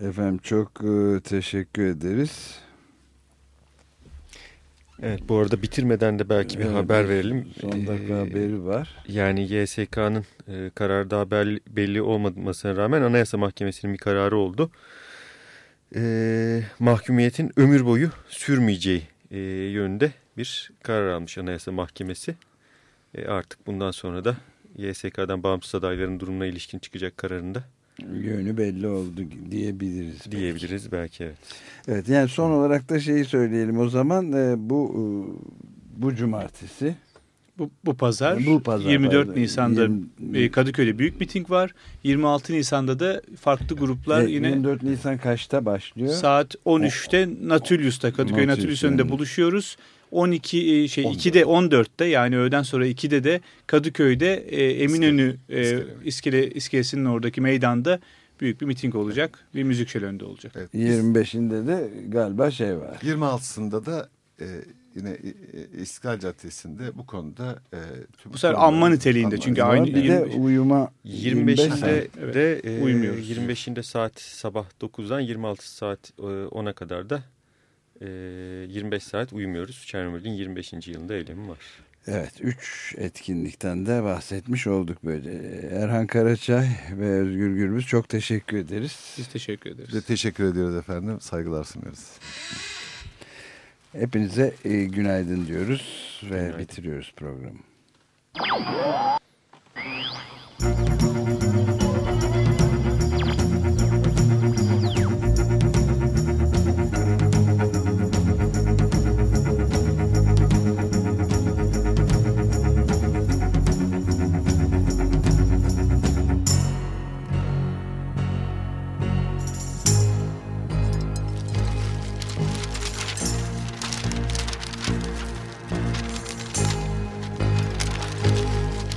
Efendim çok e, teşekkür ederiz. Evet bu arada bitirmeden de belki bir Evet, haber verelim. Son dakika Ee, haberi var. Yani YSK'nın e, kararı daha belli, belli olmamasına rağmen Anayasa Mahkemesi'nin bir kararı oldu. E, mahkumiyetin ömür boyu sürmeyeceği e, yönünde bir karar almış Anayasa Mahkemesi. E, artık bundan sonra da YSK'dan bağımsız adayların durumuna ilişkin çıkacak kararında Yönü belli oldu diyebiliriz. diyebiliriz belki evet. Evet yani son olarak da şeyi söyleyelim o zaman e, bu e, bu cumartesi Bu, bu pazar, Bu pazar, 24 pardon. Nisan'da Yirmi- e, Kadıköy'de büyük miting var. 26 Nisan'da da farklı gruplar e, yine 24 Nisan kaçta başlıyor? saat 13'te Natulius'ta Kadıköy Natulius önünde. buluşuyoruz. 12 e, şey 14. 2'de 14'te yani öğleden sonra 2'de de Kadıköy'de e, Eminönü e, İskele. iskele iskelesinin oradaki meydanda büyük bir miting olacak. Bir müzik şöleni olacak. Evet. 25'inde de galiba şey var. 26'sında da e, yine e, e, İstiklal Caddesi'nde bu konuda e, tüm Bu sefer anma niteliğinde çünkü Anma- aynı bir de 25 uyuma 25 25'inde saat. Evet, de e, uyumuyoruz. 25'inde saat sabah 9'dan 26 saat e, 10'a kadar da 25 saat uyumuyoruz. Çernobil'in 25. yılında eylemi var. Evet, üç etkinlikten de bahsetmiş olduk böyle. Erhan Karaçay ve Özgür Gürbüz çok teşekkür ederiz. Biz teşekkür ederiz. Biz de teşekkür ediyoruz efendim. Saygılar sunuyoruz. Hepinize e, günaydın diyoruz ve Günaydın. bitiriyoruz programı.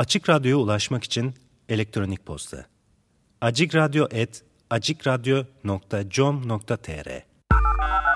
Açık Radyo'ya ulaşmak için elektronik posta. acikradyo.com.tr Thank